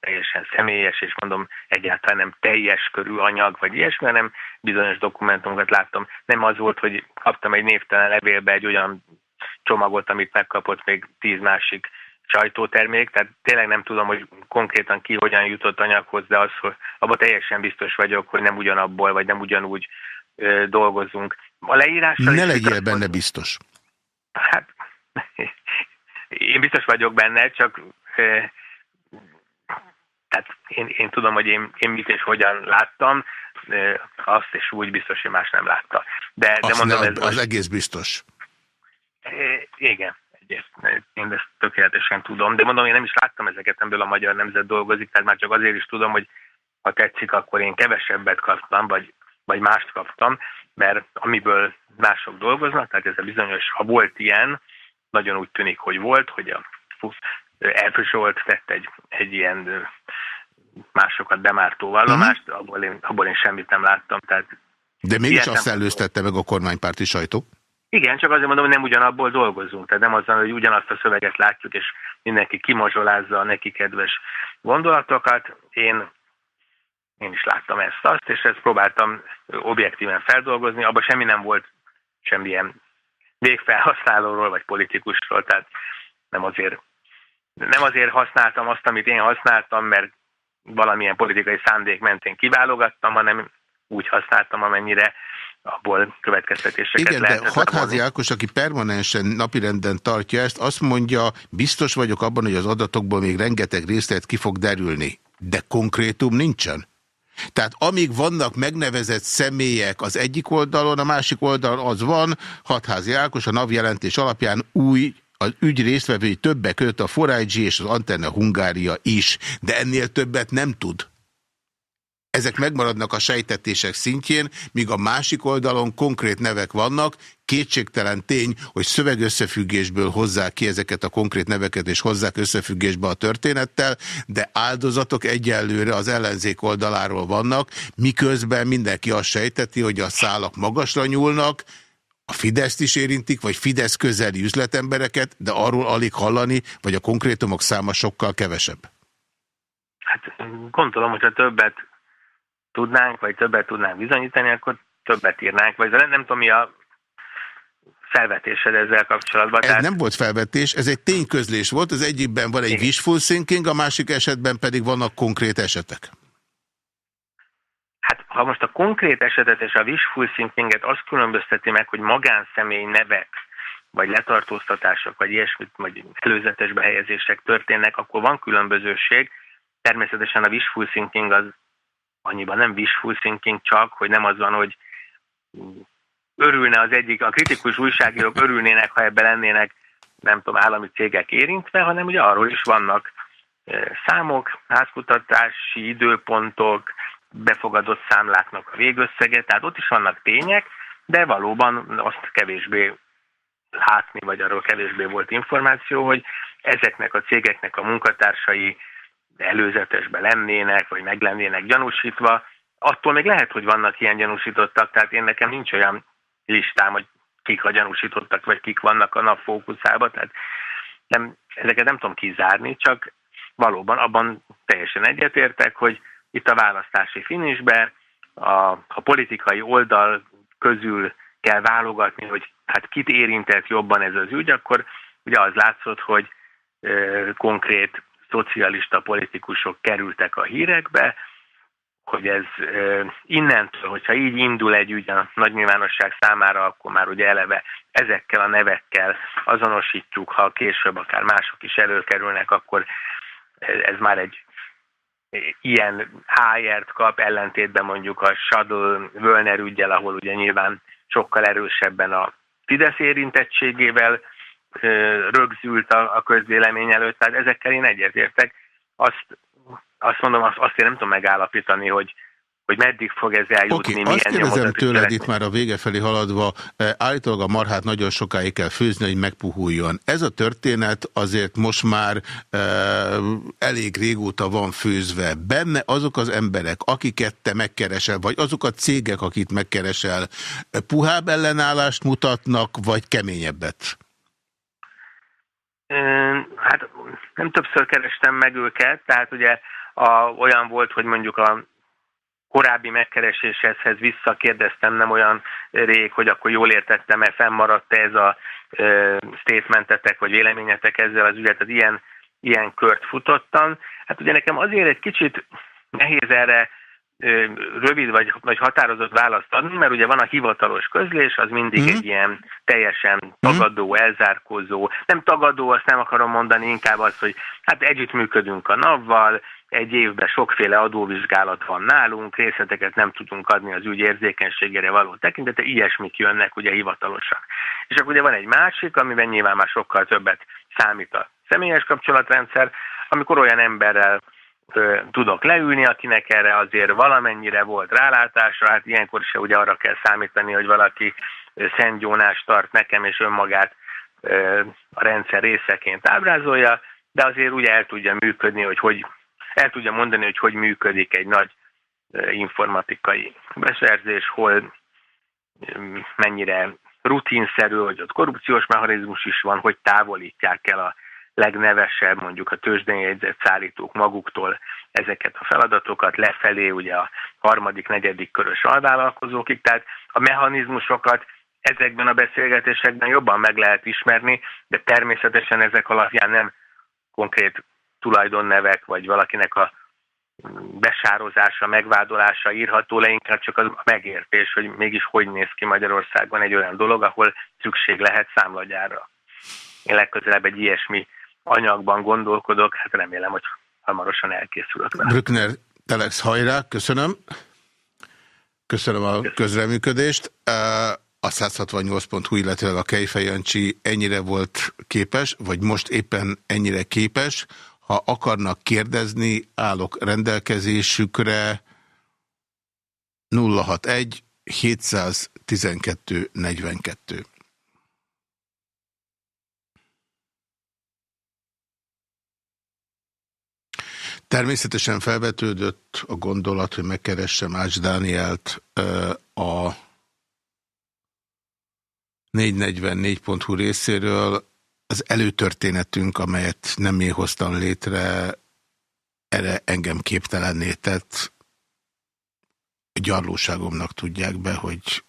teljesen személyes, és mondom, egyáltalán nem teljes körű anyag, vagy ilyesmi, hanem bizonyos dokumentumokat láttam. Nem az volt, hogy kaptam egy névtelen levélbe egy olyan csomagot, amit megkapott még tíz másik sajtótermék, tehát tényleg nem tudom, hogy konkrétan ki hogyan jutott anyaghoz, de az, hogy abban teljesen biztos vagyok, hogy nem ugyanabból, vagy nem ugyanúgy ö, dolgozunk. A leírással... Ne legyél benne biztos. Hát, én biztos vagyok benne, csak ö, tehát én, én tudom, hogy én, én mit és hogyan láttam, azt és úgy biztos, hogy más nem látta. De, de mondom, ne, ez az most... egész biztos. É, igen egyrészt én ezt tökéletesen tudom, de mondom, én nem is láttam ezeket, ebből a magyar nemzet dolgozik, tehát már csak azért is tudom, hogy ha tetszik, akkor én kevesebbet kaptam, vagy, vagy mást kaptam, mert amiből mások dolgoznak, tehát ez a bizonyos, ha volt ilyen, nagyon úgy tűnik, hogy volt, hogy a elfősolt tett egy, egy ilyen másokat bemártó vallomást, uh-huh. abból, én, abból én semmit nem láttam. Tehát De mégis azt előztette meg a kormánypárti sajtó? Igen, csak azért mondom, hogy nem ugyanabból dolgozunk. Tehát nem azzal, hogy ugyanazt a szöveget látjuk, és mindenki kimazsolázza a neki kedves gondolatokat. Én, én is láttam ezt azt, és ezt próbáltam objektíven feldolgozni. Abban semmi nem volt semmilyen végfelhasználóról, vagy politikusról, tehát nem azért, nem azért használtam azt, amit én használtam, mert valamilyen politikai szándék mentén kiválogattam, hanem úgy használtam, amennyire abból következtetéseket Igen, de Hatházi Ákos, aki permanensen napirenden tartja ezt, azt mondja, biztos vagyok abban, hogy az adatokból még rengeteg részlet ki fog derülni. De konkrétum nincsen? Tehát amíg vannak megnevezett személyek az egyik oldalon, a másik oldalon az van, Hatházi Ákos a napjelentés alapján új az ügy résztvevői többek között a Forage és az Antenna Hungária is, de ennél többet nem tud. ezek megmaradnak a sejtetések szintjén, míg a másik oldalon konkrét nevek vannak, kétségtelen tény, hogy szövegösszefüggésből hozzák ki ezeket a konkrét neveket, és hozzák összefüggésbe a történettel, de áldozatok egyelőre az ellenzék oldaláról vannak, miközben mindenki azt sejteti, hogy a szálak magasra nyúlnak, a Fideszt is érintik, vagy Fidesz közeli üzletembereket, de arról alig hallani, vagy a konkrétumok száma sokkal kevesebb? Hát gondolom, hogyha többet tudnánk, vagy többet tudnánk bizonyítani, akkor többet írnánk, vagy nem tudom mi a felvetésed ezzel kapcsolatban. Ez tehát... nem volt felvetés, ez egy tényközlés volt, az egyikben van egy Igen. wishful thinking, a másik esetben pedig vannak konkrét esetek. Ha most a konkrét esetet és a wishful thinkinget azt különbözteti meg, hogy magánszemély nevek, vagy letartóztatások, vagy ilyesmit, vagy előzetes behelyezések történnek, akkor van különbözőség. Természetesen a wishful thinking az annyiban nem wishful thinking csak, hogy nem az van, hogy örülne az egyik, a kritikus újságírók örülnének, ha ebben lennének, nem tudom, állami cégek érintve, hanem ugye arról is vannak számok, házkutatási időpontok, befogadott számláknak a végösszege, tehát ott is vannak tények, de valóban azt kevésbé látni, vagy arról kevésbé volt információ, hogy ezeknek a cégeknek a munkatársai előzetesben lennének, vagy meg lennének gyanúsítva, attól még lehet, hogy vannak ilyen gyanúsítottak, tehát én nekem nincs olyan listám, hogy kik a gyanúsítottak, vagy kik vannak a nap fókuszában, tehát nem, ezeket nem tudom kizárni, csak valóban abban teljesen egyetértek, hogy itt a választási finisbe a, a politikai oldal közül kell válogatni, hogy hát kit érintett jobban ez az ügy, akkor ugye az látszott, hogy e, konkrét szocialista politikusok kerültek a hírekbe, hogy ez e, innentől, hogyha így indul egy ügy a nagy nyilvánosság számára, akkor már ugye eleve ezekkel a nevekkel azonosítjuk, ha később akár mások is előkerülnek, akkor ez már egy ilyen HR-t kap, ellentétben mondjuk a Shuttle Völner ügyel, ahol ugye nyilván sokkal erősebben a Fidesz érintettségével rögzült a, a közvélemény előtt, tehát ezekkel én egyetértek. Azt, azt mondom, azt, azt én nem tudom megállapítani, hogy hogy meddig fog ez eljutni. Okay, azt kérdezem tőled itt már a vége felé haladva, eh, állítólag a marhát nagyon sokáig kell főzni, hogy megpuhuljon. Ez a történet azért most már e, elég régóta van főzve. Benne azok az emberek, akiket te megkeresel, vagy azok a cégek, akit megkeresel, puhább ellenállást mutatnak, vagy keményebbet? Hát nem többször kerestem meg őket, tehát ugye a, olyan volt, hogy mondjuk a korábbi megkereséshez visszakérdeztem nem olyan rég, hogy akkor jól értettem-e, fennmaradt-e ez a e, statementetek vagy véleményetek ezzel az ügyet, az ilyen, ilyen kört futottam. Hát ugye nekem azért egy kicsit nehéz erre rövid vagy, vagy határozott választ adni, mert ugye van a hivatalos közlés, az mindig mm. egy ilyen teljesen mhm. tagadó, elzárkózó, nem tagadó, azt nem akarom mondani, inkább az, hogy hát együttműködünk a NAV-val, egy évben sokféle adóvizsgálat van nálunk, részleteket nem tudunk adni az ügy érzékenységére való tekintete, ilyesmik jönnek ugye hivatalosak. És akkor ugye van egy másik, amiben nyilván már sokkal többet számít a személyes kapcsolatrendszer, amikor olyan emberrel ö, tudok leülni, akinek erre azért valamennyire volt rálátása, hát ilyenkor se ugye arra kell számítani, hogy valaki Szent Jónás tart nekem, és önmagát ö, a rendszer részeként ábrázolja, de azért ugye el tudja működni, hogy hogy el tudja mondani, hogy hogy működik egy nagy informatikai beszerzés, hol mennyire rutinszerű, hogy ott korrupciós mechanizmus is van, hogy távolítják el a legnevesebb, mondjuk a tőzsdén jegyzett szállítók maguktól ezeket a feladatokat, lefelé ugye a harmadik, negyedik körös alvállalkozókig, tehát a mechanizmusokat ezekben a beszélgetésekben jobban meg lehet ismerni, de természetesen ezek alapján nem konkrét tulajdonnevek, vagy valakinek a besározása, megvádolása írható le, inkább csak az a megértés, hogy mégis hogy néz ki Magyarországon egy olyan dolog, ahol szükség lehet számlagyára. Én legközelebb egy ilyesmi anyagban gondolkodok, hát remélem, hogy hamarosan elkészülök vele. Brückner, Telex hajrá, köszönöm. Köszönöm a közreműködést. A 168.hu, illetve a Kejfej Jancsi ennyire volt képes, vagy most éppen ennyire képes, ha akarnak kérdezni, állok rendelkezésükre, 061 712 42. Természetesen felvetődött a gondolat, hogy megkeressem Ács Dánielt a 444.hu részéről. Az előtörténetünk, amelyet nem én hoztam létre, erre engem képtelenné tett. Gyarlóságomnak tudják be, hogy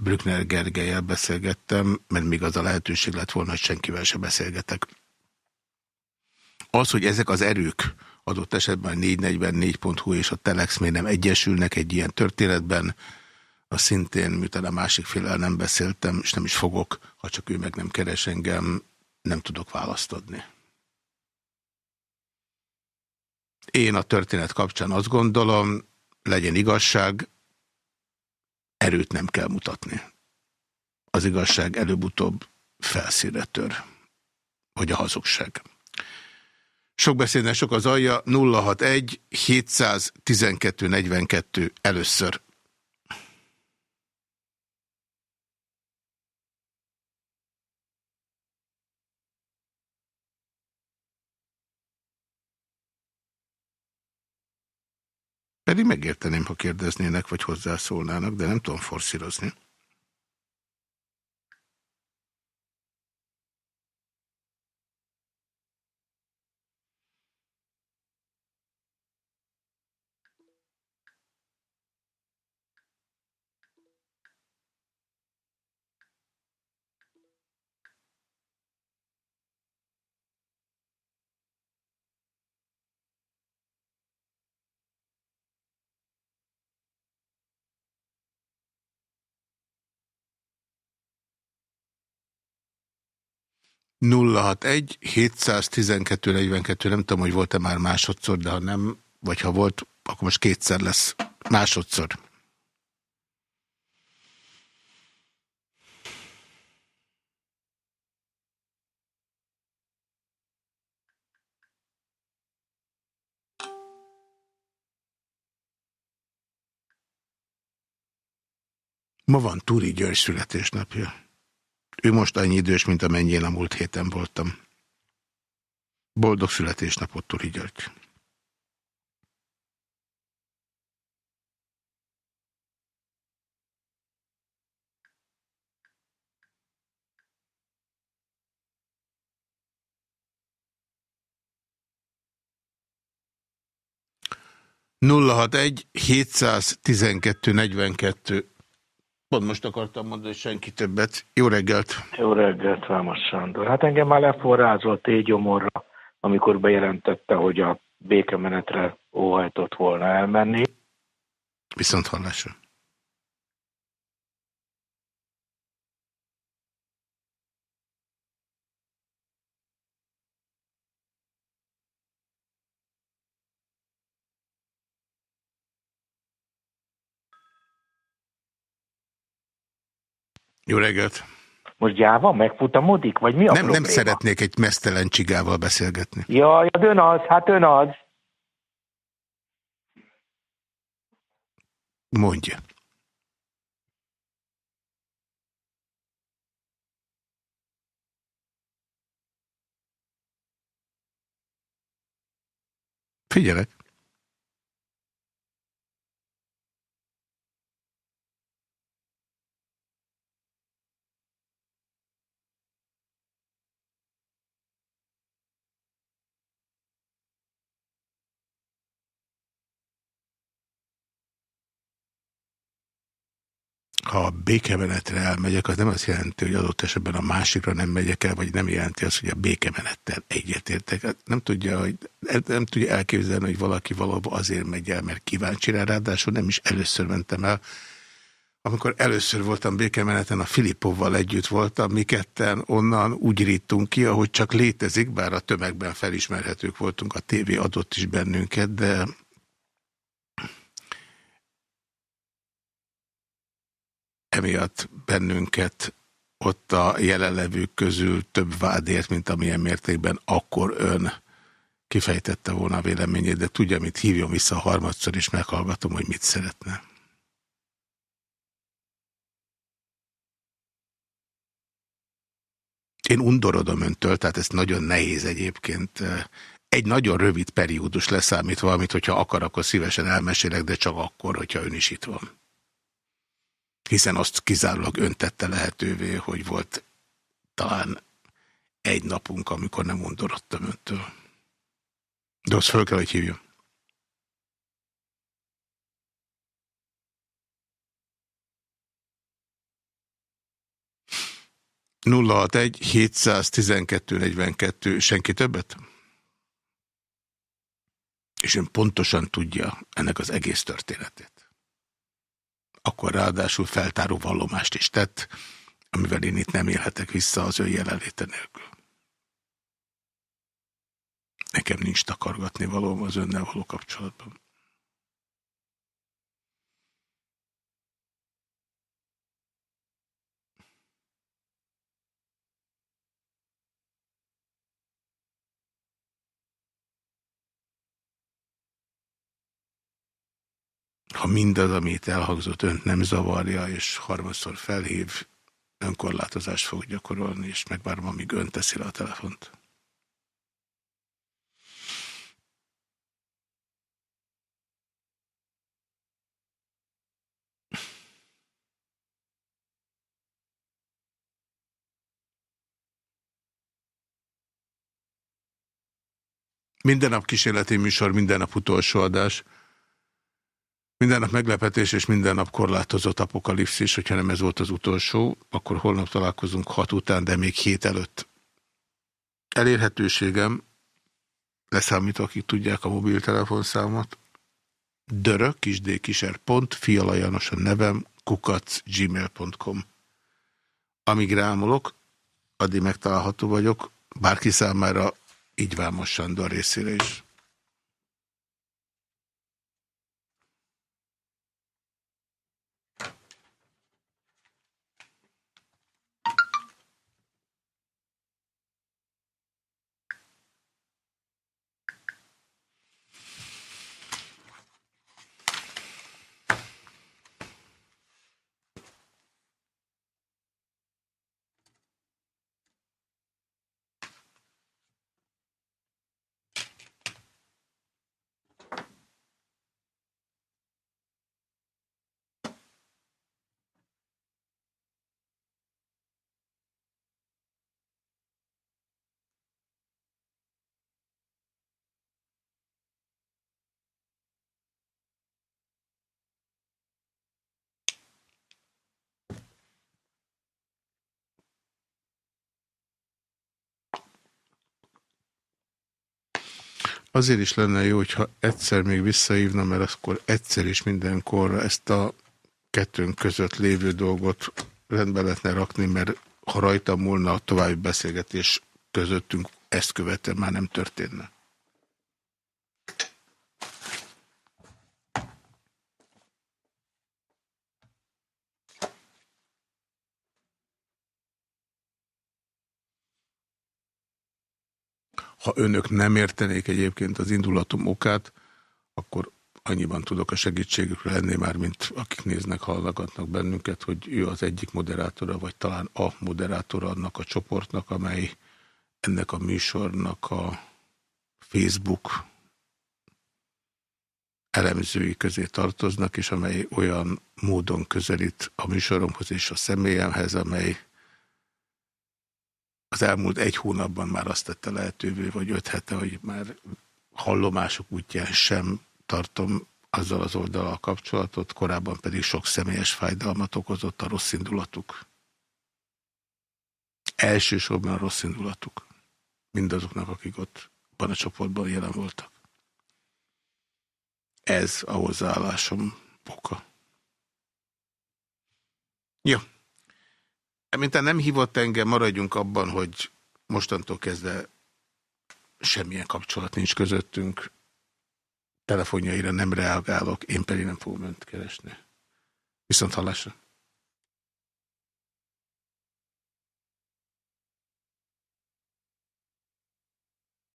Brückner Gergelyel beszélgettem, mert még az a lehetőség lett volna, hogy senkivel se beszélgetek. Az, hogy ezek az erők adott esetben a 444.hu és a Telex még nem egyesülnek egy ilyen történetben, a szintén, miután a másik félel nem beszéltem, és nem is fogok, ha csak ő meg nem keres engem, nem tudok választ adni. Én a történet kapcsán azt gondolom, legyen igazság, erőt nem kell mutatni. Az igazság előbb-utóbb felszínre tör, hogy a hazugság. Sok beszédnek sok az alja, 061 712 42 először. Pedig megérteném, ha kérdeznének, vagy hozzászólnának, de nem tudom forszírozni. 061 712 42, nem tudom, hogy volt-e már másodszor, de ha nem, vagy ha volt, akkor most kétszer lesz másodszor. Ma van Túri György születésnapja. Ő most annyi idős, mint amennyi én a múlt héten voltam. Boldog születésnapot, Turi György! nulla hat egy 712 42 Pont most akartam mondani, senki többet. Jó reggelt! Jó reggelt, Vámos Sándor. Hát engem már leforrázott égyomorra, amikor bejelentette, hogy a békemenetre óhajtott volna elmenni. Viszont hallásra. Jó reggelt! Most gyáva megfutamodik, vagy mi a nem, probléma? Nem szeretnék egy mesztelen csigával beszélgetni. Jaj, hát ön az, hát ön az. Mondja. Figyelek. Ha békemenetre elmegyek, az nem azt jelenti, hogy adott esetben a másikra nem megyek el, vagy nem jelenti azt, hogy a békemenettel egyetértek. Hát nem tudja, hogy, nem tudja elképzelni, hogy valaki valóban azért megy el, mert kíváncsi rá, ráadásul nem is először mentem el. Amikor először voltam békemeneten, a Filipovval együtt voltam, mi ketten onnan úgy rítunk ki, ahogy csak létezik, bár a tömegben felismerhetők voltunk, a tévé adott is bennünket, de emiatt bennünket ott a jelenlevők közül több vádért, mint amilyen mértékben akkor ön kifejtette volna a véleményét, de tudja, mit hívjon vissza harmadszor, és meghallgatom, hogy mit szeretne. Én undorodom öntől, tehát ez nagyon nehéz egyébként. Egy nagyon rövid periódus leszámít valamit, hogyha akar, akkor szívesen elmesélek, de csak akkor, hogyha ön is itt van. Hiszen azt kizárólag ön tette lehetővé, hogy volt talán egy napunk, amikor nem undorodtam öntől. De azt föl kell, hogy hívjam. 061 712 42, senki többet? És ön pontosan tudja ennek az egész történetét. Akkor ráadásul feltáró vallomást is tett, amivel én itt nem élhetek vissza az ön jelenléte nélkül. Nekem nincs takargatni valóm az önnel való kapcsolatban. Ha mindaz, amit elhangzott, önt nem zavarja, és harmadszor felhív, önkorlátozást fog gyakorolni, és megvárom, amíg ön teszi le a telefont. Minden nap kísérleti műsor, minden nap utolsó adás. Minden nap meglepetés és minden nap korlátozott apokalipszis, hogyha nem ez volt az utolsó, akkor holnap találkozunk hat után, de még hét előtt. Elérhetőségem, leszámítva, akik tudják a mobiltelefonszámot, dörök, kisdékiser, pont, fialajanos a nevem, kukac, gmail.com. Amíg rámolok, addig megtalálható vagyok, bárki számára, így Vámos Sándor részére is. Azért is lenne jó, hogyha egyszer még visszaívna, mert akkor egyszer is mindenkorra ezt a kettőnk között lévő dolgot rendbe lehetne rakni, mert ha rajta múlna a további beszélgetés közöttünk, ezt követően már nem történne. Ha önök nem értenék egyébként az indulatom okát, akkor annyiban tudok a segítségükre lenni már, mint akik néznek, hallgatnak bennünket, hogy ő az egyik moderátora, vagy talán a moderátora annak a csoportnak, amely ennek a műsornak a Facebook elemzői közé tartoznak, és amely olyan módon közelít a műsoromhoz és a személyemhez, amely az elmúlt egy hónapban már azt tette lehetővé, vagy öt hete, hogy már hallomások útján sem tartom azzal az oldalal kapcsolatot, korábban pedig sok személyes fájdalmat okozott a rossz indulatuk. Elsősorban a rossz indulatuk. Mindazoknak, akik ott van a csoportban jelen voltak. Ez a hozzáállásom oka. Jó. Mint nem hívott engem, maradjunk abban, hogy mostantól kezdve semmilyen kapcsolat nincs közöttünk. Telefonjaira nem reagálok, én pedig nem fogom önt keresni. Viszont hallásra.